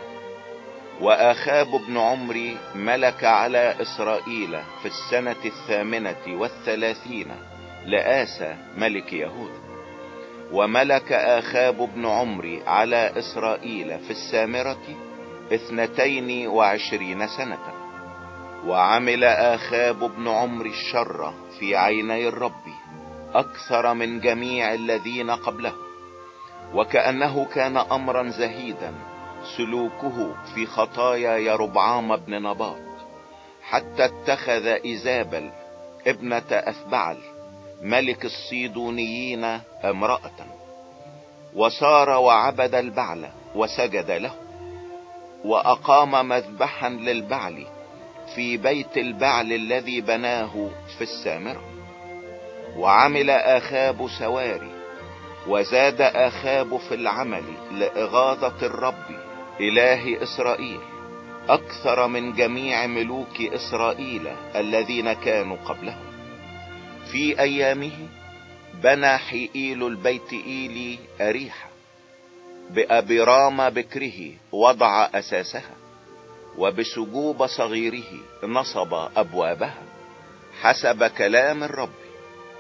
وآخاب ابن عمري ملك على إسرائيل في السنة الثامنة والثلاثين لآسى ملك يهوذا وملك آخاب ابن عمري على إسرائيل في السامرة اثنتين وعشرين سنة. وعمل آخاب ابن عمري الشر في عيني الرب أكثر من جميع الذين قبله وكأنه كان امرا زهيدا سلوكه في خطايا يربعام بن نباط حتى اتخذ إيزابل ابنة أثبعل ملك الصيدونيين امرأة وصار وعبد البعل وسجد له وأقام مذبحا للبعل في بيت البعل الذي بناه في السامرة وعمل آخاب سواري وزاد آخاب في العمل لإغاظة الرب إله إسرائيل أكثر من جميع ملوك إسرائيل الذين كانوا قبلهم. في أيامه بنى حئيل البيت إيلي اريحة بأبرام بكره وضع أساسها. وبسجوب صغيره نصب أبوابها حسب كلام الرب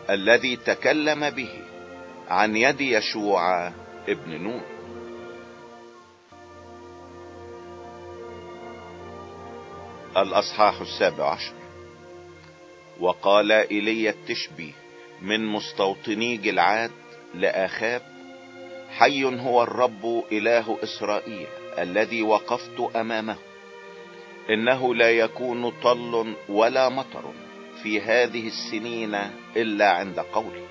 الذي تكلم به عن يد يشوع ابن نون الأصحاح السابع عشر. وقال ايليا التشبي من مستوطني جلعاد لآخاب حي هو الرب إله إسرائيل الذي وقفت أمامه. إنه لا يكون طل ولا مطر في هذه السنين إلا عند قولي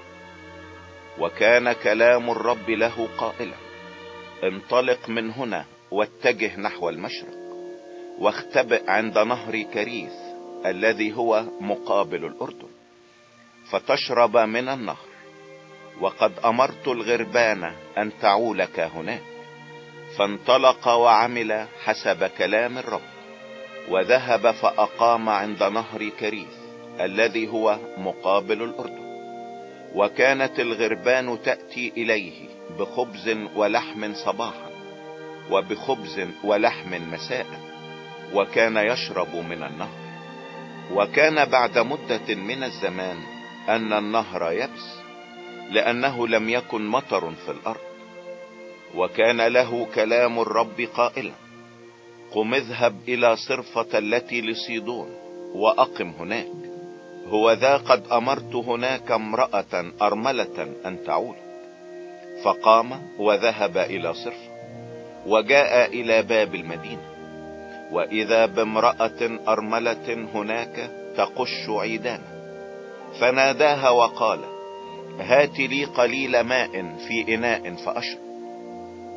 وكان كلام الرب له قائلا انطلق من هنا واتجه نحو المشرق واختبئ عند نهر كريث الذي هو مقابل الأردن فتشرب من النهر وقد أمرت الغربان أن تعولك هناك فانطلق وعمل حسب كلام الرب. وذهب فأقام عند نهر كريث الذي هو مقابل الأردن. وكانت الغربان تأتي إليه بخبز ولحم صباحا وبخبز ولحم مساء وكان يشرب من النهر. وكان بعد مدة من الزمان أن النهر يبس لأنه لم يكن مطر في الأرض. وكان له كلام الرب قائلا قم اذهب إلى صرفة التي لصيدون وأقم هناك. هو ذا قد أمرت هناك امرأة أرملة أن تعول فقام وذهب إلى صرفة وجاء إلى باب المدينة. وإذا بامرأة أرملة هناك تقش عيدانا فناداها وقال هات لي قليل ماء في إناء فأشرب.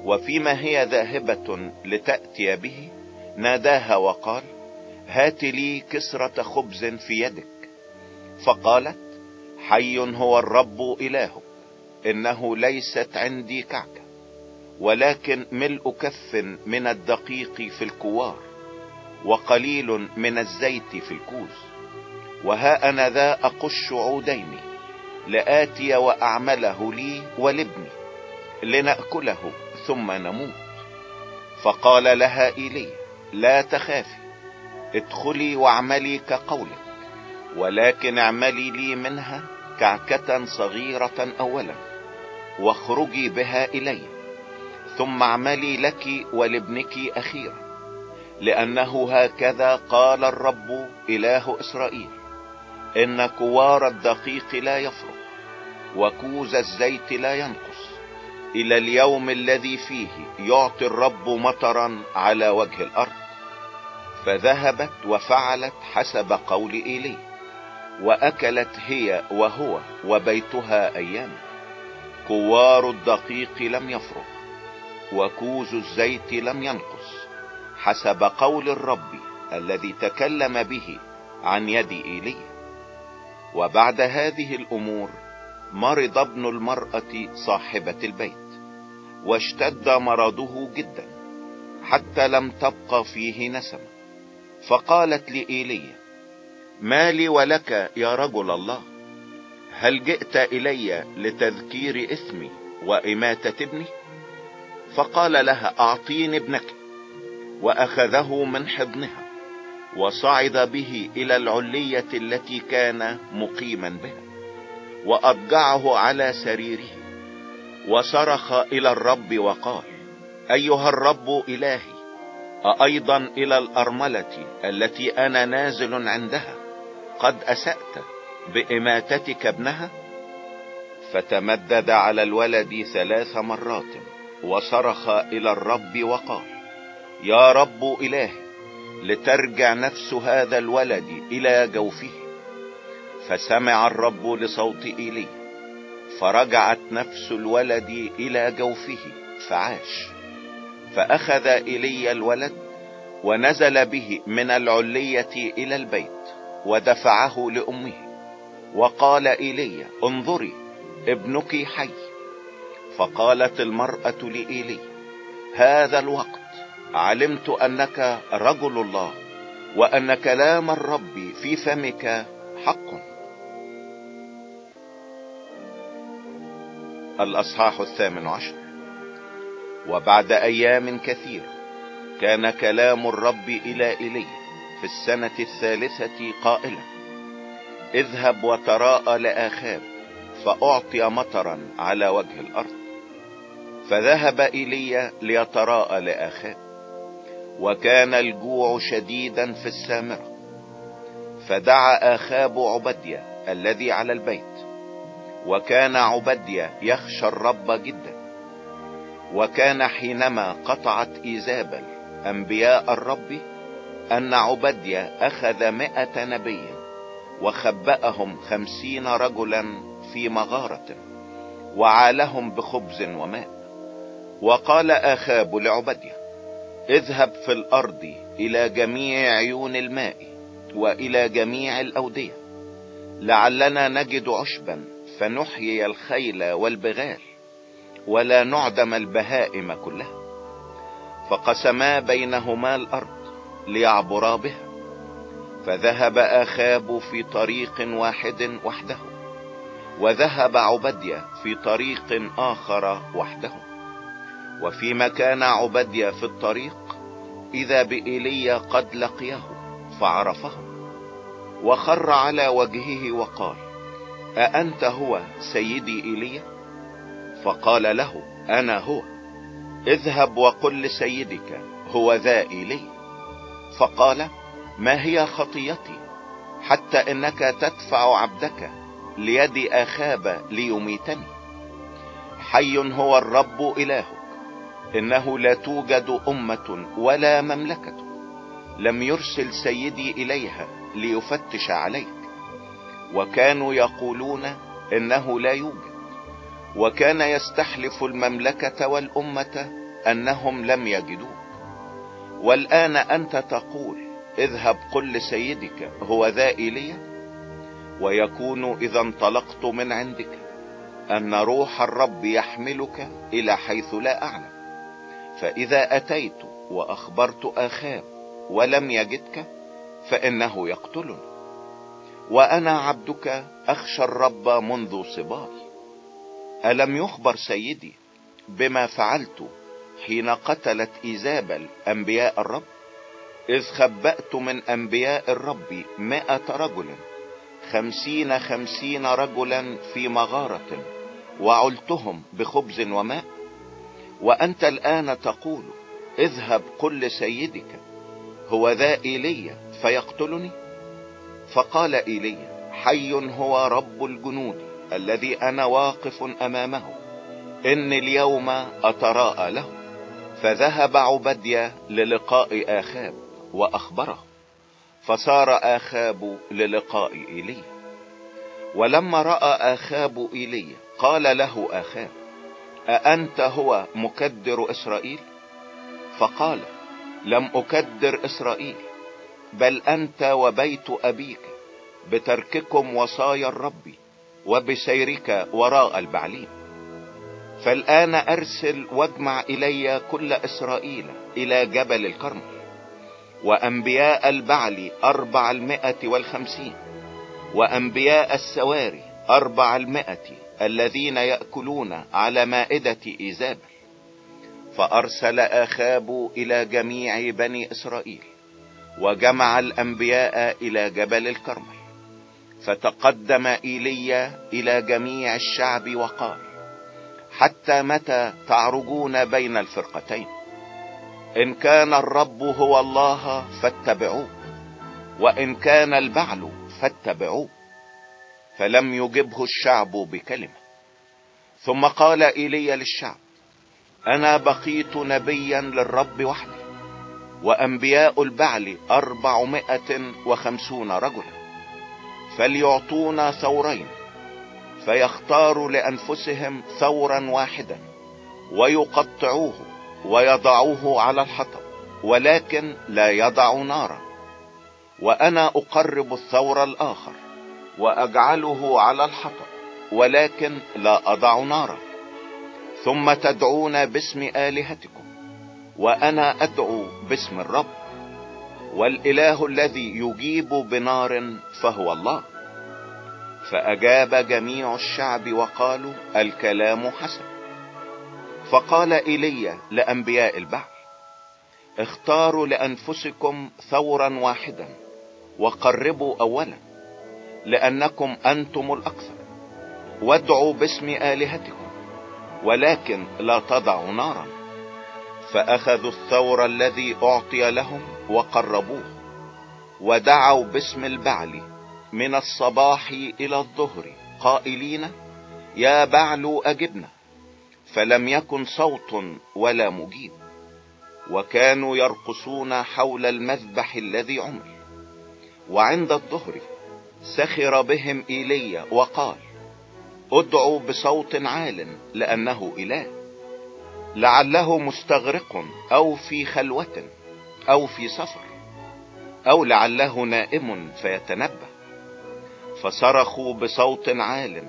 وفيما هي ذاهبة لتأتي به ناداها وقال هات لي كسرة خبز في يدك. فقالت حي هو الرب إلهك إنه ليست عندي كعكة ولكن ملء كف من الدقيق في الكوار وقليل من الزيت في الكوز وها أنا ذا أقش عودين لآتي وأعمله لي ولابني لنأكله ثم نموت. فقال لها ايليا لا تخافي. ادخلي واعملي كقولك. ولكن اعملي لي منها كعكة صغيرة اولا واخرجي بها إلي. ثم اعملي لك ولابنك أخيرا لأنه هكذا قال الرب إله إسرائيل إن كوار الدقيق لا يفرق وكوز الزيت لا ينقص. إلى اليوم الذي فيه يعطي الرب مطرا على وجه الأرض. فذهبت وفعلت حسب قول إيلي وأكلت هي وهو وبيتها اياما كوار الدقيق لم يفرغ وكوز الزيت لم ينقص حسب قول الرب الذي تكلم به عن يد ايليا وبعد هذه الأمور مرض ابن المرأة صاحبة البيت واشتد مرضه جدا حتى لم تبقى فيه نسمة. فقالت لإيليا ما لي ولك يا رجل الله هل جئت إلي لتذكير اسمي وإماتة ابني فقال لها أعطيني ابنك وأخذه من حضنها وصعد به إلى العلية التي كان مقيما بها واضجعه على سريره وصرخ إلى الرب وقال أيها الرب إلهي أيضا إلى الأرملة التي أنا نازل عندها. قد أسأت بإماتتك ابنها؟ فتمدد على الولد ثلاث مرات وصرخ إلى الرب وقال يا رب الهي لترجع نفس هذا الولد إلى جوفه. فسمع الرب لصوت إيلي فرجعت نفس الولد إلى جوفه فعاش. فأخذ ايلي الولد ونزل به من العلية إلى البيت ودفعه لأمه وقال ايليا انظري ابنك حي. فقالت المرأة لإيلي هذا الوقت علمت أنك رجل الله وأن كلام الرب في فمك حق. الأصحاح الثامن عشر. وبعد أيام كثيرة كان كلام الرب إلى ايلي في السنة الثالثة قائلا اذهب وتراءى لآخاب فأعطي مطرا على وجه الأرض. فذهب إيليا ليتراءى لآخاب وكان الجوع شديدا في السامرة. فدعا آخاب عبدية الذي على البيت وكان عبدية يخشى الرب جدا. وكان حينما قطعت ايزابل أنبياء الرب أن عبدية أخذ مئة نبي وخبأهم خمسين رجلا في مغارة وعالهم بخبز وماء. وقال آخاب لعبدية اذهب في الأرض إلى جميع عيون الماء وإلى جميع الأودية. لعلنا نجد عشبا فنحيي الخيل والبغال. ولا نعدم البهائم كلها. فقسما بينهما الأرض ليعبرا بها. فذهب آخاب في طريق واحد وحده وذهب عبدية في طريق آخر وحده. وفيما كان عبدية في الطريق إذا بإيليا قد لقيه فعرفه. وخر على وجهه وقال أأنت هو سيدي إيليا؟ فقال له أنا هو. اذهب وقل لسيدك هو ذا إيلي فقال ما هي خطيتي؟ حتى إنك تدفع عبدك ليد أخاب ليميتني. حي هو الرب إلهك إنه لا توجد أمة ولا مملكة لم يرسل سيدي إليها ليفتش عليك. وكانوا يقولون إنه لا يوجد. وكان يستحلف المملكة والأمة أنهم لم يجدوك. والآن أنت تقول اذهب قل لسيدك هو ذا ايليا ويكون إذا انطلقت من عندك أن روح الرب يحملك إلى حيث لا أعلم. فإذا أتيت وأخبرت اخاب ولم يجدك فإنه يقتلني. وأنا عبدك أخشى الرب منذ صباي ألم يخبر سيدي بما فعلت حين قتلت إيزابل أنبياء الرب؟ إذ خبأت من أنبياء الرب مائة رجل خمسين خمسين رجلا في مغارة وعلتهم بخبز وماء. وأنت الآن تقول اذهب قل لسيدك هو ذا إيليا فيقتلني؟ فقال إيليا حي هو رب الجنود. الذي أنا واقف أمامه. إني اليوم أتراءى له. فذهب عبدية للقاء آخاب وأخبره. فصار آخاب للقاء ايليا ولما رأى آخاب ايليا قال له آخاب أأنت هو مكدر إسرائيل؟ فقال لم أكدر إسرائيل بل أنت وبيت أبيك بترككم وصايا الرب. وبسيرك وراء البعليم. فالآن أرسل واجمع إلي كل إسرائيل إلى جبل الكرمل وأنبياء البعل أربع المائة والخمسين وأنبياء السواري أربع المائة الذين يأكلون على مائدة ايزابل فأرسل آخاب إلى جميع بني إسرائيل وجمع الأنبياء إلى جبل الكرمل فتقدم ايليا إلى جميع الشعب وقال حتى متى تعرجون بين الفرقتين؟ إن كان الرب هو الله فاتبعوه وإن كان البعل فاتبعوه فلم يجبه الشعب بكلمة. ثم قال ايليا للشعب أنا بقيت نبيا للرب وحدي وأنبياء البعل أربعمائة وخمسون رجلا. فليعطونا ثورين فيختاروا لأنفسهم ثورا واحدا ويقطعوه ويضعوه على الحطب ولكن لا يضع نارا. وأنا أقرب الثور الآخر وأجعله على الحطب ولكن لا أضع نارا. ثم تدعون باسم آلهتكم وأنا أدعو باسم الرب والإله الذي يجيب بنار فهو الله. فأجاب جميع الشعب وقالوا الكلام حسن. فقال ايليا لأنبياء البعل اختاروا لأنفسكم ثورا واحدا وقربوا أولا لأنكم أنتم الأكثر. وادعوا باسم آلهتكم ولكن لا تضعوا نارا. فأخذوا الثور الذي أعطي لهم وقربوه ودعوا باسم البعل من الصباح إلى الظهر قائلين يا بعل أجبنا. فلم يكن صوت ولا مجيب. وكانوا يرقصون حول المذبح الذي عمل وعند الظهر سخر بهم ايليا وقال ادعوا بصوت عال لأنه إله. لعله مستغرق أو في خلوة. أو في سفر أو لعله نائم فيتنبه فصرخوا بصوت عال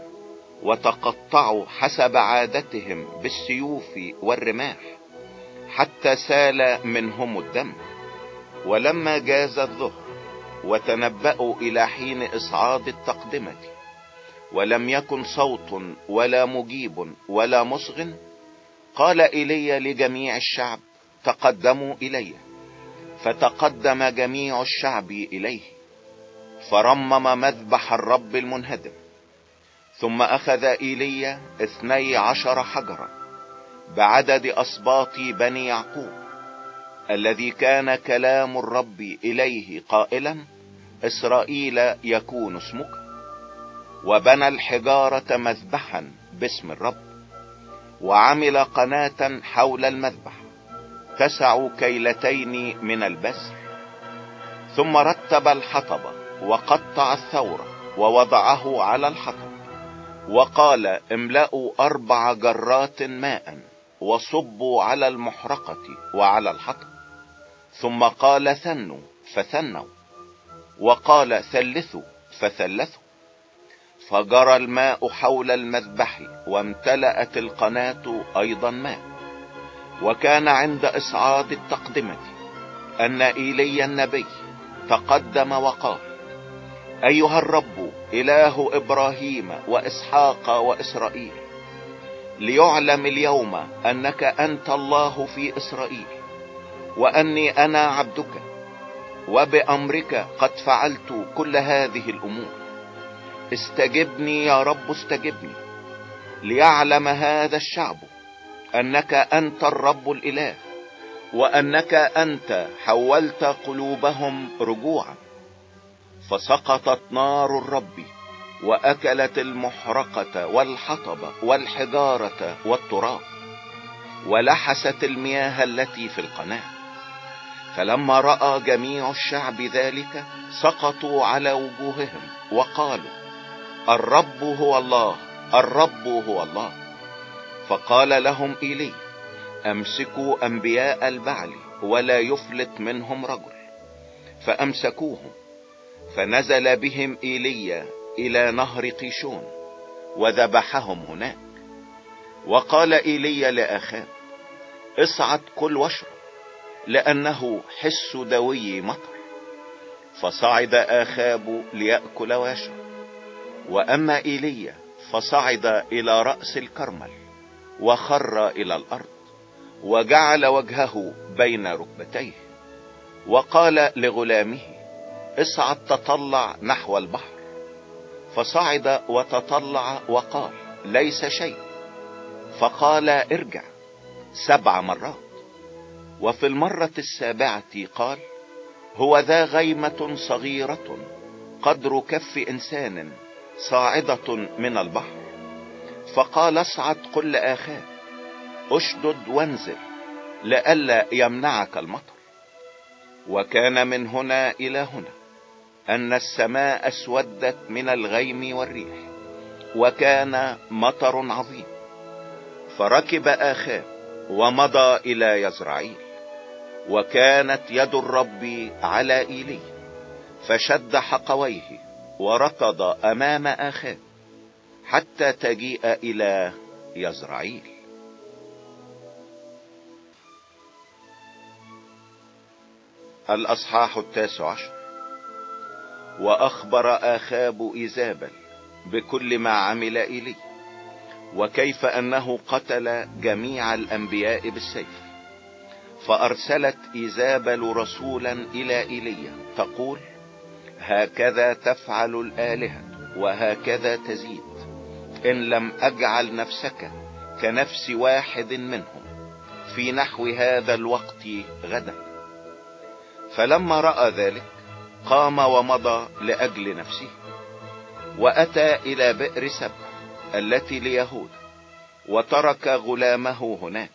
وتقطعوا حسب عادتهم بالسيوف والرماح حتى سال منهم الدم. ولما جاز الظهر وتنبأوا إلى حين إصعاد التقدمة. ولم يكن صوت ولا مجيب ولا مصغ قال ايليا لجميع الشعب تقدموا إلي. فتقدم جميع الشعب إليه فرمم مذبح الرب المنهدم ثم أخذ ايليا اثني عشر حجرا بعدد اسباط بني يعقوب الذي كان كلام الرب إليه قائلا إسرائيل يكون اسمك وبنى الحجارة مذبحا باسم الرب وعمل قناة حول المذبح. تسع كيلتين من البسر ثم رتب الحطب وقطع الثور ووضعه على الحطب وقال املأوا أربع جرات ماء وصبوا على المحرقة وعلى الحطب. ثم قال ثنوا فثنوا وقال ثلثوا فثلثوا. فجرى الماء حول المذبح وامتلأت القناة أيضا ماء. وكان عند اصعاد التقدمة أن ايليا النبي تقدم وقال أيها الرب إله إبراهيم وإسحاق وإسرائيل ليعلم اليوم أنك أنت الله في إسرائيل وأني أنا عبدك وبأمرك قد فعلت كل هذه الأمور. استجبني يا رب استجبني ليعلم هذا الشعب أنك أنت الرب الإله وأنك أنت حولت قلوبهم رجوعا فسقطت نار الرب وأكلت المحرقة والحطب والحجارة والتراب ولحست المياه التي في القناة. فلما رأى جميع الشعب ذلك سقطوا على وجوههم وقالوا الرب هو الله الرب هو الله. فقال لهم إيلي أمسكوا أنبياء البعل ولا يفلت منهم رجل. فأمسكوهم فنزل بهم ايليا إلى نهر قيشون وذبحهم هناك. وقال ايليا لاخاب اصعد كل واشرب لأنه حس دوي مطر. فصعد آخاب ليأكل ويشرب. وأما ايليا فصعد إلى رأس الكرمل. وخر إلى الأرض وجعل وجهه بين ركبتيه وقال لغلامه اصعد تطلع نحو البحر. فصعد وتطلع وقال ليس شيء. فقال ارجع سبع مرات. وفي المرة السابعة قال هو ذا غيمة صغيرة قدر كف إنسان صاعدة من البحر. فقال اصعد قل آخاه. أشدد وانزل لئلا يمنعك المطر. وكان من هنا إلى هنا أن السماء أسودت من الغيم والريح وكان مطر عظيم. فركب اخاب ومضى إلى يزرعيل وكانت يد الرب على إيلي. فشد حقويه وركض أمام اخاب حتى تجيء إلى يزرعيل. الأصحاح التاسع عشر. وأخبر آخاب إيزابل بكل ما عمل إلي وكيف أنه قتل جميع الأنبياء بالسيف. فأرسلت إيزابل رسولا إلى ايليا تقول هكذا تفعل الآلهة وهكذا تزيد. إن لم أجعل نفسك كنفس واحد منهم في نحو هذا الوقت غدا. فلما رأى ذلك قام ومضى لأجل نفسه وأتى إلى بئر سبع التي ليهوذا وترك غلامه هناك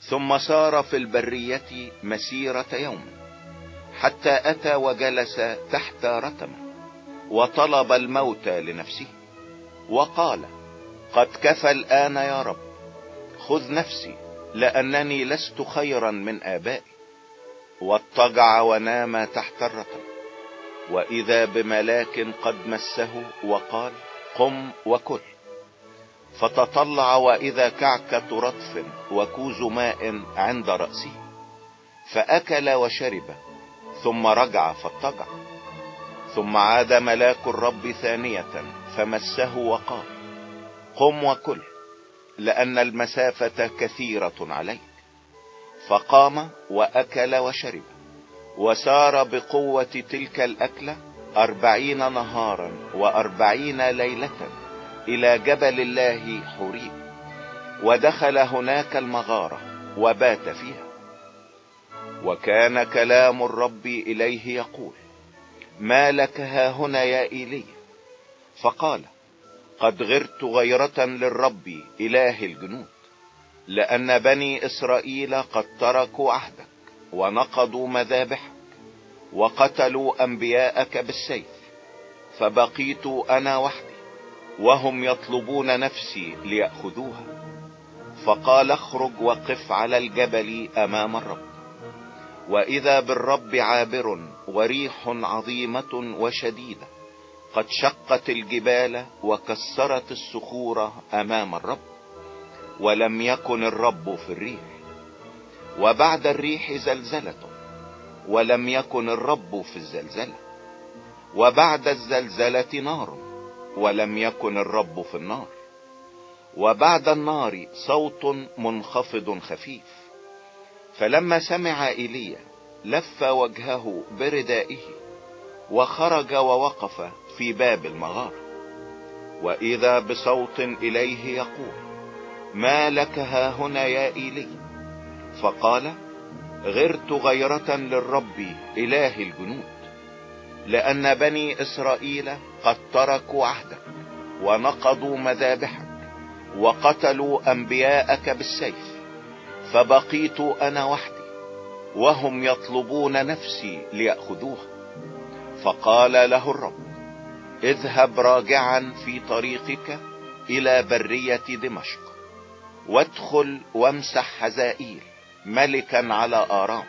ثم سار في البرية مسيرة يوم حتى أتى وجلس تحت رتمة وطلب الموت لنفسه. وقال قد كفى الآن يا رب. خذ نفسي لأنني لست خيرا من آبائي. واضطجع ونام تحت الرتم وإذا بملاك قد مسه وقال قم وكل. فتطلع وإذا كعكة رطف وكوز ماء عند رأسه. فأكل وشرب ثم رجع فاضطجع. ثم عاد ملاك الرب ثانية فمسه وقال قم وكل لأن المسافة كثيرة عليك. فقام وأكل وشرب وسار بقوة تلك الأكلة أربعين نهارا وأربعين ليلة إلى جبل الله حريب ودخل هناك المغارة وبات فيها. وكان كلام الرب إليه يقول ما لك ها هنا يا ايلي فقال قد غرت غيرة للرب إله الجنود لأن بني إسرائيل قد تركوا عهدك ونقضوا مذابحك وقتلوا أنبياءك بالسيف فبقيت أنا وحدي وهم يطلبون نفسي ليأخذوها. فقال اخرج وقف على الجبل أمام الرب. وإذا بالرب عابر وريح عظيمة وشديدة قد شقت الجبال وكسرت الصخور أمام الرب ولم يكن الرب في الريح وبعد الريح زلزلة ولم يكن الرب في الزلزلة وبعد الزلزلة نار ولم يكن الرب في النار وبعد النار صوت منخفض خفيف. فلما سمع إيليا لف وجهه بردائه وخرج ووقف في باب المغارة وإذا بصوت إليه يقول ما لك ها هنا يا إيلي؟ فقال غرت غيرة للرب إله الجنود لأن بني إسرائيل قد تركوا عهدك ونقضوا مذابحك وقتلوا أنبياءك بالسيف فبقيت أنا وحدي وهم يطلبون نفسي ليأخذوها. فقال له الرب اذهب راجعا في طريقك إلى برية دمشق وادخل وامسح حزائيل ملكا على آرام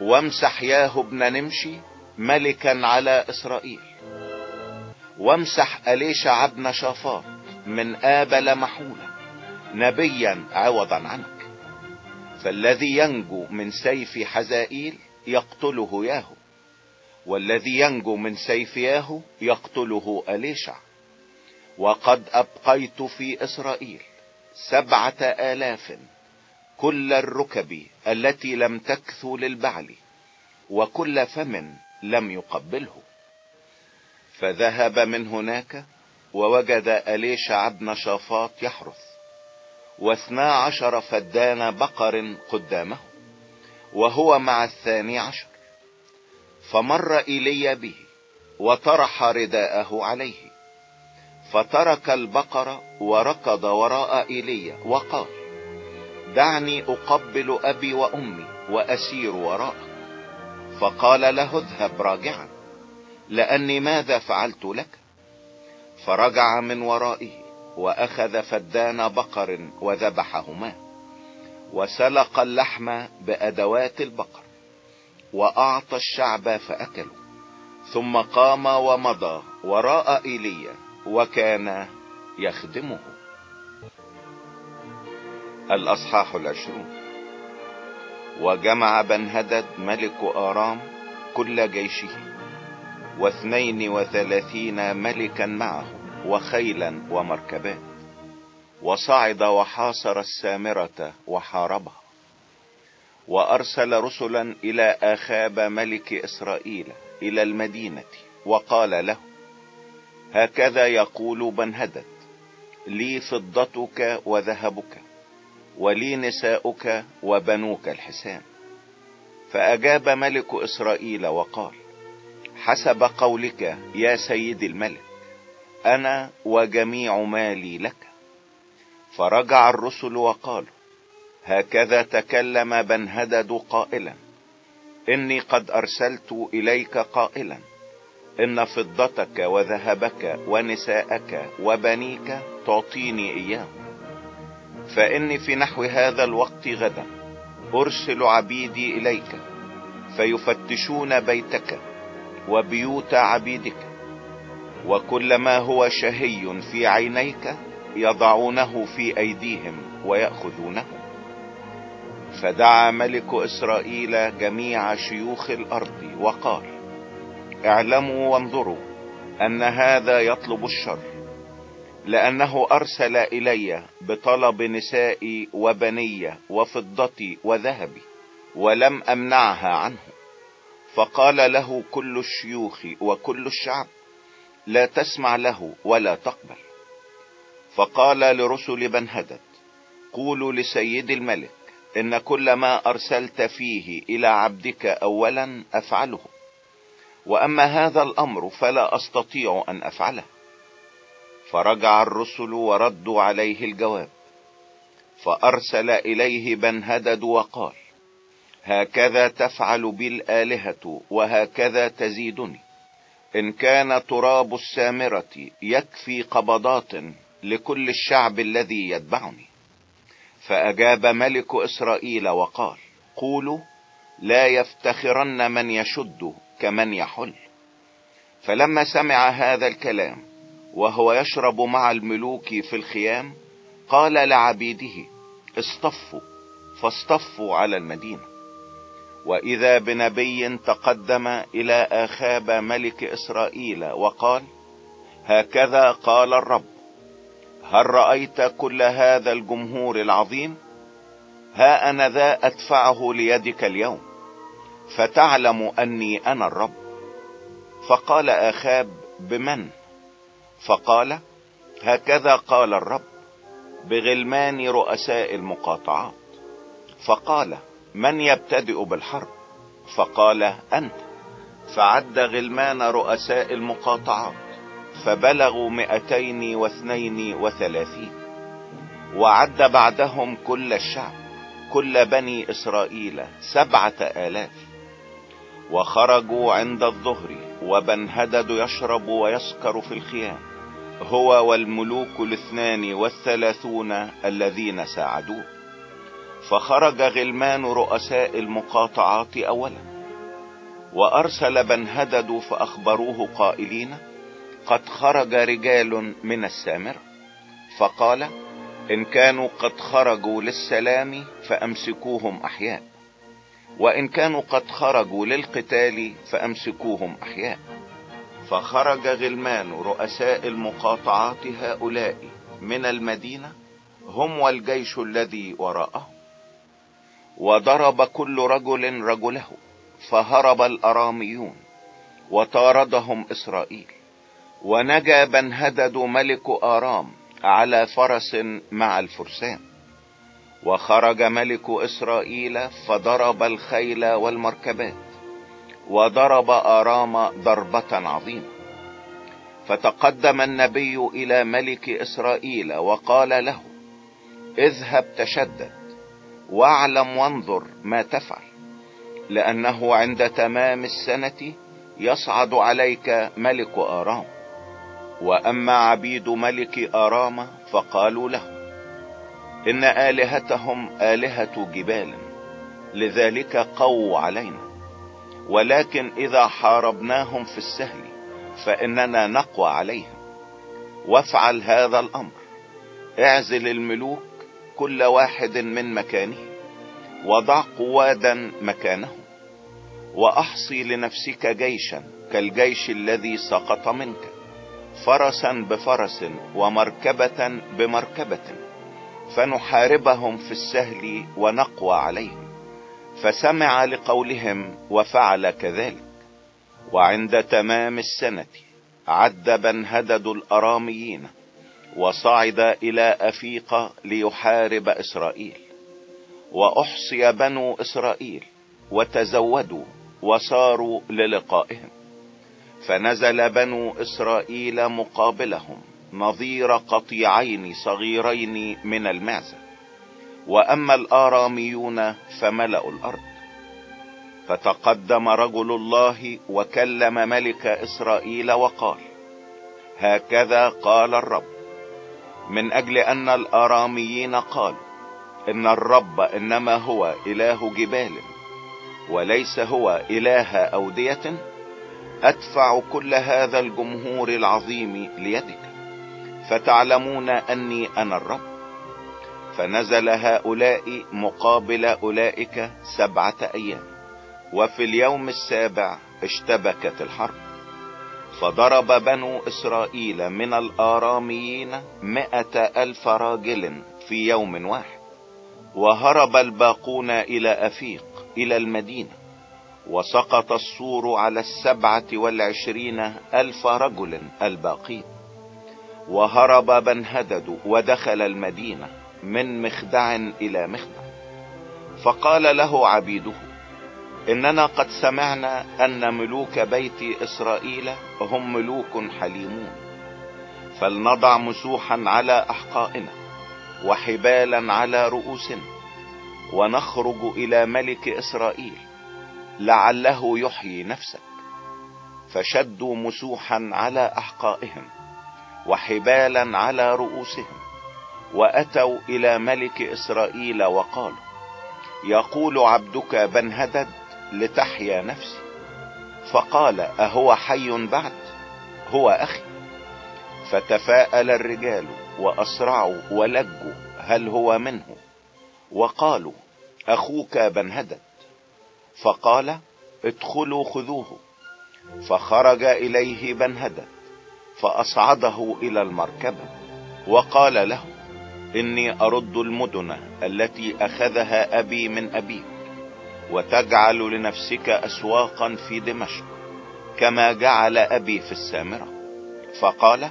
وامسح ياهو بن نمشي ملكا على إسرائيل وامسح اليشع بن شافاط من آبل محولا نبيا عوضا عنك. فالذي ينجو من سيف حزائيل يقتله ياهو والذي ينجو من سيف ياهو يقتله أليشع. وقد أبقيت في إسرائيل سبعة آلاف كل الركب التي لم تكثو للبعل وكل فم لم يقبله. فذهب من هناك ووجد أليشع بن شافاط يحرث واثنا عشر فدان بقر قدامه وهو مع الثاني عشر. فمر إلي به وطرح رداءه عليه فترك البقر وركض وراء إيليا وقال دعني أقبل أبي وأمي وأسير وراءك. فقال له اذهب راجعا لأني ماذا فعلت لك؟ فرجع من ورائه وأخذ فدان بقر وذبحهما وسلق اللحم بأدوات البقر. وأعطى الشعب فأكلوا ثم قام ومضى وراء إيليا وكان يخدمه. الأصحاح العشرون. وجمع بنهدد ملك آرام كل جيشه واثنين وثلاثين ملكا معه وخيلا ومركبات وصعد وحاصر السامرة وحاربها وأرسل رسلا إلى آخاب ملك إسرائيل إلى المدينة وقال له هكذا يقول بنهدد لي فضتك وذهبك ولي نساؤك وبنوك الحسان فأجاب ملك إسرائيل وقال حسب قولك يا سيدي الملك أنا وجميع مالي لك. فرجع الرسل وقالوا هكذا تكلم بنهدد قائلا. إني قد أرسلت إليك قائلا. إن فضتك وذهبك ونساءك وبنيك تعطيني اياه فإني في نحو هذا الوقت غدا أرسل عبيدي إليك فيفتشون بيتك وبيوت عبيدك. وكل ما هو شهي في عينيك يضعونه في أيديهم ويأخذونه. فدعا ملك إسرائيل جميع شيوخ الأرض وقال اعلموا وانظروا أن هذا يطلب الشر لأنه أرسل إلي بطلب نسائي وبني وفضتي وذهبي ولم أمنعها عنه فقال له كل الشيوخ وكل الشعب لا تسمع له ولا تقبل فقال لرسل بنهدد قولوا لسيد الملك إن كل ما أرسلت فيه إلى عبدك اولا أفعله. وأما هذا الأمر فلا أستطيع أن أفعله. فرجع الرسل وردوا عليه الجواب. فأرسل إليه بنهدد وقال هكذا تفعل بي الالهة وهكذا تزيدني. إن كان تراب السامرة يكفي قبضات لكل الشعب الذي يتبعني. فأجاب ملك إسرائيل وقال قولوا لا يفتخرن من يشد كمن يحل. فلما سمع هذا الكلام وهو يشرب مع الملوك في الخيام قال لعبيده اصطفوا فاصطفوا على المدينة. وإذا بنبي تقدم إلى آخاب ملك إسرائيل وقال هكذا قال الرب هل رأيت كل هذا الجمهور العظيم؟ ها أنا ذا أدفعه ليدك اليوم فتعلم أني أنا الرب. فقال آخاب بمن؟ فقال هكذا قال الرب بغلمان رؤساء المقاطعات. فقال من يبتدئ بالحرب؟ فقال أنت. فعد غلمان رؤساء المقاطعات. فبلغوا مئتين واثنين وثلاثين وعد بعدهم كل الشعب كل بني إسرائيل سبعة آلاف. وخرجوا عند الظهر وبنهدد يشرب ويسكر في الخيام هو والملوك الاثنان والثلاثون الذين ساعدوه. فخرج غلمان رؤساء المقاطعات اولا وأرسل بنهدد فأخبروه قائلين قد خرج رجال من السامرة فقال إن كانوا قد خرجوا للسلام فأمسكوهم أحياء وإن كانوا قد خرجوا للقتال فأمسكوهم أحياء. فخرج غلمان رؤساء المقاطعات هؤلاء من المدينة هم والجيش الذي وراءه وضرب كل رجل رجله فهرب الأراميون وطاردهم إسرائيل. ونجا بنهدد ملك آرام على فرس مع الفرسان. وخرج ملك إسرائيل فضرب الخيل والمركبات وضرب آرام ضربة عظيمة. فتقدم النبي إلى ملك إسرائيل وقال له اذهب تشدد واعلم وانظر ما تفعل لأنه عند تمام السنة يصعد عليك ملك آرام. وأما عبيد ملك ارام فقالوا له إن آلهتهم آلهة جبال لذلك قووا علينا. ولكن إذا حاربناهم في السهل فإننا نقوى عليهم. وافعل هذا الأمر. اعزل الملوك كل واحد من مكانه وضع قوادا مكانه وأحصي لنفسك جيشا كالجيش الذي سقط منك. فرسا بفرس ومركبة بمركبة فنحاربهم في السهل ونقوى عليهم فسمع لقولهم وفعل كذلك. وعند تمام السنة عد بنهدد الأراميين وصعد إلى أفيق ليحارب إسرائيل. وأحصي بنو إسرائيل وتزودوا وصاروا للقائهم. فنزل بنو إسرائيل مقابلهم نظير قطيعين صغيرين من المعزة. وأما الآراميون فملأوا الأرض. فتقدم رجل الله وكلم ملك إسرائيل وقال هكذا قال الرب. من أجل أن الآراميين قالوا إن الرب إنما هو إله جبال وليس هو إله أودية. أدفع كل هذا الجمهور العظيم ليدك فتعلمون أني أنا الرب. فنزل هؤلاء مقابل أولئك سبعة أيام وفي اليوم السابع اشتبكت الحرب. فضرب بنو إسرائيل من الآراميين مئة ألف راجل في يوم واحد وهرب الباقون إلى أفيق إلى المدينة. وسقط السور على السبعة والعشرين ألف رجل الباقين. وهرب بنهدد ودخل المدينة من مخدع إلى مخدع. فقال له عبيده إننا قد سمعنا أن ملوك بيت إسرائيل هم ملوك حليمون. فلنضع مسوحا على أحقائنا وحبالا على رؤوسنا ونخرج إلى ملك إسرائيل. لعله يحيي نفسك. فشدوا مسوحا على أحقائهم وحبالا على رؤوسهم وأتوا إلى ملك إسرائيل وقالوا يقول عبدك بنهدد لتحيا نفسي. فقال أهو حي بعد؟ هو أخي. فتفاءل الرجال وأسرعوا ولجوا هل هو منه؟ وقالوا أخوك بنهدد فقال ادخلوا خذوه. فخرج إليه بنهدد فأصعده إلى المركبة وقال له إني أرد المدن التي أخذها أبي من أبيك وتجعل لنفسك اسواقا في دمشق كما جعل أبي في السامرة. فقال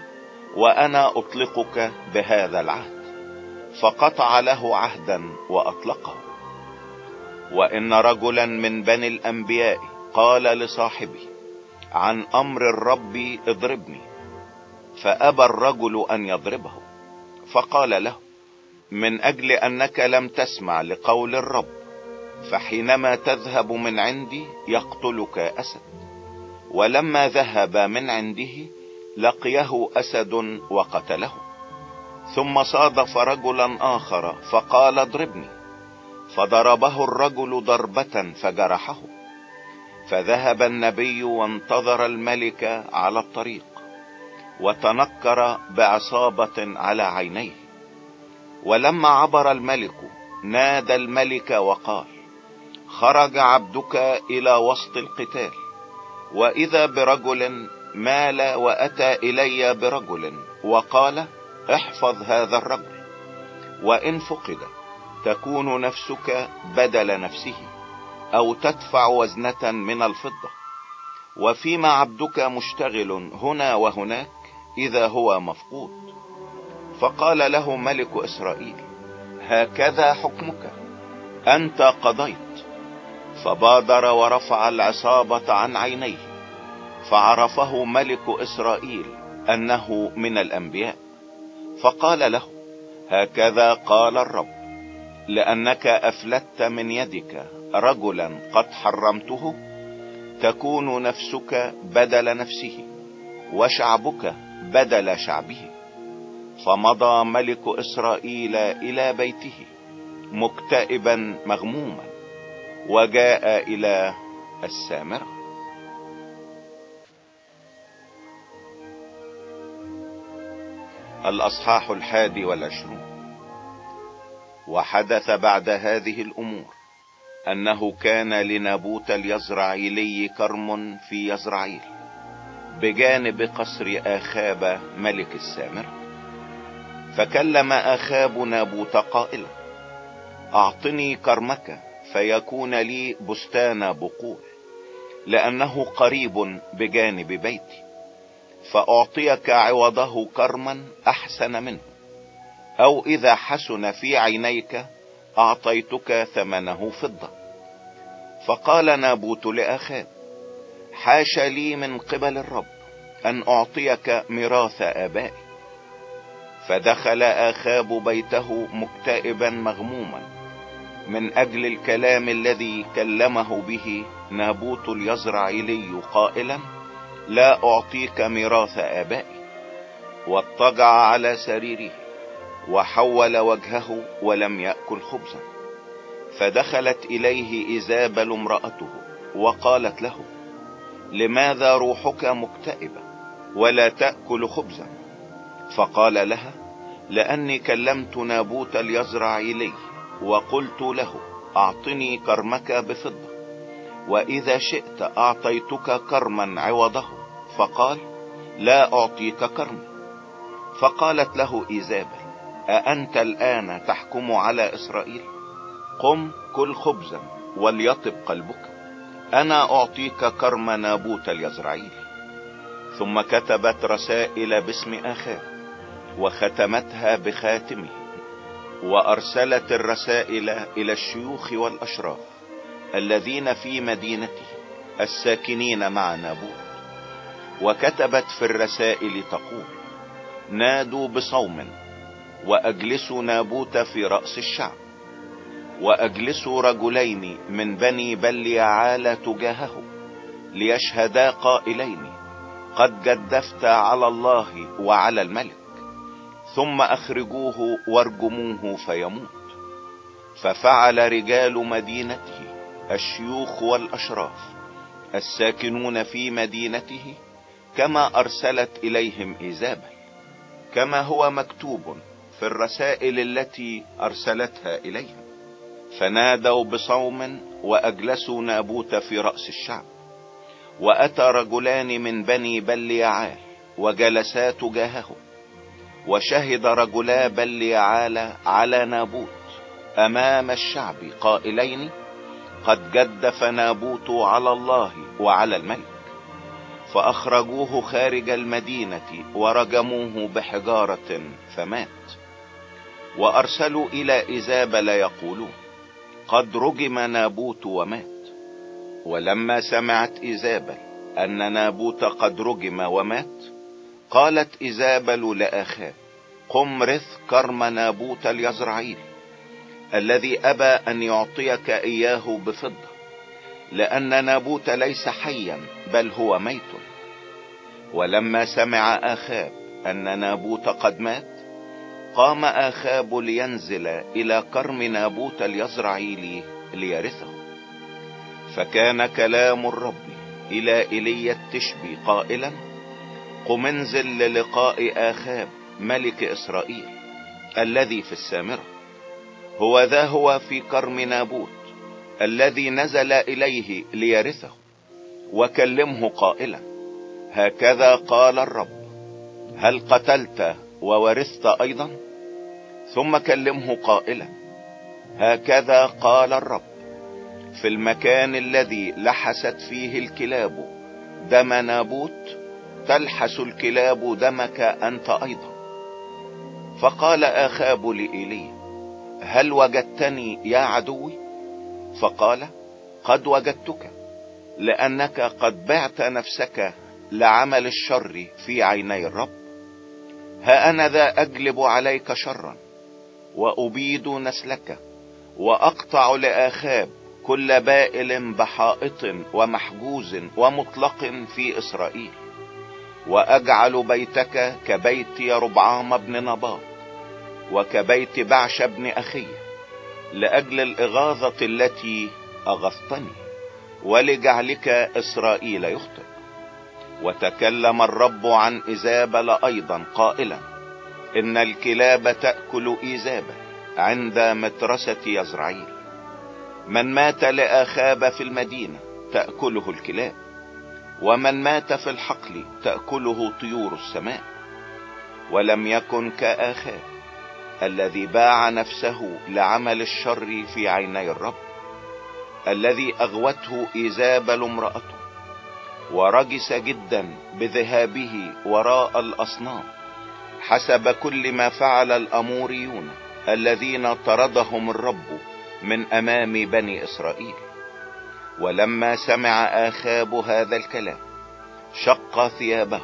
وأنا أطلقك بهذا العهد. فقطع له عهدا وأطلقه. وإن رجلا من بني الأنبياء قال لصاحبه عن أمر الرب اضربني فأبى الرجل أن يضربه فقال له من أجل أنك لم تسمع لقول الرب فحينما تذهب من عندي يقتلك أسد ولما ذهب من عنده لقيه أسد وقتله ثم صادف رجلا آخر فقال اضربني. فضربه الرجل ضربة فجرحه. فذهب النبي وانتظر الملك على الطريق وتنكر بعصابة على عينيه. ولما عبر الملك نادى الملك وقال خرج عبدك إلى وسط القتال وإذا برجل مال وأتى إلي برجل وقال احفظ هذا الرجل وإن فقد تكون نفسك بدل نفسه أو تدفع وزنة من الفضة. وفيما عبدك مشتغل هنا وهناك إذا هو مفقود. فقال له ملك إسرائيل هكذا حكمك أنت قضيت. فبادر ورفع العصابة عن عينيه فعرفه ملك إسرائيل أنه من الأنبياء. فقال له هكذا قال الرب لأنك أفلت من يدك. رجلا قد حرمته تكون نفسك بدل نفسه وشعبك بدل شعبه. فمضى ملك إسرائيل إلى بيته مكتئبا مغموما وجاء إلى السامرة. الأصحاح الحادي والعشرون. وحدث بعد هذه الأمور أنه كان لنابوت اليزرعيلي كرم في يزرعيل بجانب قصر آخاب ملك السامرة فكلم آخاب نابوت قائلا أعطني كرمك فيكون لي بستان بقول لأنه قريب بجانب بيتي فأعطيك عوضه كرما أحسن منه. أو إذا حسن في عينيك أعطيتك ثمنه فضة. فقال نابوت لاخاب حاش لي من قبل الرب أن أعطيك ميراث آبائي. فدخل آخاب بيته مكتئبا مغموما. من أجل الكلام الذي كلمه به نابوت اليزرعيلي قائلا لا أعطيك ميراث آبائي. واضطجع على سريره. وحول وجهه ولم يأكل خبزا. فدخلت إليه ايزابل امرأته وقالت له لماذا روحك مكتئبة ولا تأكل خبزا؟ فقال لها لأني كلمت نابوت اليزرعيلي وقلت له أعطني كرمك بفضة وإذا شئت أعطيتك كرما عوضه. فقال لا أعطيك كرمي فقالت له ايزابل أأنت الآن تحكم على إسرائيل؟ قم كل خبزا وليطب قلبك. أنا أعطيك كرم نابوت اليزرعيل. ثم كتبت رسائل باسم أخاه وختمتها بخاتمه وأرسلت الرسائل إلى الشيوخ والأشراف الذين في مدينته الساكنين مع نابوت. وكتبت في الرسائل تقول نادوا بصوم وأجلسوا نابوت في رأس الشعب وأجلسوا رجلين من بني بليعال تجاهه ليشهدا قائلين قد جدفت على الله وعلى الملك ثم أخرجوه وارجموه فيموت. ففعل رجال مدينته الشيوخ والأشراف الساكنون في مدينته كما أرسلت إليهم ايزابل كما هو مكتوب في الرسائل التي أرسلتها إليهم. فنادوا بصوم وأجلسوا نابوت في رأس الشعب. وأتى رجلان من بني بليعال وجلسا تجاهه وشهد رجلا بليعال على نابوت أمام الشعب قائلين قد جدف نابوت على الله وعلى الملك فأخرجوه خارج المدينة ورجموه بحجارة فمات. وأرسلوا إلى ايزابل يقولون. قد رجم نابوت ومات. ولما سمعت ايزابل أن نابوت قد رجم ومات قالت ايزابل لاخاب قم رث كرم نابوت اليزرعيل الذي أبى أن يعطيك إياه بفضة لأن نابوت ليس حيا بل هو ميت. ولما سمع اخاب أن نابوت قد مات قام آخاب لينزل إلى كرم نابوت اليزرعيلي ليرثه. فكان كلام الرب إلى ايليا التشبي قائلا قم انزل للقاء آخاب ملك إسرائيل الذي في السامرة. هو ذا هو في كرم نابوت الذي نزل إليه ليرثه. وكلمه قائلا هكذا قال الرب هل قتلت وورثت أيضا؟ ثم كلمه قائلا هكذا قال الرب في المكان الذي لحست فيه الكلاب دم نابوت تلحس الكلاب دمك أنت أيضا. فقال آخاب لإيليا هل وجدتني يا عدوي؟ فقال قد وجدتك لأنك قد بعت نفسك لعمل الشر في عيني الرب ها أنا ذا أجلب عليك شرا. وأبيد نسلك وأقطع لآخاب كل بائل بحائط ومحجوز ومطلق في إسرائيل وأجعل بيتك كبيت يربعام بن نباط وكبيت بعش بن أخي لأجل الإغاظة التي أغثتني ولجعلك إسرائيل يخطئ وتكلم الرب عن ايزابل أيضا قائلا إن الكلاب تأكل ايزابل عند مترسة يزرعيل. من مات لأخاب في المدينة تأكله الكلاب ومن مات في الحقل تأكله طيور السماء. ولم يكن كآخاب الذي باع نفسه لعمل الشر في عيني الرب الذي أغوته ايزابل امرأته ورجس جدا بذهابه وراء الأصنام. حسب كل ما فعل الأموريون الذين طردهم الرب من أمام بني إسرائيل. ولما سمع آخاب هذا الكلام شق ثيابه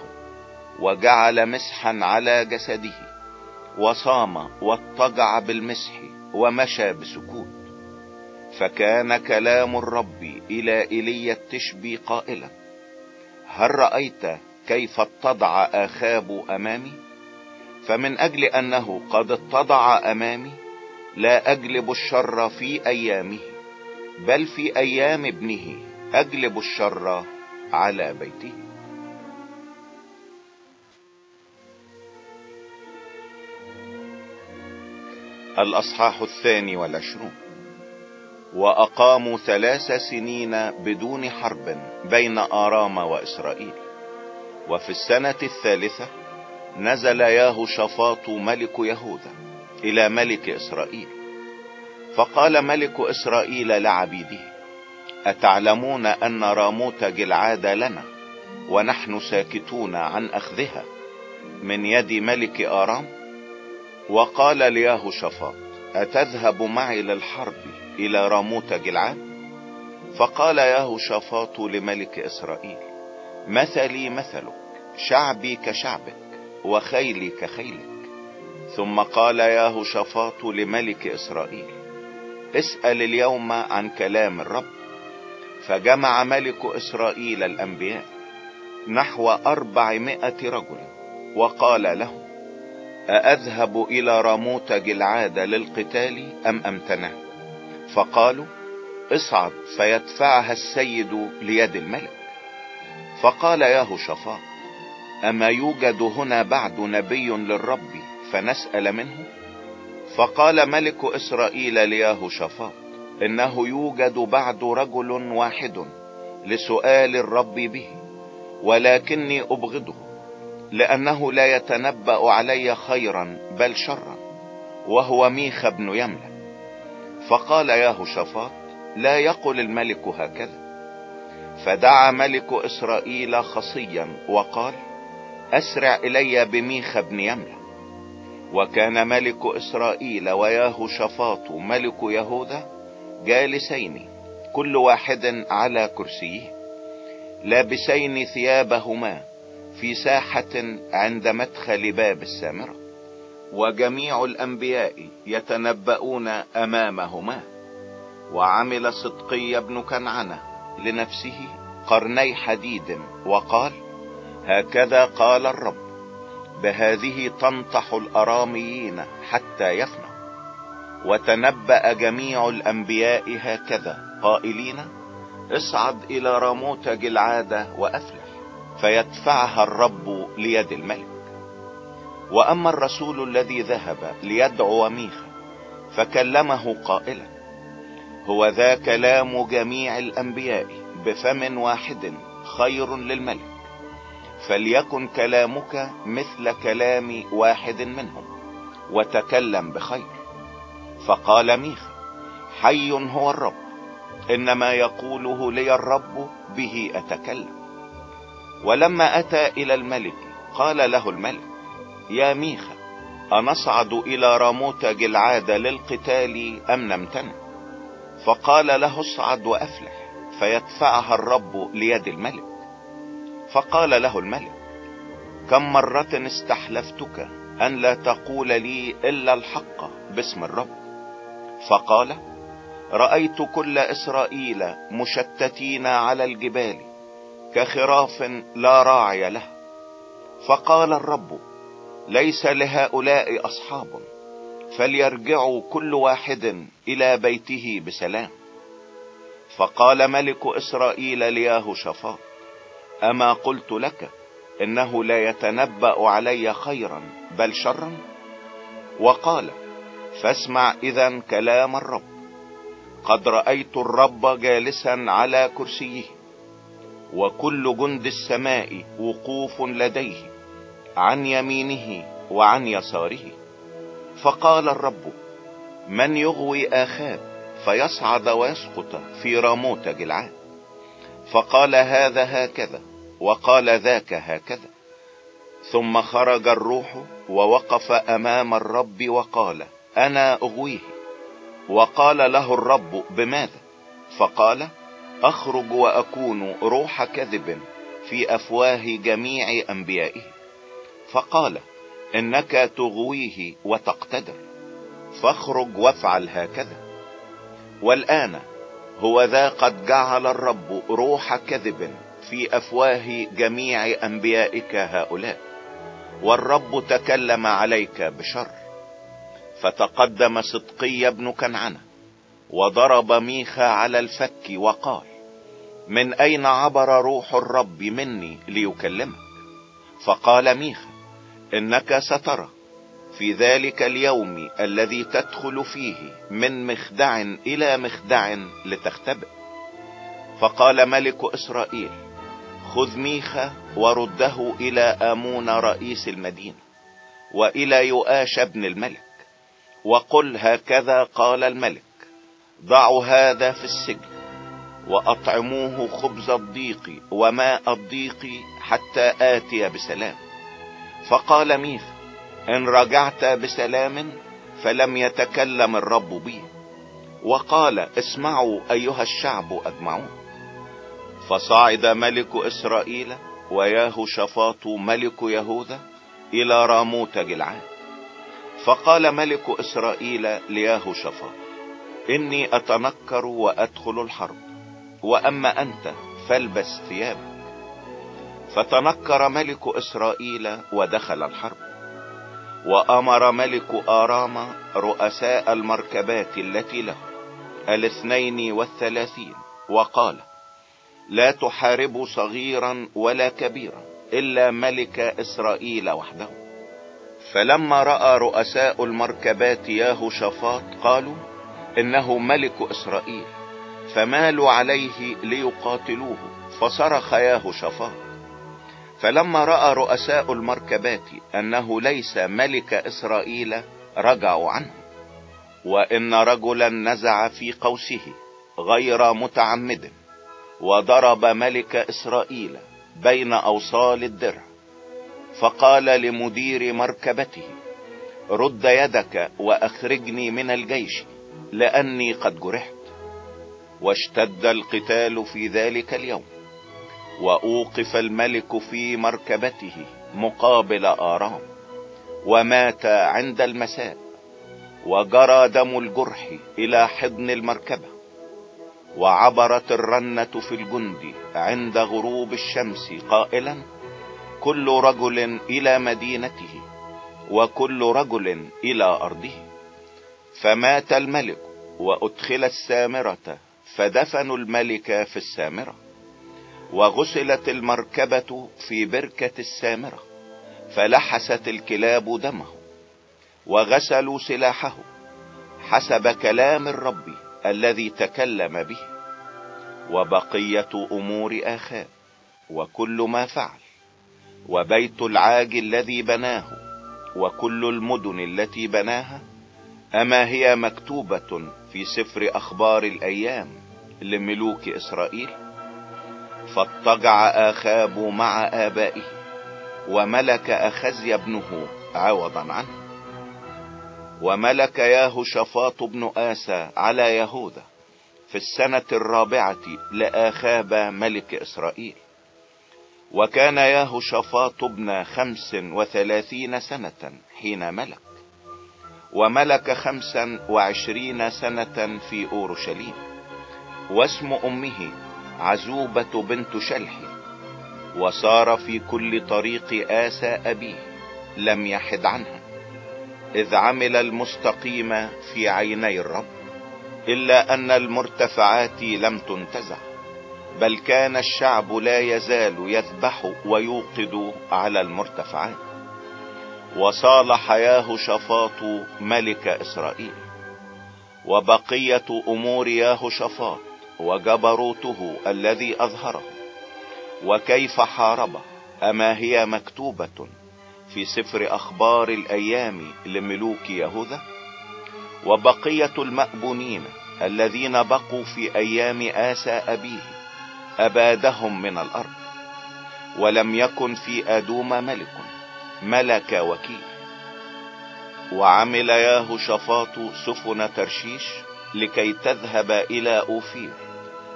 وجعل مسحا على جسده وصام واضطجع بالمسح ومشى بسكوت. فكان كلام الرب إلى ايليا التشبي قائلا هل رأيت كيف اتضع آخاب أمامي؟ فمن أجل أنه قد اتضع أمامي لا أجلب الشر في أيامه بل في أيام ابنه أجلب الشر على بيته. الأصحاح الثاني والعشرون. وأقاموا ثلاث سنين بدون حرب بين آرام وإسرائيل. وفي السنة الثالثة نزل ياهو شفاط ملك يهوذا إلى ملك إسرائيل. فقال ملك إسرائيل لعبيده أتعلمون أن راموت جلعاد لنا ونحن ساكتون عن أخذها من يد ملك آرام؟ وقال لياهو شفاط أتذهب معي للحرب إلى راموت جلعاد؟ فقال ياهو شفاط لملك إسرائيل مثلي مثلك شعبي كشعبك وخيلي كخيلك ثم قال ياهو شفاط لملك إسرائيل اسأل اليوم عن كلام الرب. فجمع ملك إسرائيل الأنبياء نحو أربعمائة رجل وقال لهم أأذهب إلى راموت جلعاد للقتال أم أمتنع فقالوا اصعد فيدفعها السيد ليد الملك. فقال ياهو شفاط أما يوجد هنا بعد نبي للرب فنسأل منه؟ فقال ملك إسرائيل لياهو شفاط إنه يوجد بعد رجل واحد لسؤال الرب به ولكني أبغضه لأنه لا يتنبأ علي خيرا بل شرا وهو ميخ بن يملة. فقال ياهو شفاط لا يقل الملك هكذا. فدعا ملك إسرائيل خصيا وقال أسرع إلي بميخ بن يملة. وكان ملك إسرائيل وياهو شفاط ملك يهوذا جالسين كل واحد على كرسيه لابسين ثيابهما في ساحة عند مدخل باب السامرة. وجميع الأنبياء يتنبؤون أمامهما. وعمل صدقي بن كنعنة لنفسه قرني حديد وقال هكذا قال الرب بهذه تنطح الأراميين حتى يفنى وتنبأ جميع الأنبياء هكذا قائلين اصعد إلى راموت جلعادة وأفلح فيدفعها الرب ليد الملك. وأما الرسول الذي ذهب ليدعو ميخا فكلمه قائلا هو ذا كلام جميع الأنبياء بفم واحد خير للملك. فليكن كلامك مثل كلام واحد منهم وتكلم بخير. فقال ميخا حي هو الرب إنما يقوله لي الرب به أتكلم. ولما أتى إلى الملك قال له الملك يا ميخا أنصعد إلى راموت جلعاد للقتال أم نمتنع فقال له اصعد وأفلح فيدفعها الرب ليد الملك. فقال له الملك كم مرة استحلفتك أن لا تقول لي إلا الحق باسم الرب؟ فقال رأيت كل إسرائيل مشتتين على الجبال كخراف لا راعي له. فقال الرب ليس لهؤلاء أصحاب فليرجعوا كل واحد إلى بيته بسلام. فقال ملك إسرائيل لياه شفاط أما قلت لك إنه لا يتنبأ علي خيرا بل شرا؟ وقال فاسمع اذا كلام الرب. قد رأيت الرب جالسا على كرسيه وكل جند السماء وقوف لديه عن يمينه وعن يساره. فقال الرب من يغوي اخاب فيصعد ويسقط في راموت جلعان فقال هذا هكذا وقال ذاك هكذا. ثم خرج الروح ووقف أمام الرب وقال أنا أغويه. وقال له الرب بماذا؟ فقال أخرج وأكون روح كذب في أفواه جميع أنبيائه. فقال إنك تغويه وتقتدر. فاخرج وافعل هكذا. والآن هو ذا قد جعل الرب روح كذب في أفواه جميع أنبيائك هؤلاء. والرب تكلم عليك بشر. فتقدم صدقي بن كنعنة وضرب ميخا على الفك وقال من أين عبر روح الرب مني ليكلمك؟ فقال ميخا إنك سترى. في ذلك اليوم الذي تدخل فيه من مخدع إلى مخدع لتختبئ. فقال ملك إسرائيل خذ ميخا ورده إلى آمون رئيس المدينة وإلى يؤاش ابن الملك وقل هكذا قال الملك ضعوا هذا في السجن وأطعموه خبز الضيق وماء الضيق حتى آتي بسلام. فقال ميخ إن رجعت بسلام فلم يتكلم الرب بي. وقال اسمعوا أيها الشعب اجمعون فصعد ملك إسرائيل وياهو شفاط ملك يهوذا إلى راموت جلعان. فقال ملك إسرائيل لياهو شفاط إني أتنكر وأدخل الحرب وأما أنت فالبس ثيابك. فتنكر ملك إسرائيل ودخل الحرب. وأمر ملك ارام رؤساء المركبات التي له الاثنين والثلاثين وقال لا تحاربوا صغيرا ولا كبيرا إلا ملك إسرائيل وحده. فلما رأى رؤساء المركبات ياهو شفاط قالوا إنه ملك إسرائيل فمالوا عليه ليقاتلوه. فصرخ ياهو شفاط فلما رأى رؤساء المركبات أنه ليس ملك إسرائيل رجعوا عنه. وإن رجلا نزع في قوسه غير متعمد وضرب ملك إسرائيل بين أوصال الدرع. فقال لمدير مركبته رد يدك وأخرجني من الجيش لأني قد جرحت. واشتد القتال في ذلك اليوم. وأوقف الملك في مركبته مقابل آرام ومات عند المساء وجرى دم الجرح إلى حضن المركبة وعبرت الرنة في الجند عند غروب الشمس قائلا كل رجل إلى مدينته وكل رجل إلى أرضه. فمات الملك وأدخل السامرة فدفنوا الملك في السامرة. وغسلت المركبة في بركة السامرة فلحست الكلاب دمه وغسلوا سلاحه حسب كلام الرب الذي تكلم به. وبقية أمور اخاب وكل ما فعل وبيت العاج الذي بناه وكل المدن التي بناها أما هي مكتوبة في سفر أخبار الأيام لملوك إسرائيل. فاضطجع آخاب مع آبائه وملك أخزي ابنه عوضا عنه. وملك ياهو شفاط بن آسى على يهوذا في السنة الرابعة لآخاب ملك إسرائيل. وكان ياهو شفاط بن خمس وثلاثين سنة حين ملك وملك خمسا وعشرين سنة في أورشليم. واسم أمه عزوبة بنت شلح وصار في كل طريق آسى أبيه لم يحد عنها. إذ عمل المستقيم في عيني الرب إلا أن المرتفعات لم تنتزع بل كان الشعب لا يزال يذبح ويوقد على المرتفعات. وصالح ياه شفاط ملك إسرائيل وبقية أمور ياه شفاط وجبروته الذي أظهره وكيف حاربه أما هي مكتوبة في سفر أخبار الأيام لملوك يهوذا؟ وبقية المأبونين الذين بقوا في أيام آسى أبيه أبادهم من الأرض ولم يكن في أدوم ملك ملك وكيل. وعمل ياه شفاط سفن ترشيش لكي تذهب إلى أوفير.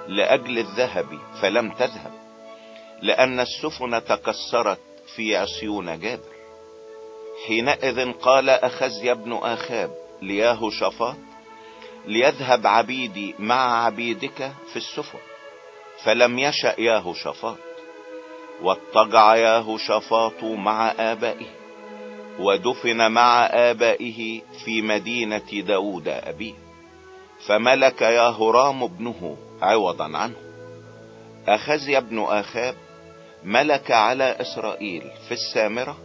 لأجل الذهب فلم تذهب لأن السفن تكسرت في عصيون جابر. حينئذ قال أخزي ابن آخاب لياه شفاط ليذهب عبيدي مع عبيدك في السفن فلم يشأ ياه شفاط واضطجع ياه شفاط مع آبائه ودفن مع آبائه في مدينة داود أبيه فملك ياهرام ابنه عوضا عنه. أخزي ابن آخاب ملك على إسرائيل في السامرة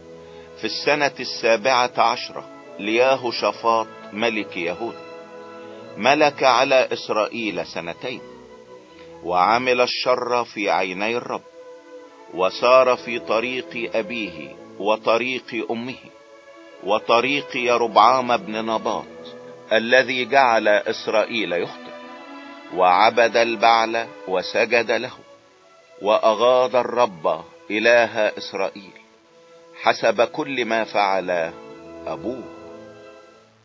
في السنة السابعة عشرة لياه شفاط ملك يهود. ملك على إسرائيل سنتين وعمل الشر في عيني الرب وسار في طريق أبيه وطريق أمه وطريق يربعام بن نباط الذي جعل إسرائيل يخطئ. وعبد البعل وسجد له وأغاض الرب إله إسرائيل حسب كل ما فعل أبوه.